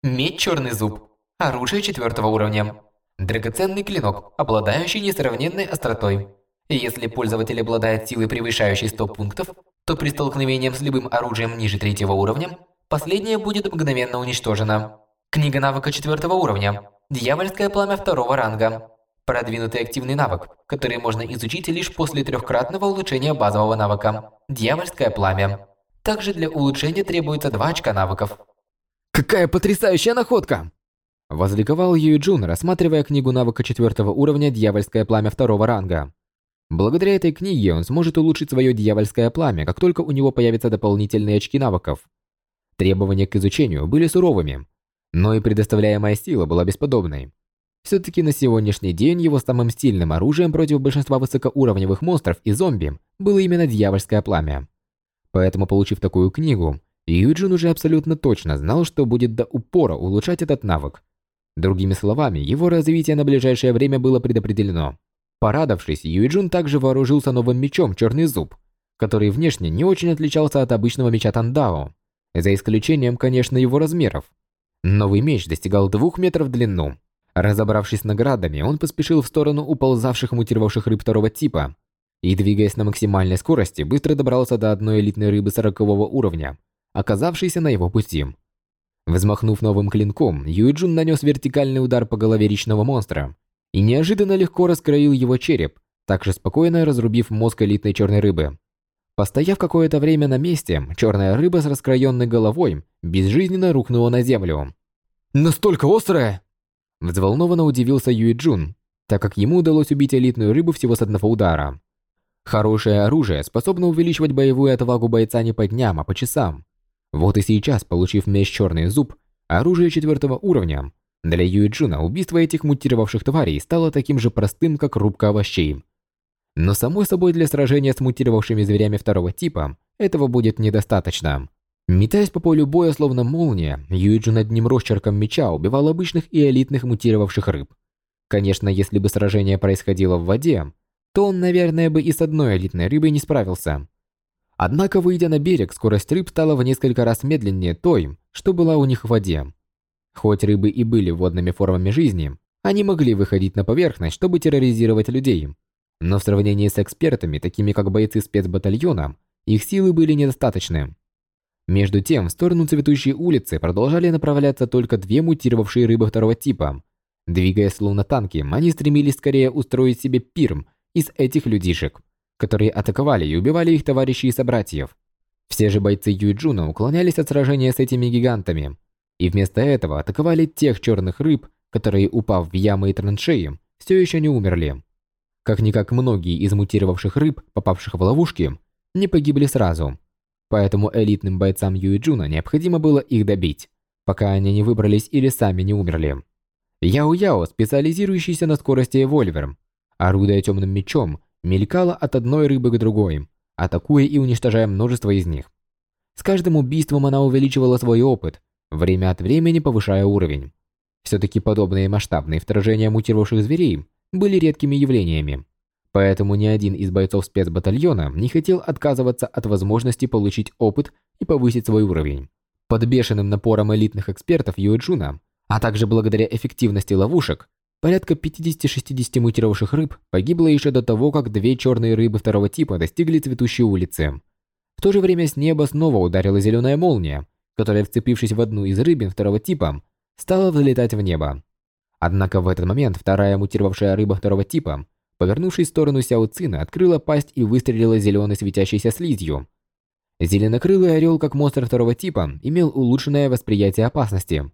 Меч Черный Зуб. Оружие четвертого уровня. Драгоценный клинок, обладающий несравненной остротой. Если пользователь обладает силой, превышающей 100 пунктов, то при столкновении с любым оружием ниже третьего уровня, последнее будет мгновенно уничтожено. Книга навыка четвертого уровня. Дьявольское пламя второго ранга. Продвинутый активный навык, который можно изучить лишь после трехкратного улучшения базового навыка. Дьявольское пламя. Также для улучшения требуется 2 очка навыков. Какая потрясающая находка! Возликовал Юй Джун, рассматривая книгу навыка четвертого уровня «Дьявольское пламя второго ранга». Благодаря этой книге он сможет улучшить свое дьявольское пламя, как только у него появятся дополнительные очки навыков. Требования к изучению были суровыми, но и предоставляемая сила была бесподобной. Все-таки на сегодняшний день его самым сильным оружием против большинства высокоуровневых монстров и зомби было именно дьявольское пламя. Поэтому, получив такую книгу, Юджин уже абсолютно точно знал, что будет до упора улучшать этот навык. Другими словами, его развитие на ближайшее время было предопределено. Порадовавшись, Юйджун также вооружился новым мечом Черный Зуб, который внешне не очень отличался от обычного меча Тандао, за исключением, конечно, его размеров. Новый меч достигал двух метров в длину. Разобравшись с наградами, он поспешил в сторону уползавших мутировавших рыб второго типа и, двигаясь на максимальной скорости, быстро добрался до одной элитной рыбы сорокового уровня, оказавшейся на его пути. Взмахнув новым клинком, Юйджун нанес вертикальный удар по голове речного монстра и неожиданно легко раскроил его череп, также спокойно разрубив мозг элитной черной рыбы. Постояв какое-то время на месте, черная рыба с раскроенной головой безжизненно рухнула на землю. «Настолько острая!» Взволнованно удивился Юй Джун, так как ему удалось убить элитную рыбу всего с одного удара. Хорошее оружие способно увеличивать боевую отвагу бойца не по дням, а по часам. Вот и сейчас, получив меч Черный Зуб, оружие четвертого уровня, для Юэ Джуна убийство этих мутировавших тварей стало таким же простым, как рубка овощей. Но само собой для сражения с мутировавшими зверями второго типа этого будет недостаточно. Метаясь по полю боя словно молния, Юэ Джун одним росчерком меча убивал обычных и элитных мутировавших рыб. Конечно, если бы сражение происходило в воде, то он, наверное, бы и с одной элитной рыбой не справился. Однако, выйдя на берег, скорость рыб стала в несколько раз медленнее той, что была у них в воде. Хоть рыбы и были водными формами жизни, они могли выходить на поверхность, чтобы терроризировать людей, но в сравнении с экспертами, такими как бойцы спецбатальона, их силы были недостаточны. Между тем, в сторону цветущей улицы продолжали направляться только две мутировавшие рыбы второго типа. Двигаясь словно танки, они стремились скорее устроить себе пирм из этих людишек, которые атаковали и убивали их товарищей и собратьев. Все же бойцы Юйджуна уклонялись от сражения с этими гигантами, и вместо этого атаковали тех черных рыб, которые, упав в ямы и траншеи, все еще не умерли. Как-никак многие из мутировавших рыб, попавших в ловушки, не погибли сразу. Поэтому элитным бойцам Юиджуна необходимо было их добить, пока они не выбрались или сами не умерли. Яо-Яо, специализирующийся на скорости эвольвер, орудуя темным мечом, мелькала от одной рыбы к другой, атакуя и уничтожая множество из них. С каждым убийством она увеличивала свой опыт, время от времени повышая уровень. Все-таки подобные масштабные вторжения мутировавших зверей были редкими явлениями. Поэтому ни один из бойцов спецбатальона не хотел отказываться от возможности получить опыт и повысить свой уровень. Под бешеным напором элитных экспертов Юэджуна, а также благодаря эффективности ловушек, порядка 50-60 мутировавших рыб погибло еще до того, как две черные рыбы второго типа достигли цветущей улицы. В то же время с неба снова ударила зеленая молния, которая, вцепившись в одну из рыбин второго типа, стала взлетать в небо. Однако в этот момент вторая мутировавшая рыба второго типа, повернувшись в сторону Сяо Цина, открыла пасть и выстрелила зеленой светящейся слизью. Зеленокрылый орел, как монстр второго типа, имел улучшенное восприятие опасности.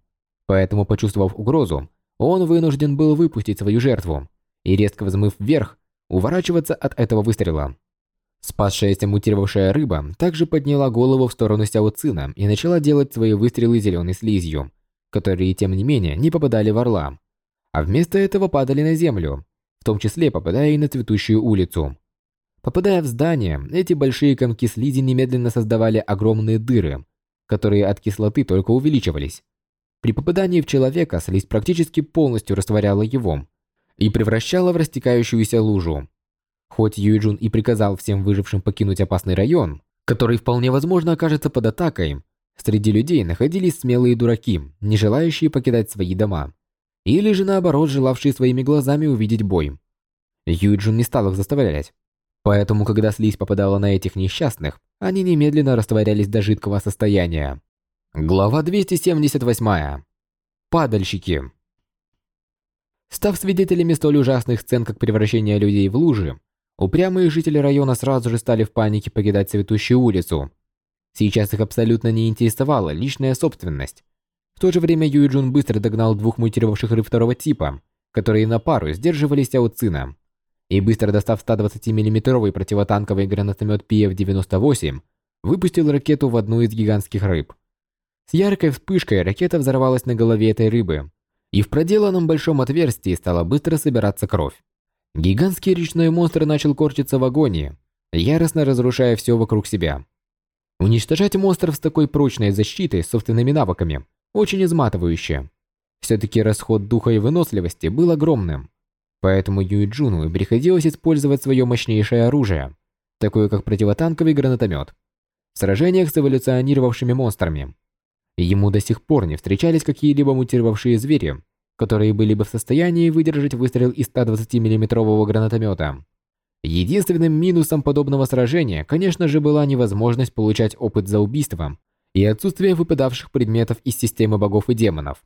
Поэтому, почувствовав угрозу, он вынужден был выпустить свою жертву и, резко взмыв вверх, уворачиваться от этого выстрела. Спасшаяся мутировавшая рыба также подняла голову в сторону Сяо Цина и начала делать свои выстрелы зеленой слизью, которые, тем не менее, не попадали в орла, а вместо этого падали на землю, в том числе попадая и на цветущую улицу. Попадая в здание, эти большие комки слизи немедленно создавали огромные дыры, которые от кислоты только увеличивались. При попадании в человека слизь практически полностью растворяла его и превращала в растекающуюся лужу. Хоть Юйджун и приказал всем выжившим покинуть опасный район, который вполне возможно окажется под атакой, среди людей находились смелые дураки, не желающие покидать свои дома или же наоборот желавшие своими глазами увидеть бой. Юджин не стал их заставлять. Поэтому, когда слизь попадала на этих несчастных, они немедленно растворялись до жидкого состояния. Глава 278. Падальщики. Став свидетелями столь ужасных сцен, как превращение людей в лужи, упрямые жители района сразу же стали в панике покидать цветущую улицу. Сейчас их абсолютно не интересовала личная собственность, то же время Юйджун быстро догнал двух мутировавших рыб второго типа, которые на пару сдерживали Сяо Цина. И быстро достав 120 миллиметровый противотанковый гранатомет PF-98, выпустил ракету в одну из гигантских рыб. С яркой вспышкой ракета взорвалась на голове этой рыбы, и в проделанном большом отверстии стала быстро собираться кровь. Гигантский речной монстр начал корчиться в агонии, яростно разрушая все вокруг себя. Уничтожать монстров с такой прочной защитой собственными навыками очень изматывающе. Все-таки расход духа и выносливости был огромным. Поэтому Юиджуну приходилось использовать свое мощнейшее оружие, такое как противотанковый гранатомет, в сражениях с эволюционировавшими монстрами. Ему до сих пор не встречались какие-либо мутировавшие звери, которые были бы в состоянии выдержать выстрел из 120 миллиметрового гранатомета. Единственным минусом подобного сражения, конечно же, была невозможность получать опыт за убийством и отсутствие выпадавших предметов из системы богов и демонов.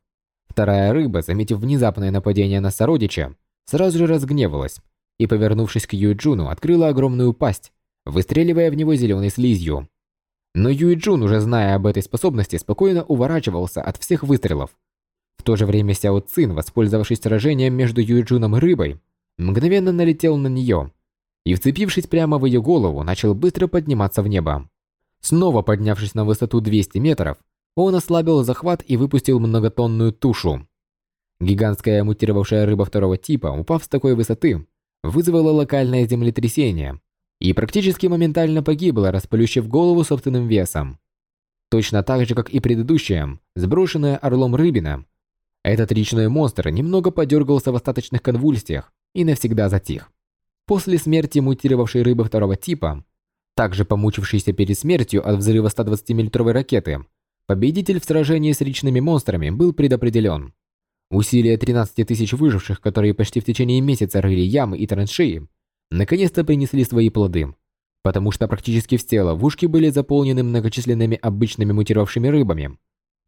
Вторая рыба, заметив внезапное нападение на сородича, сразу же разгневалась и, повернувшись к Юйджуну, открыла огромную пасть, выстреливая в него зеленой слизью. Но Юйджун, уже зная об этой способности, спокойно уворачивался от всех выстрелов. В то же время Сяо Цин, воспользовавшись сражением между Юйджуном и рыбой, мгновенно налетел на нее и, вцепившись прямо в ее голову, начал быстро подниматься в небо. Снова поднявшись на высоту 200 метров, он ослабил захват и выпустил многотонную тушу. Гигантская мутировавшая рыба второго типа, упав с такой высоты, вызвала локальное землетрясение и практически моментально погибла, расплющив голову собственным весом. Точно так же, как и предыдущая, сброшенная орлом рыбина, этот речной монстр немного подергался в остаточных конвульсиях и навсегда затих. После смерти мутировавшей рыбы второго типа, также помучившейся перед смертью от взрыва 120-миллитровой ракеты, победитель в сражении с речными монстрами был предопределен. Усилия 13 тысяч выживших, которые почти в течение месяца рыли ямы и траншеи, наконец-то принесли свои плоды, потому что практически все ловушки были заполнены многочисленными обычными мутировавшими рыбами.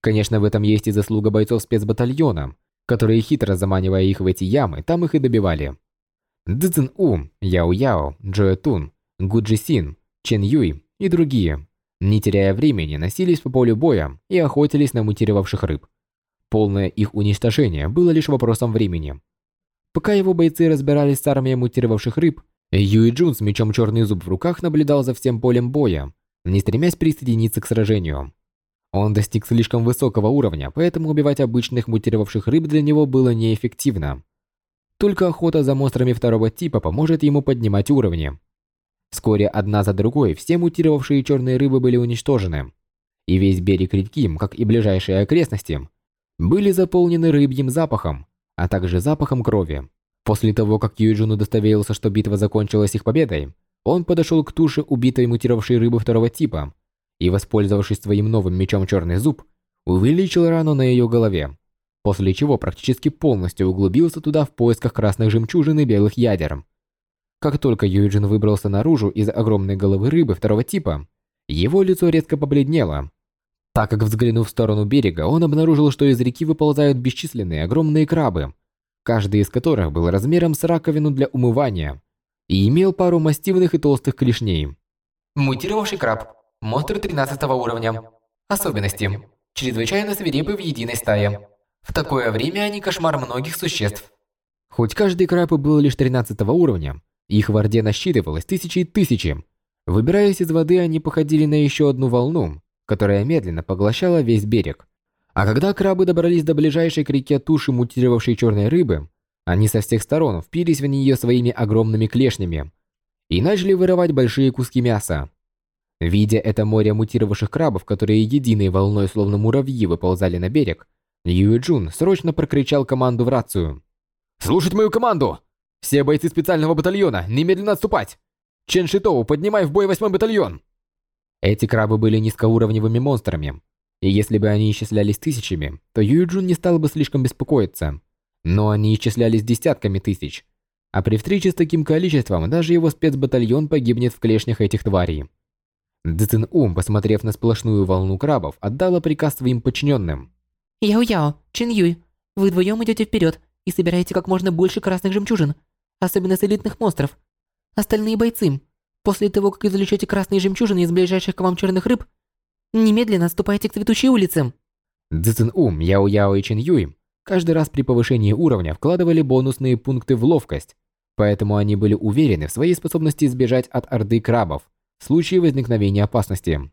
Конечно, в этом есть и заслуга бойцов спецбатальона, которые хитро заманивая их в эти ямы, там их и добивали. Цзин У, Яо Яо, Джоэ Тун, Гу Джи Син, Чен Юй и другие, не теряя времени, носились по полю боя и охотились на мутировавших рыб. Полное их уничтожение было лишь вопросом времени. Пока его бойцы разбирались с армией мутировавших рыб, Юй Джун с мечом Черный Зуб в руках наблюдал за всем полем боя, не стремясь присоединиться к сражению. Он достиг слишком высокого уровня, поэтому убивать обычных мутировавших рыб для него было неэффективно. Только охота за монстрами второго типа поможет ему поднимать уровни. Вскоре одна за другой все мутировавшие черные рыбы были уничтожены. И весь берег реки, как и ближайшие окрестности, были заполнены рыбьим запахом, а также запахом крови. После того, как Юджин удостоверился, что битва закончилась их победой, он подошел к туше убитой мутировавшей рыбы второго типа и, воспользовавшись своим новым мечом Черный Зуб, увеличил рану на ее голове, после чего практически полностью углубился туда в поисках красных жемчужин и белых ядер. Как только Юджин выбрался наружу из огромной головы рыбы второго типа, его лицо резко побледнело, так как взглянув в сторону берега, он обнаружил, что из реки выползают бесчисленные огромные крабы, каждый из которых был размером с раковину для умывания и имел пару массивных и толстых клешней. Мутировавший краб. Монстр 13 уровня. Особенности. Чрезвычайно свирепы в единой стае. В такое время они кошмар многих существ. Хоть каждый краб был лишь 13 уровня, их в Орде насчитывалось тысячи и тысячи. Выбираясь из воды, они походили на еще одну волну, которая медленно поглощала весь берег. А когда крабы добрались до ближайшей к реке туши мутировавшей черной рыбы, они со всех сторон впились в нее своими огромными клешнями и начали вырывать большие куски мяса. Видя это море мутировавших крабов, которые единой волной словно муравьи выползали на берег, Юэ Джун срочно прокричал команду в рацию. «Слушать мою команду! Все бойцы специального батальона, немедленно отступать! Чен Шитоу, поднимай в бой восьмой батальон!» Эти крабы были низкоуровневыми монстрами, и если бы они исчислялись тысячами, то Юджун не стал бы слишком беспокоиться. Но они исчислялись десятками тысяч, а при встрече с таким количеством даже его спецбатальон погибнет в клешнях этих тварей. Цзин Ум, посмотрев на сплошную волну крабов, отдала приказ своим подчиненным. Яо-Яо, Чин Юй, вы вдвоем идете вперед и собираете как можно больше красных жемчужин, особенно с элитных монстров. Остальные бойцы, После того, как извлечете красные жемчужины из ближайших к вам черных рыб, немедленно отступайте к цветущей улице. Цзин Ум, Яо Яо и Чин Юй каждый раз при повышении уровня вкладывали бонусные пункты в ловкость, поэтому они были уверены в своей способности сбежать от орды крабов в случае возникновения опасности.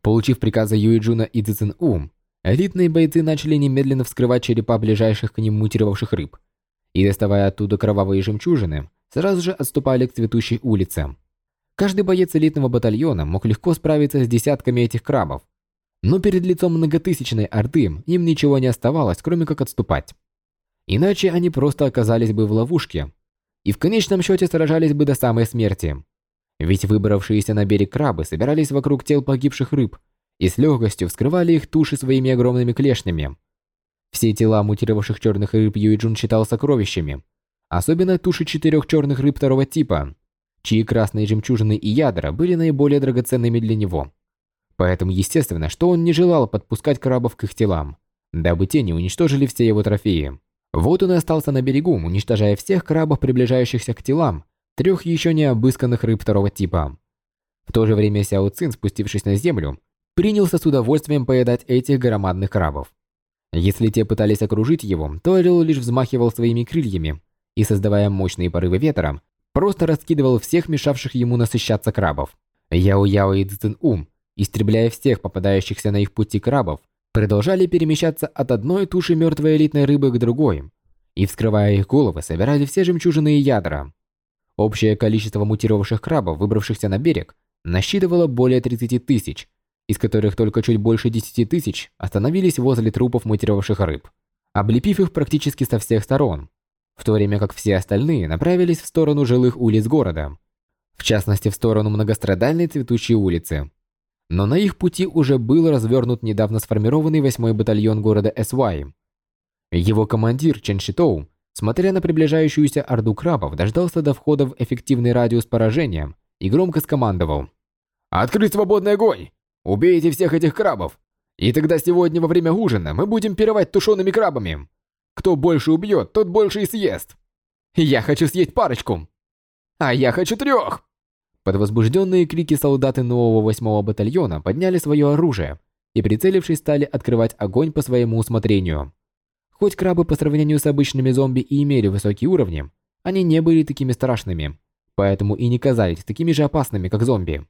Получив приказы Юэ Джуна и Цзин Ум, элитные бойцы начали немедленно вскрывать черепа ближайших к ним мутировавших рыб и, доставая оттуда кровавые жемчужины, сразу же отступали к цветущей улице. Каждый боец элитного батальона мог легко справиться с десятками этих крабов. Но перед лицом многотысячной орды им ничего не оставалось, кроме как отступать. Иначе они просто оказались бы в ловушке и в конечном счете сражались бы до самой смерти. Ведь выбравшиеся на берег крабы собирались вокруг тел погибших рыб и с легкостью вскрывали их туши своими огромными клешнями. Все тела мутировавших черных рыб Юиджун считал сокровищами, особенно туши четырех черных рыб второго типа, чьи красные жемчужины и ядра были наиболее драгоценными для него. Поэтому естественно, что он не желал подпускать крабов к их телам, дабы те не уничтожили все его трофеи. Вот он и остался на берегу, уничтожая всех крабов, приближающихся к телам трех еще не обысканных рыб второго типа. В то же время Сяо Цин, спустившись на землю, принялся с удовольствием поедать этих громадных крабов. Если те пытались окружить его, то орел лишь взмахивал своими крыльями и, создавая мощные порывы ветра, просто раскидывал всех мешавших ему насыщаться крабов. Яо-Яо и Цзин-Ум, истребляя всех попадающихся на их пути крабов, продолжали перемещаться от одной туши мертвой элитной рыбы к другой, и, вскрывая их головы, собирали все жемчужины и ядра. Общее количество мутировавших крабов, выбравшихся на берег, насчитывало более 30 тысяч, из которых только чуть больше 10 тысяч остановились возле трупов мутировавших рыб, облепив их практически со всех сторон, в то время как все остальные направились в сторону жилых улиц города, в частности в сторону многострадальной цветущей улицы. Но на их пути уже был развернут недавно сформированный 8-й батальон города Эсвай. Его командир Чен Шитоу, смотря на приближающуюся орду крабов, дождался до входа в эффективный радиус поражения и громко скомандовал. «Открыть свободный огонь! Убейте всех этих крабов! И тогда сегодня во время ужина мы будем пировать тушеными крабами!» Кто больше убьет, тот больше и съест. Я хочу съесть парочку. А я хочу трех. Под возбужденные крики солдаты нового восьмого батальона подняли свое оружие и, прицелившись, стали открывать огонь по своему усмотрению. Хоть крабы по сравнению с обычными зомби и имели высокие уровни, они не были такими страшными, поэтому и не казались такими же опасными, как зомби.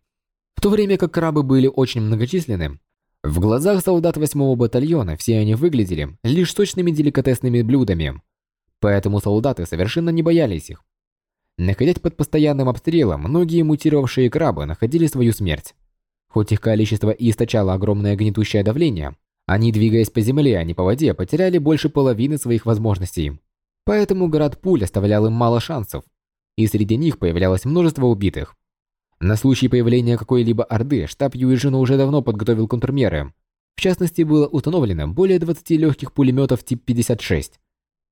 В то время как крабы были очень многочисленны, в глазах солдат 8-го батальона все они выглядели лишь сочными деликатесными блюдами, поэтому солдаты совершенно не боялись их. Находясь под постоянным обстрелом, многие мутировавшие крабы находили свою смерть. Хоть их количество и источало огромное гнетущее давление, они, двигаясь по земле, а не по воде, потеряли больше половины своих возможностей. Поэтому город пуль оставлял им мало шансов, и среди них появлялось множество убитых. На случай появления какой-либо орды штаб Юэжина уже давно подготовил контрмеры. В частности, было установлено более 20 легких пулеметов тип 56,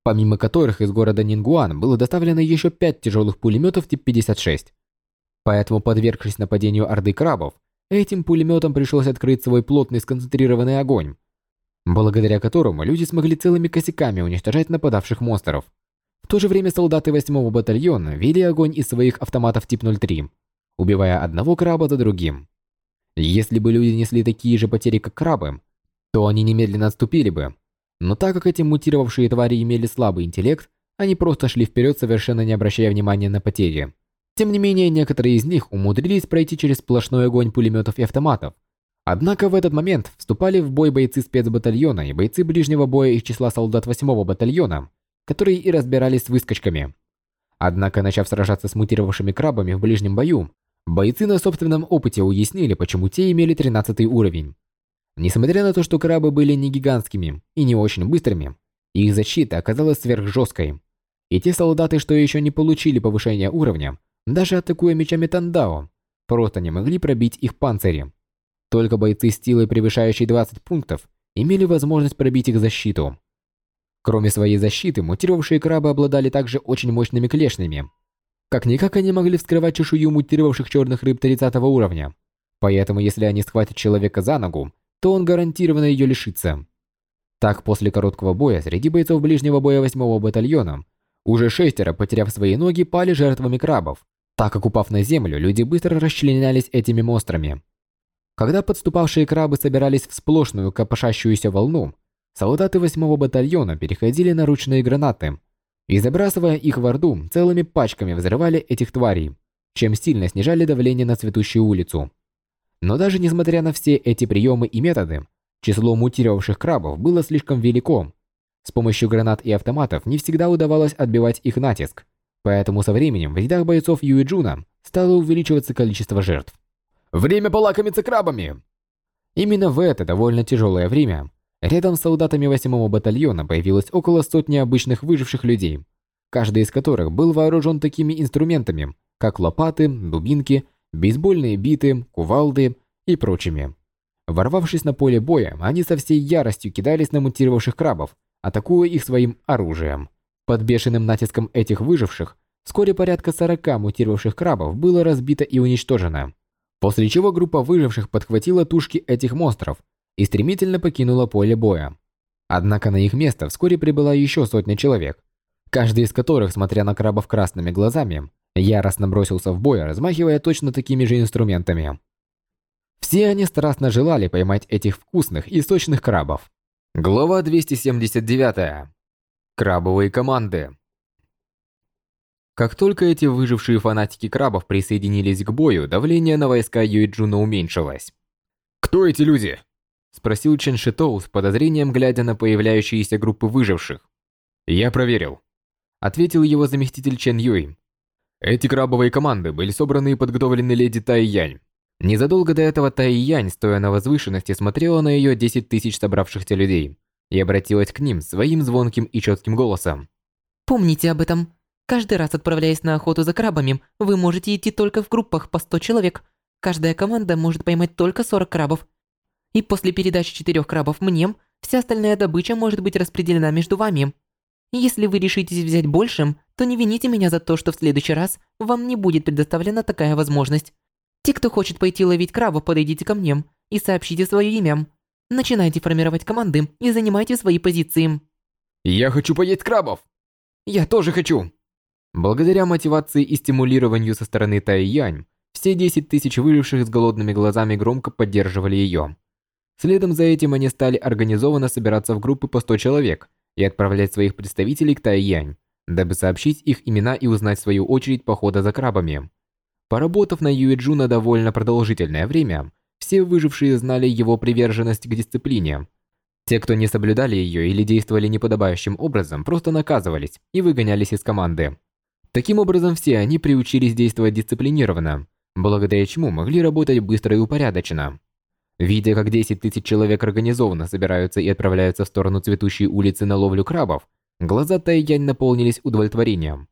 помимо которых из города Нингуан было доставлено еще 5 тяжелых пулеметов тип 56. Поэтому, подвергшись нападению орды крабов, этим пулеметам пришлось открыть свой плотный сконцентрированный огонь, благодаря которому люди смогли целыми косяками уничтожать нападавших монстров. В то же время солдаты 8-го батальона вели огонь из своих автоматов тип 03 убивая одного краба за другим. Если бы люди несли такие же потери, как крабы, то они немедленно отступили бы. Но так как эти мутировавшие твари имели слабый интеллект, они просто шли вперед, совершенно не обращая внимания на потери. Тем не менее, некоторые из них умудрились пройти через сплошной огонь пулеметов и автоматов. Однако в этот момент вступали в бой бойцы спецбатальона и бойцы ближнего боя из числа солдат 8-го батальона, которые и разбирались с выскочками. Однако, начав сражаться с мутировавшими крабами в ближнем бою, Бойцы на собственном опыте уяснили, почему те имели 13 уровень. Несмотря на то, что крабы были не гигантскими и не очень быстрыми, их защита оказалась сверхжесткой. И те солдаты, что еще не получили повышения уровня, даже атакуя мечами Тандао, просто не могли пробить их панцири. Только бойцы с силой, превышающей 20 пунктов, имели возможность пробить их защиту. Кроме своей защиты, мутировавшие крабы обладали также очень мощными клешнями, как-никак они могли вскрывать чешую мутировавших черных рыб 30 уровня. Поэтому если они схватят человека за ногу, то он гарантированно ее лишится. Так, после короткого боя среди бойцов ближнего боя 8-го батальона, уже шестеро, потеряв свои ноги, пали жертвами крабов, так как упав на землю, люди быстро расчленялись этими монстрами. Когда подступавшие крабы собирались в сплошную копошащуюся волну, солдаты 8-го батальона переходили на ручные гранаты, и забрасывая их в Орду, целыми пачками взрывали этих тварей, чем сильно снижали давление на цветущую улицу. Но даже несмотря на все эти приемы и методы, число мутировавших крабов было слишком велико. С помощью гранат и автоматов не всегда удавалось отбивать их натиск, поэтому со временем в рядах бойцов Юиджуна стало увеличиваться количество жертв. Время полакомиться крабами! Именно в это довольно тяжелое время Рядом с солдатами 8-го батальона появилось около сотни обычных выживших людей, каждый из которых был вооружен такими инструментами, как лопаты, дубинки, бейсбольные биты, кувалды и прочими. Ворвавшись на поле боя, они со всей яростью кидались на мутировавших крабов, атакуя их своим оружием. Под бешеным натиском этих выживших, вскоре порядка 40 мутировавших крабов было разбито и уничтожено. После чего группа выживших подхватила тушки этих монстров и стремительно покинула поле боя. Однако на их место вскоре прибыла еще сотня человек, каждый из которых, смотря на крабов красными глазами, яростно бросился в бой, размахивая точно такими же инструментами. Все они страстно желали поймать этих вкусных и сочных крабов. Глава 279. Крабовые команды. Как только эти выжившие фанатики крабов присоединились к бою, давление на войска Юиджуна уменьшилось. «Кто эти люди?» – спросил Чен Шитоу с подозрением, глядя на появляющиеся группы выживших. «Я проверил», – ответил его заместитель Чен Юй. Эти крабовые команды были собраны и подготовлены леди Тай Янь. Незадолго до этого Тай Янь, стоя на возвышенности, смотрела на ее 10 тысяч собравшихся людей и обратилась к ним своим звонким и четким голосом. «Помните об этом. Каждый раз отправляясь на охоту за крабами, вы можете идти только в группах по 100 человек. Каждая команда может поймать только 40 крабов. И после передачи четырех крабов мне, вся остальная добыча может быть распределена между вами. Если вы решитесь взять большим, то не вините меня за то, что в следующий раз вам не будет предоставлена такая возможность. Те, кто хочет пойти ловить крабов, подойдите ко мне и сообщите свое имя. Начинайте формировать команды и занимайте свои позиции. Я хочу поесть крабов. Я тоже хочу. Благодаря мотивации и стимулированию со стороны Тай Янь, все 10 тысяч выживших с голодными глазами громко поддерживали ее. Следом за этим они стали организованно собираться в группы по 100 человек и отправлять своих представителей к Тай Янь, дабы сообщить их имена и узнать свою очередь похода за крабами. Поработав на Юэджуна довольно продолжительное время, все выжившие знали его приверженность к дисциплине. Те, кто не соблюдали ее или действовали неподобающим образом, просто наказывались и выгонялись из команды. Таким образом, все они приучились действовать дисциплинированно, благодаря чему могли работать быстро и упорядоченно. Видя, как 10 тысяч человек организованно собираются и отправляются в сторону цветущей улицы на ловлю крабов, глаза Тайянь наполнились удовлетворением.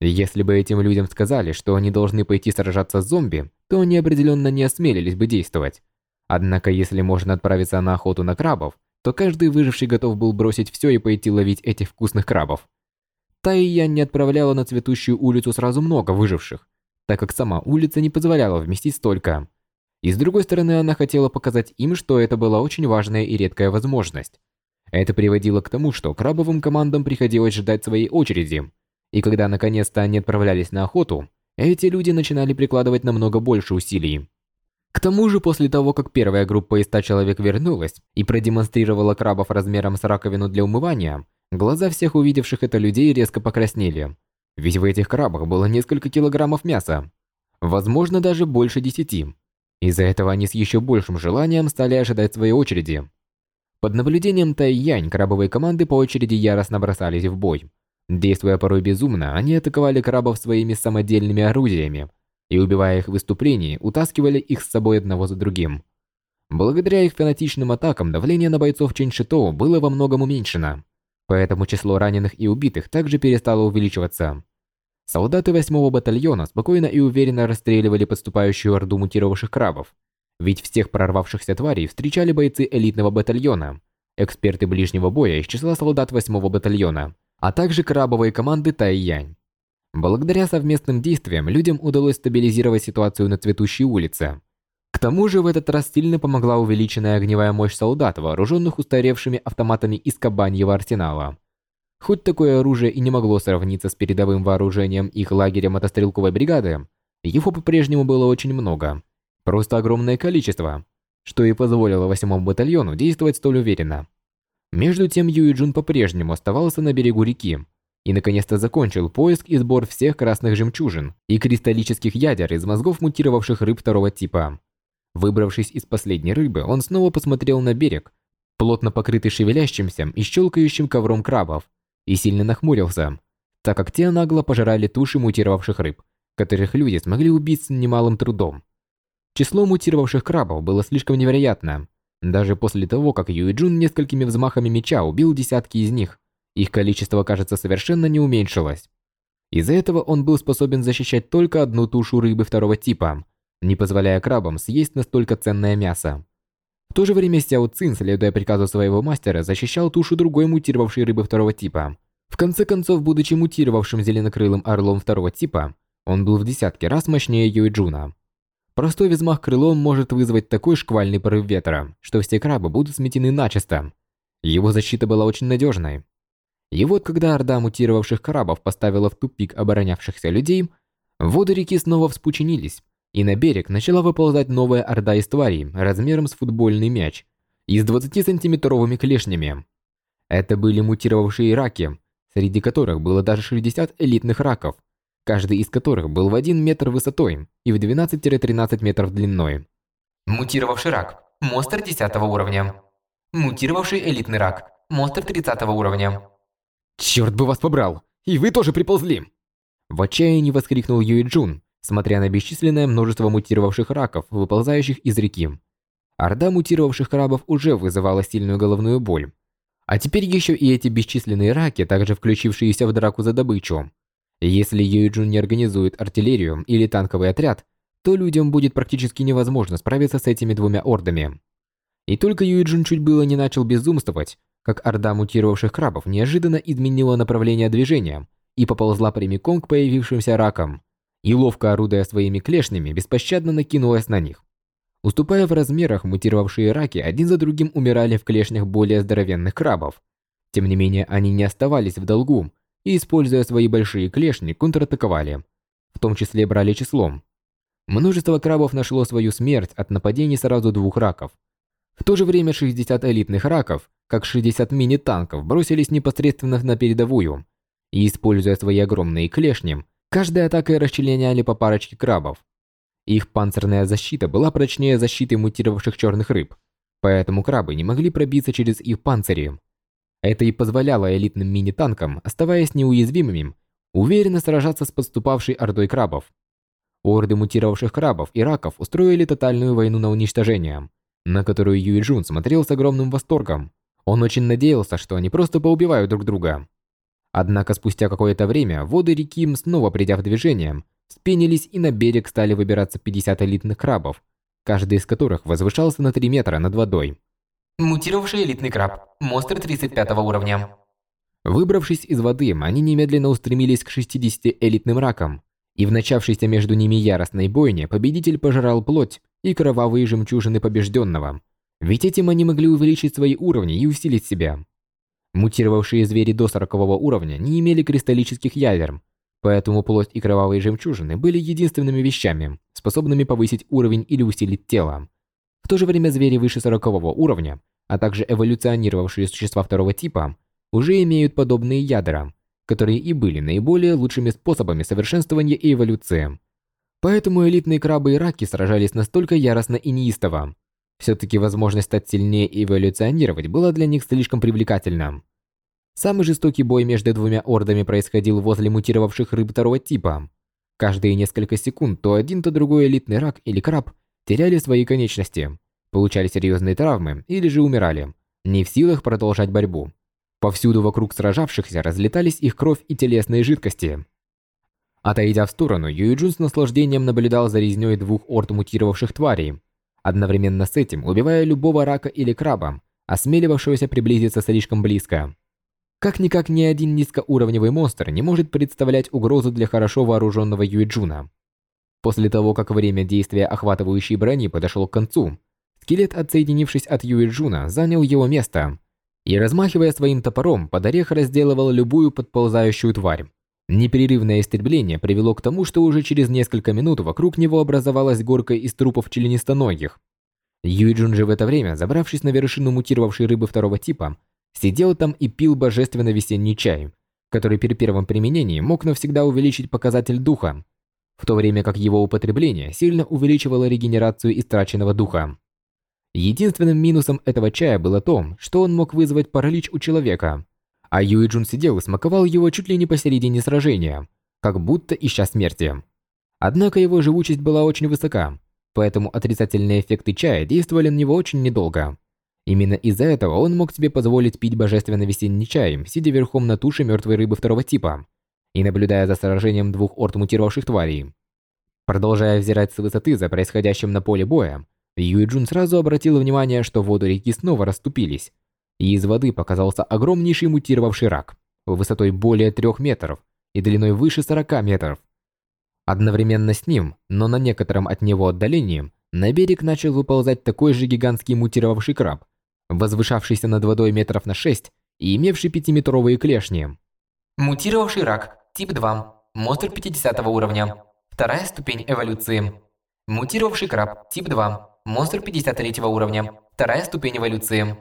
Если бы этим людям сказали, что они должны пойти сражаться с зомби, то они определенно не осмелились бы действовать. Однако, если можно отправиться на охоту на крабов, то каждый выживший готов был бросить все и пойти ловить этих вкусных крабов. Тайян не отправляла на цветущую улицу сразу много выживших, так как сама улица не позволяла вместить столько. И с другой стороны, она хотела показать им, что это была очень важная и редкая возможность. Это приводило к тому, что крабовым командам приходилось ждать своей очереди. И когда наконец-то они отправлялись на охоту, эти люди начинали прикладывать намного больше усилий. К тому же, после того, как первая группа из 100 человек вернулась и продемонстрировала крабов размером с раковину для умывания, Глаза всех увидевших это людей резко покраснели. Ведь в этих крабах было несколько килограммов мяса. Возможно, даже больше десяти. Из-за этого они с еще большим желанием стали ожидать своей очереди. Под наблюдением Тай-Янь крабовые команды по очереди яростно бросались в бой. Действуя порой безумно, они атаковали крабов своими самодельными орудиями и, убивая их в выступлении, утаскивали их с собой одного за другим. Благодаря их фанатичным атакам давление на бойцов Чэньшитоу было во многом уменьшено. Поэтому число раненых и убитых также перестало увеличиваться. Солдаты 8-го батальона спокойно и уверенно расстреливали подступающую орду мутировавших крабов. Ведь всех прорвавшихся тварей встречали бойцы элитного батальона, эксперты ближнего боя из числа солдат 8-го батальона, а также крабовые команды Тай-Янь. Благодаря совместным действиям людям удалось стабилизировать ситуацию на цветущей улице. К тому же в этот раз сильно помогла увеличенная огневая мощь солдат, вооруженных устаревшими автоматами из кабаньего арсенала. Хоть такое оружие и не могло сравниться с передовым вооружением их лагеря мотострелковой бригады, его по-прежнему было очень много. Просто огромное количество, что и позволило восьмому батальону действовать столь уверенно. Между тем Юиджун по-прежнему оставался на берегу реки и наконец-то закончил поиск и сбор всех красных жемчужин и кристаллических ядер из мозгов мутировавших рыб второго типа. Выбравшись из последней рыбы, он снова посмотрел на берег, плотно покрытый шевелящимся и щелкающим ковром крабов, и сильно нахмурился, так как те нагло пожирали туши мутировавших рыб, которых люди смогли убить с немалым трудом. Число мутировавших крабов было слишком невероятно. Даже после того, как Юиджун несколькими взмахами меча убил десятки из них, их количество, кажется, совершенно не уменьшилось. Из-за этого он был способен защищать только одну тушу рыбы второго типа, не позволяя крабам съесть настолько ценное мясо. В то же время Сяо Цин, следуя приказу своего мастера, защищал тушу другой мутировавшей рыбы второго типа. В конце концов, будучи мутировавшим зеленокрылым орлом второго типа, он был в десятки раз мощнее Юэджуна. Простой взмах крылом может вызвать такой шквальный порыв ветра, что все крабы будут сметены начисто. Его защита была очень надежной. И вот когда орда мутировавших крабов поставила в тупик оборонявшихся людей, воды реки снова вспучинились, и на берег начала выползать новая орда из тварей размером с футбольный мяч и с 20-сантиметровыми клешнями. Это были мутировавшие раки, среди которых было даже 60 элитных раков, каждый из которых был в 1 метр высотой и в 12-13 метров длиной. Мутировавший рак. Монстр 10 уровня. Мутировавший элитный рак. Монстр 30 уровня. «Черт бы вас побрал! И вы тоже приползли!» В отчаянии воскликнул Юй Джун, смотря на бесчисленное множество мутировавших раков, выползающих из реки. Орда мутировавших крабов уже вызывала сильную головную боль. А теперь еще и эти бесчисленные раки, также включившиеся в драку за добычу. Если Юйджун не организует артиллерию или танковый отряд, то людям будет практически невозможно справиться с этими двумя ордами. И только Юйджун чуть было не начал безумствовать, как орда мутировавших крабов неожиданно изменила направление движения и поползла прямиком к появившимся ракам, и ловко орудуя своими клешнями, беспощадно накинулась на них. Уступая в размерах, мутировавшие раки один за другим умирали в клешнях более здоровенных крабов. Тем не менее, они не оставались в долгу и, используя свои большие клешни, контратаковали. В том числе брали числом. Множество крабов нашло свою смерть от нападений сразу двух раков. В то же время 60 элитных раков, как 60 мини-танков, бросились непосредственно на передовую и, используя свои огромные клешни, каждой атакой расчленяли по парочке крабов. Их панцирная защита была прочнее защиты мутировавших черных рыб, поэтому крабы не могли пробиться через их панцири. Это и позволяло элитным мини-танкам, оставаясь неуязвимыми, уверенно сражаться с подступавшей ордой крабов. Орды мутировавших крабов и раков устроили тотальную войну на уничтожение, на которую Юй Джун смотрел с огромным восторгом. Он очень надеялся, что они просто поубивают друг друга. Однако спустя какое-то время воды реки, снова придя в движение, вспенились и на берег стали выбираться 50 элитных крабов, каждый из которых возвышался на 3 метра над водой. Мутировавший элитный краб. Монстр 35 уровня. Выбравшись из воды, они немедленно устремились к 60 элитным ракам, и в начавшейся между ними яростной бойне победитель пожирал плоть и кровавые жемчужины побежденного. Ведь этим они могли увеличить свои уровни и усилить себя. Мутировавшие звери до 40 уровня не имели кристаллических ядер, поэтому плоть и кровавые жемчужины были единственными вещами, способными повысить уровень или усилить тело. В то же время звери выше 40 уровня, а также эволюционировавшие существа второго типа, уже имеют подобные ядра, которые и были наиболее лучшими способами совершенствования и эволюции. Поэтому элитные крабы и раки сражались настолько яростно и неистово. Все-таки возможность стать сильнее и эволюционировать была для них слишком привлекательна. Самый жестокий бой между двумя ордами происходил возле мутировавших рыб второго типа. Каждые несколько секунд то один, то другой элитный рак или краб теряли свои конечности, получали серьезные травмы или же умирали, не в силах продолжать борьбу. Повсюду вокруг сражавшихся разлетались их кровь и телесные жидкости. Отойдя в сторону, Юйджун с наслаждением наблюдал за резнёй двух орд мутировавших тварей, одновременно с этим убивая любого рака или краба, осмеливавшегося приблизиться слишком близко. Как-никак ни один низкоуровневый монстр не может представлять угрозу для хорошо вооруженного Юйджуна. После того, как время действия охватывающей брони подошло к концу, скелет, отсоединившись от Юиджуна, занял его место и, размахивая своим топором, под орех разделывал любую подползающую тварь. Непрерывное истребление привело к тому, что уже через несколько минут вокруг него образовалась горка из трупов членистоногих. Юиджун же в это время, забравшись на вершину мутировавшей рыбы второго типа, сидел там и пил божественно весенний чай, который при первом применении мог навсегда увеличить показатель духа, в то время как его употребление сильно увеличивало регенерацию истраченного духа. Единственным минусом этого чая было то, что он мог вызвать паралич у человека, а Юиджун сидел и смаковал его чуть ли не посередине сражения, как будто ища смерти. Однако его живучесть была очень высока, поэтому отрицательные эффекты чая действовали на него очень недолго. Именно из-за этого он мог себе позволить пить божественный весенний чай, сидя верхом на туше мертвой рыбы второго типа, и наблюдая за сражением двух орд мутировавших тварей. Продолжая взирать с высоты за происходящим на поле боя, Юйджун сразу обратил внимание, что воды реки снова расступились, и из воды показался огромнейший мутировавший рак, высотой более трех метров и длиной выше 40 метров. Одновременно с ним, но на некотором от него отдалении, на берег начал выползать такой же гигантский мутировавший краб, возвышавшийся над водой метров на 6 и имевший пятиметровые клешни. Мутировавший рак, тип 2, монстр 50 уровня. Вторая ступень эволюции. Мутировавший краб, тип 2, монстр 53 уровня. Вторая ступень эволюции.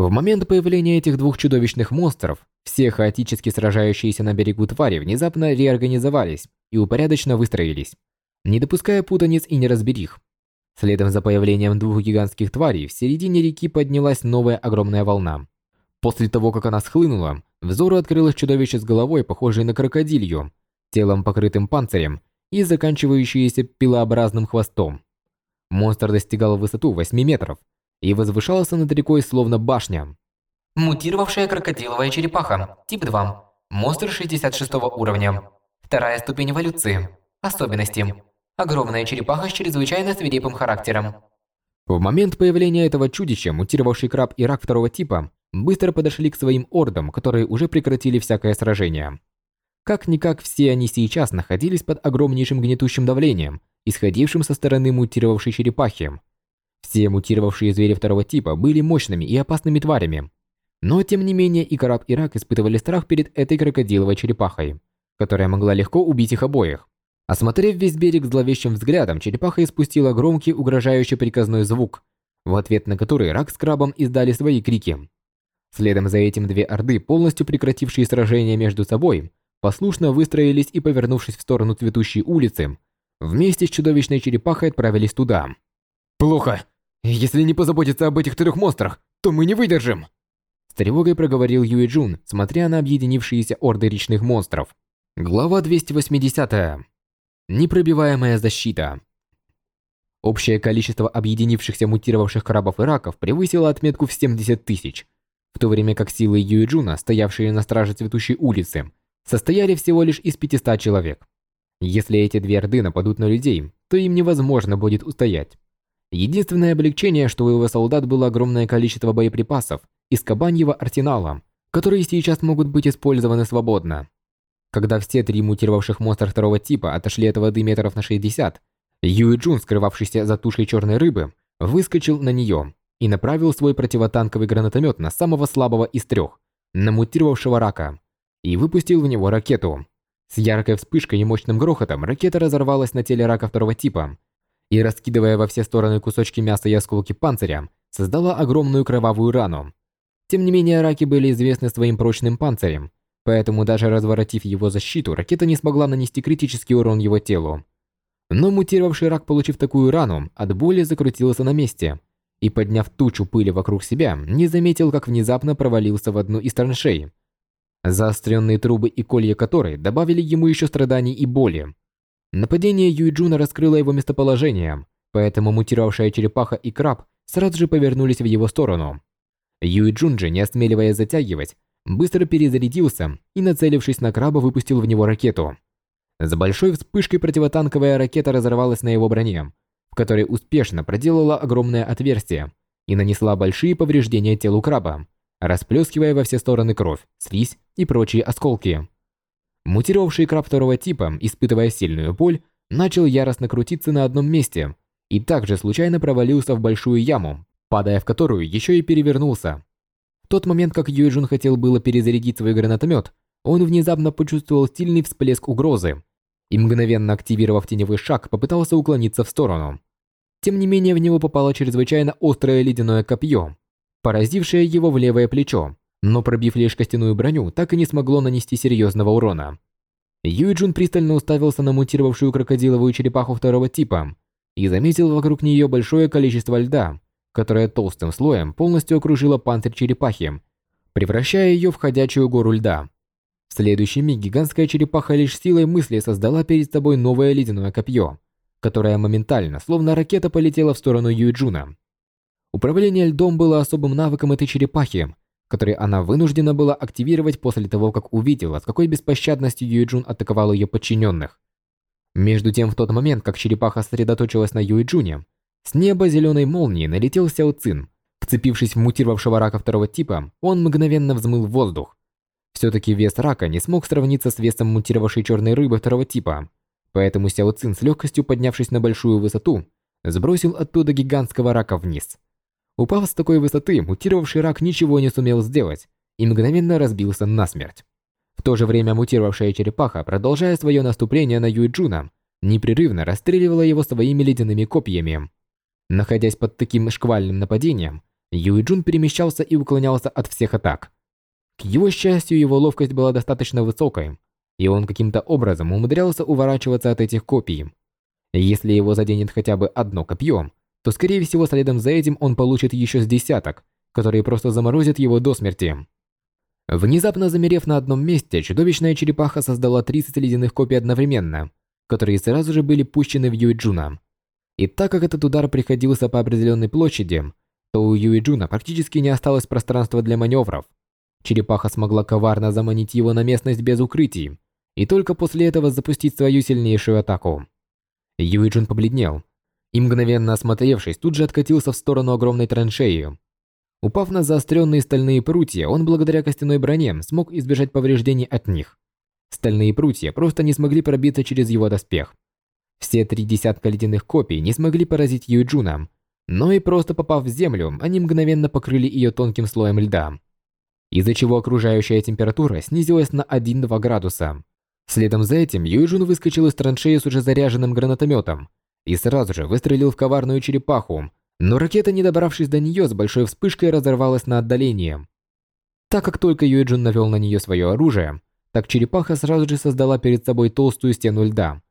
В момент появления этих двух чудовищных монстров, все хаотически сражающиеся на берегу твари внезапно реорганизовались и упорядоченно выстроились, не допуская путаниц и неразберих. Следом за появлением двух гигантских тварей в середине реки поднялась новая огромная волна. После того, как она схлынула, взору открылось чудовище с головой, похожей на крокодилью, телом покрытым панцирем и заканчивающееся пилообразным хвостом. Монстр достигал высоту 8 метров и возвышался над рекой словно башня. Мутировавшая крокодиловая черепаха, тип 2, монстр 66 уровня. Вторая ступень эволюции. Особенности. Огромная черепаха с чрезвычайно свирепым характером. В момент появления этого чудища мутировавший краб и рак второго типа быстро подошли к своим ордам, которые уже прекратили всякое сражение. Как-никак все они сейчас находились под огромнейшим гнетущим давлением, исходившим со стороны мутировавшей черепахи. Все мутировавшие звери второго типа были мощными и опасными тварями. Но тем не менее и Караб и Рак испытывали страх перед этой крокодиловой черепахой, которая могла легко убить их обоих. Осмотрев весь берег зловещим взглядом, черепаха испустила громкий угрожающий приказной звук, в ответ на который Рак с Крабом издали свои крики. Следом за этим две орды, полностью прекратившие сражение между собой, послушно выстроились и, повернувшись в сторону цветущей улицы, вместе с чудовищной черепахой отправились туда. «Плохо. Если не позаботиться об этих трех монстрах, то мы не выдержим!» С тревогой проговорил Юи Джун, смотря на объединившиеся орды речных монстров. Глава 280. Непробиваемая защита. Общее количество объединившихся мутировавших крабов и раков превысило отметку в 70 тысяч, в то время как силы Юи Джуна, стоявшие на страже цветущей улицы, состояли всего лишь из 500 человек. Если эти две орды нападут на людей, то им невозможно будет устоять. Единственное облегчение, что у его солдат было огромное количество боеприпасов из кабаньего арсенала, которые сейчас могут быть использованы свободно. Когда все три мутировавших монстра второго типа отошли от воды метров на 60, Юи Джун, скрывавшийся за тушей черной рыбы, выскочил на нее и направил свой противотанковый гранатомет на самого слабого из трех, на мутировавшего рака, и выпустил в него ракету. С яркой вспышкой и мощным грохотом ракета разорвалась на теле рака второго типа и, раскидывая во все стороны кусочки мяса и осколки панциря, создала огромную кровавую рану. Тем не менее, раки были известны своим прочным панцирем, поэтому даже разворотив его защиту, ракета не смогла нанести критический урон его телу. Но мутировавший рак, получив такую рану, от боли закрутился на месте и, подняв тучу пыли вокруг себя, не заметил, как внезапно провалился в одну из траншей, заостренные трубы и колья которой добавили ему еще страданий и боли. Нападение Юйджуна раскрыло его местоположение, поэтому мутировавшая черепаха и краб сразу же повернулись в его сторону. Юйджун же, не осмеливаясь затягивать, быстро перезарядился и, нацелившись на краба, выпустил в него ракету. С большой вспышкой противотанковая ракета разорвалась на его броне, в которой успешно проделала огромное отверстие и нанесла большие повреждения телу краба, расплескивая во все стороны кровь, слизь и прочие осколки. Мутировавший краб второго типа, испытывая сильную боль, начал яростно крутиться на одном месте и также случайно провалился в большую яму, падая в которую еще и перевернулся. В тот момент, как Юэджун хотел было перезарядить свой гранатомет, он внезапно почувствовал сильный всплеск угрозы и, мгновенно активировав теневой шаг, попытался уклониться в сторону. Тем не менее, в него попало чрезвычайно острое ледяное копье, поразившее его в левое плечо, но пробив лишь костяную броню, так и не смогло нанести серьезного урона. Юйджун пристально уставился на мутировавшую крокодиловую черепаху второго типа и заметил вокруг нее большое количество льда, которое толстым слоем полностью окружило панцирь черепахи, превращая ее в ходячую гору льда. В следующий миг гигантская черепаха лишь силой мысли создала перед собой новое ледяное копье, которое моментально, словно ракета, полетело в сторону Юйджуна. Управление льдом было особым навыком этой черепахи, который она вынуждена была активировать после того, как увидела, с какой беспощадностью Юйджун атаковал ее подчиненных. Между тем, в тот момент, как черепаха сосредоточилась на Юйджуне, С неба зеленой молнией налетел Сяо Цин. Вцепившись в мутировавшего рака второго типа, он мгновенно взмыл воздух. Все-таки вес рака не смог сравниться с весом мутировавшей черной рыбы второго типа, поэтому Сяо Цин с легкостью поднявшись на большую высоту, сбросил оттуда гигантского рака вниз. Упав с такой высоты, мутировавший рак ничего не сумел сделать и мгновенно разбился насмерть. В то же время мутировавшая черепаха, продолжая свое наступление на Юйджуна, непрерывно расстреливала его своими ледяными копьями. Находясь под таким шквальным нападением, Юйджун перемещался и уклонялся от всех атак. К его счастью, его ловкость была достаточно высокой, и он каким-то образом умудрялся уворачиваться от этих копий. Если его заденет хотя бы одно копье, то скорее всего следом за этим он получит еще с десяток, которые просто заморозят его до смерти. Внезапно замерев на одном месте, чудовищная черепаха создала 30 ледяных копий одновременно, которые сразу же были пущены в Юиджуна. И так как этот удар приходился по определенной площади, то у Юиджуна практически не осталось пространства для маневров. Черепаха смогла коварно заманить его на местность без укрытий, и только после этого запустить свою сильнейшую атаку. Юиджун побледнел, и мгновенно осмотревшись, тут же откатился в сторону огромной траншеи. Упав на заостренные стальные прутья, он благодаря костяной броне смог избежать повреждений от них. Стальные прутья просто не смогли пробиться через его доспех. Все три десятка ледяных копий не смогли поразить Юйджуна, но и просто попав в землю, они мгновенно покрыли ее тонким слоем льда. Из-за чего окружающая температура снизилась на 1-2 градуса. Следом за этим Юйджун выскочил из траншеи с уже заряженным гранатометом и сразу же выстрелил в коварную черепаху, но ракета, не добравшись до нее, с большой вспышкой разорвалась на отдалении. Так как только Юэджин навел на нее свое оружие, так черепаха сразу же создала перед собой толстую стену льда.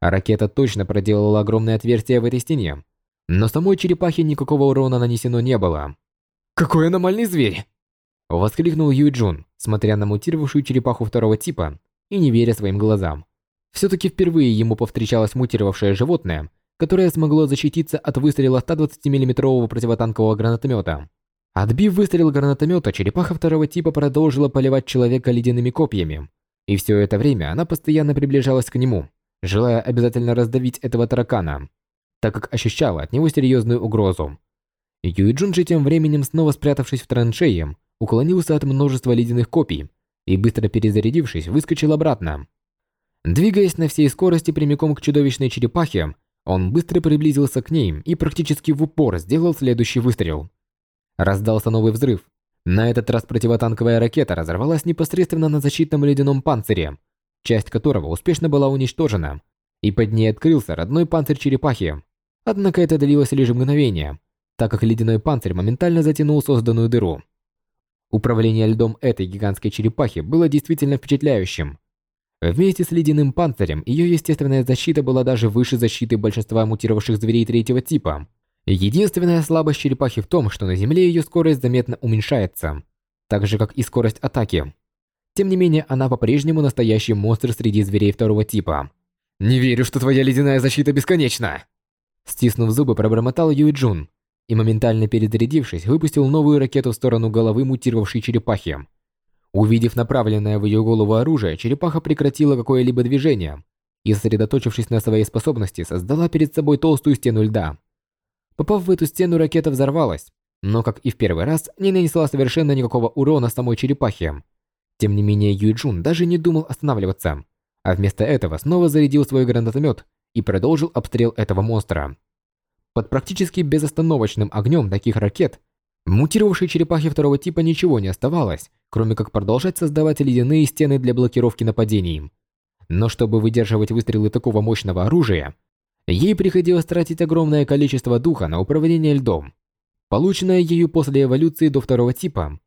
А ракета точно проделала огромное отверстие в этой стене, но самой черепахе никакого урона нанесено не было. «Какой аномальный зверь!» Воскликнул Юджун, смотря на мутировавшую черепаху второго типа и не веря своим глазам. Все-таки впервые ему повстречалось мутировавшее животное, которое смогло защититься от выстрела 120 миллиметрового противотанкового гранатомета. Отбив выстрел гранатомета, черепаха второго типа продолжила поливать человека ледяными копьями. И все это время она постоянно приближалась к нему, желая обязательно раздавить этого таракана, так как ощущала от него серьезную угрозу. Юйджун же тем временем, снова спрятавшись в траншее, уклонился от множества ледяных копий и, быстро перезарядившись, выскочил обратно. Двигаясь на всей скорости прямиком к чудовищной черепахе, он быстро приблизился к ней и практически в упор сделал следующий выстрел. Раздался новый взрыв. На этот раз противотанковая ракета разорвалась непосредственно на защитном ледяном панцире, часть которого успешно была уничтожена, и под ней открылся родной панцирь черепахи. Однако это длилось лишь мгновение, так как ледяной панцирь моментально затянул созданную дыру. Управление льдом этой гигантской черепахи было действительно впечатляющим. Вместе с ледяным панцирем, ее естественная защита была даже выше защиты большинства мутировавших зверей третьего типа. Единственная слабость черепахи в том, что на Земле ее скорость заметно уменьшается, так же как и скорость атаки. Тем не менее, она по-прежнему настоящий монстр среди зверей второго типа. «Не верю, что твоя ледяная защита бесконечна!» Стиснув зубы, пробормотал Юй Джун и, моментально перезарядившись, выпустил новую ракету в сторону головы мутировавшей черепахи. Увидев направленное в ее голову оружие, черепаха прекратила какое-либо движение и, сосредоточившись на своей способности, создала перед собой толстую стену льда. Попав в эту стену, ракета взорвалась, но, как и в первый раз, не нанесла совершенно никакого урона самой черепахе. Тем не менее, Юйджун даже не думал останавливаться, а вместо этого снова зарядил свой гранатомет и продолжил обстрел этого монстра. Под практически безостановочным огнем таких ракет Мутировавшей черепахе второго типа ничего не оставалось, кроме как продолжать создавать ледяные стены для блокировки нападений. Но чтобы выдерживать выстрелы такого мощного оружия, ей приходилось тратить огромное количество духа на управление льдом. Полученное ею после эволюции до второго типа,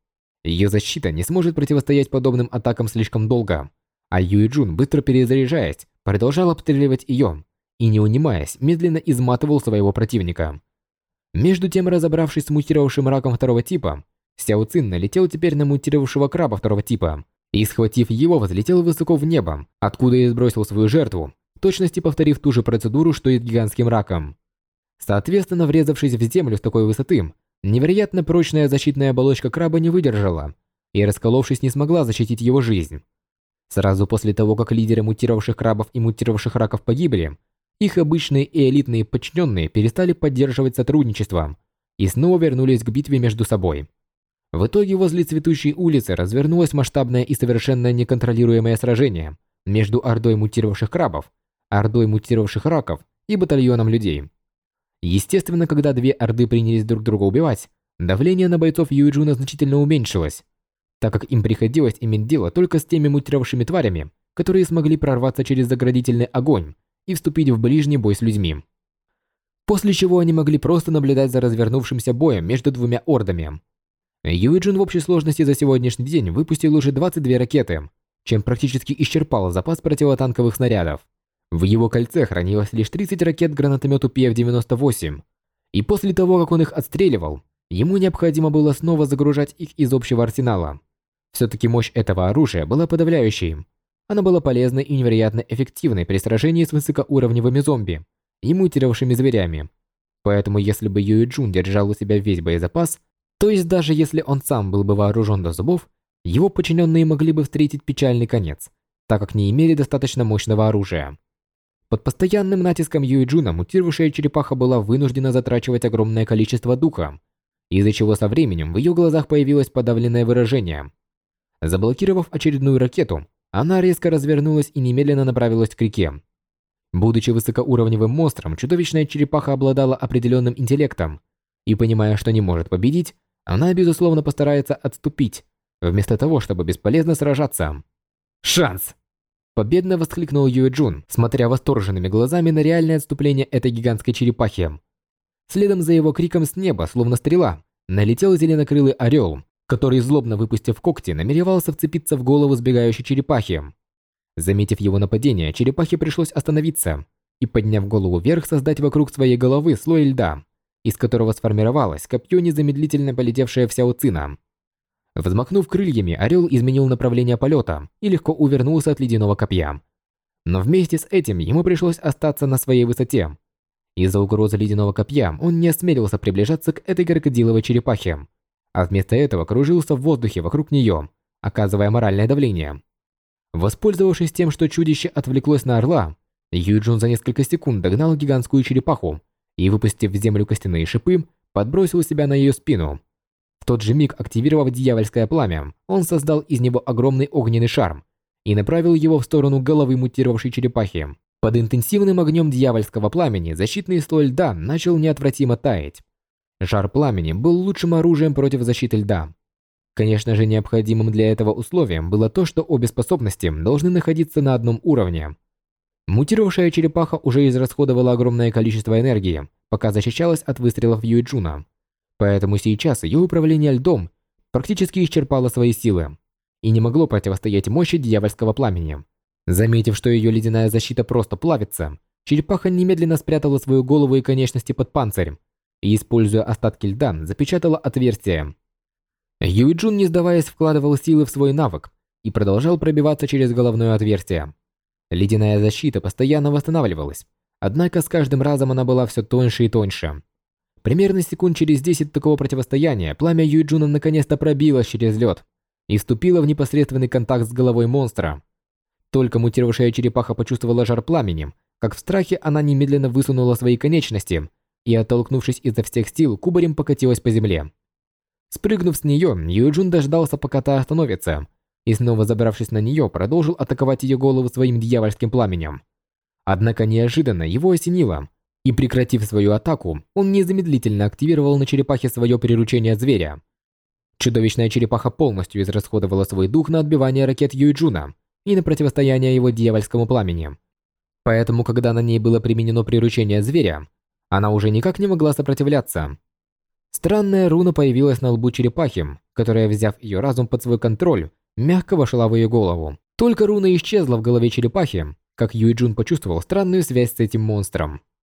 ее защита не сможет противостоять подобным атакам слишком долго, а Юиджун, быстро перезаряжаясь, продолжал обстреливать ее и, не унимаясь, медленно изматывал своего противника. Между тем, разобравшись с мутировавшим раком второго типа, Сяо Цин налетел теперь на мутировавшего краба второго типа и, схватив его, взлетел высоко в небо, откуда и сбросил свою жертву, точности повторив ту же процедуру, что и с гигантским раком. Соответственно, врезавшись в землю с такой высоты, невероятно прочная защитная оболочка краба не выдержала и, расколовшись, не смогла защитить его жизнь. Сразу после того, как лидеры мутировавших крабов и мутировавших раков погибли, Их обычные и элитные подчиненные перестали поддерживать сотрудничество и снова вернулись к битве между собой. В итоге возле цветущей улицы развернулось масштабное и совершенно неконтролируемое сражение между ордой мутировавших крабов, ордой мутировавших раков и батальоном людей. Естественно, когда две орды принялись друг друга убивать, давление на бойцов Юиджуна значительно уменьшилось, так как им приходилось иметь дело только с теми мутировавшими тварями, которые смогли прорваться через заградительный огонь и вступить в ближний бой с людьми. После чего они могли просто наблюдать за развернувшимся боем между двумя ордами. Юиджин в общей сложности за сегодняшний день выпустил уже 22 ракеты, чем практически исчерпал запас противотанковых снарядов. В его кольце хранилось лишь 30 ракет гранатомету ПФ-98, и после того, как он их отстреливал, ему необходимо было снова загружать их из общего арсенала. Все-таки мощь этого оружия была подавляющей. Она была полезной и невероятно эффективной при сражении с высокоуровневыми зомби и мутировавшими зверями. Поэтому если бы Юи Джун держал у себя весь боезапас, то есть даже если он сам был бы вооружен до зубов, его подчиненные могли бы встретить печальный конец, так как не имели достаточно мощного оружия. Под постоянным натиском Юиджуна мутировавшая черепаха была вынуждена затрачивать огромное количество духа, из-за чего со временем в ее глазах появилось подавленное выражение. Заблокировав очередную ракету, она резко развернулась и немедленно направилась к реке. Будучи высокоуровневым монстром, чудовищная черепаха обладала определенным интеллектом, и понимая, что не может победить, она, безусловно, постарается отступить, вместо того, чтобы бесполезно сражаться. «Шанс!» Победно воскликнул Юэ Джун, смотря восторженными глазами на реальное отступление этой гигантской черепахи. Следом за его криком с неба, словно стрела, налетел зеленокрылый орел, который, злобно выпустив когти, намеревался вцепиться в голову сбегающей черепахи. Заметив его нападение, черепахе пришлось остановиться и, подняв голову вверх, создать вокруг своей головы слой льда, из которого сформировалось копье, незамедлительно полетевшее в Сяоцина. Взмахнув крыльями, орел изменил направление полета и легко увернулся от ледяного копья. Но вместе с этим ему пришлось остаться на своей высоте. Из-за угрозы ледяного копья он не осмелился приближаться к этой крокодиловой черепахе, а вместо этого кружился в воздухе вокруг нее, оказывая моральное давление. Воспользовавшись тем, что чудище отвлеклось на орла, Юджун за несколько секунд догнал гигантскую черепаху и, выпустив в землю костяные шипы, подбросил себя на ее спину тот же миг, активировав дьявольское пламя, он создал из него огромный огненный шар и направил его в сторону головы мутировавшей черепахи. Под интенсивным огнем дьявольского пламени защитный слой льда начал неотвратимо таять. Жар пламени был лучшим оружием против защиты льда. Конечно же, необходимым для этого условием было то, что обе способности должны находиться на одном уровне. Мутировавшая черепаха уже израсходовала огромное количество энергии, пока защищалась от выстрелов Юиджуна. Поэтому сейчас ее управление льдом практически исчерпало свои силы и не могло противостоять мощи дьявольского пламени. Заметив, что ее ледяная защита просто плавится, черепаха немедленно спрятала свою голову и конечности под панцирь и, используя остатки льда, запечатала отверстие. Юйджун, не сдаваясь, вкладывал силы в свой навык и продолжал пробиваться через головное отверстие. Ледяная защита постоянно восстанавливалась, однако с каждым разом она была все тоньше и тоньше. Примерно секунд через 10 такого противостояния пламя Юйджуна наконец-то пробилось через лед и вступило в непосредственный контакт с головой монстра. Только мутировавшая черепаха почувствовала жар пламени, как в страхе она немедленно высунула свои конечности и, оттолкнувшись изо всех сил, кубарем покатилась по земле. Спрыгнув с нее, Юджун дождался, пока та остановится, и снова забравшись на нее, продолжил атаковать ее голову своим дьявольским пламенем. Однако неожиданно его осенило – и прекратив свою атаку, он незамедлительно активировал на черепахе свое приручение зверя. Чудовищная черепаха полностью израсходовала свой дух на отбивание ракет Юйджуна и на противостояние его дьявольскому пламени. Поэтому, когда на ней было применено приручение зверя, она уже никак не могла сопротивляться. Странная руна появилась на лбу черепахи, которая, взяв ее разум под свой контроль, мягко вошла в ее голову. Только руна исчезла в голове черепахи, как Юйджун почувствовал странную связь с этим монстром.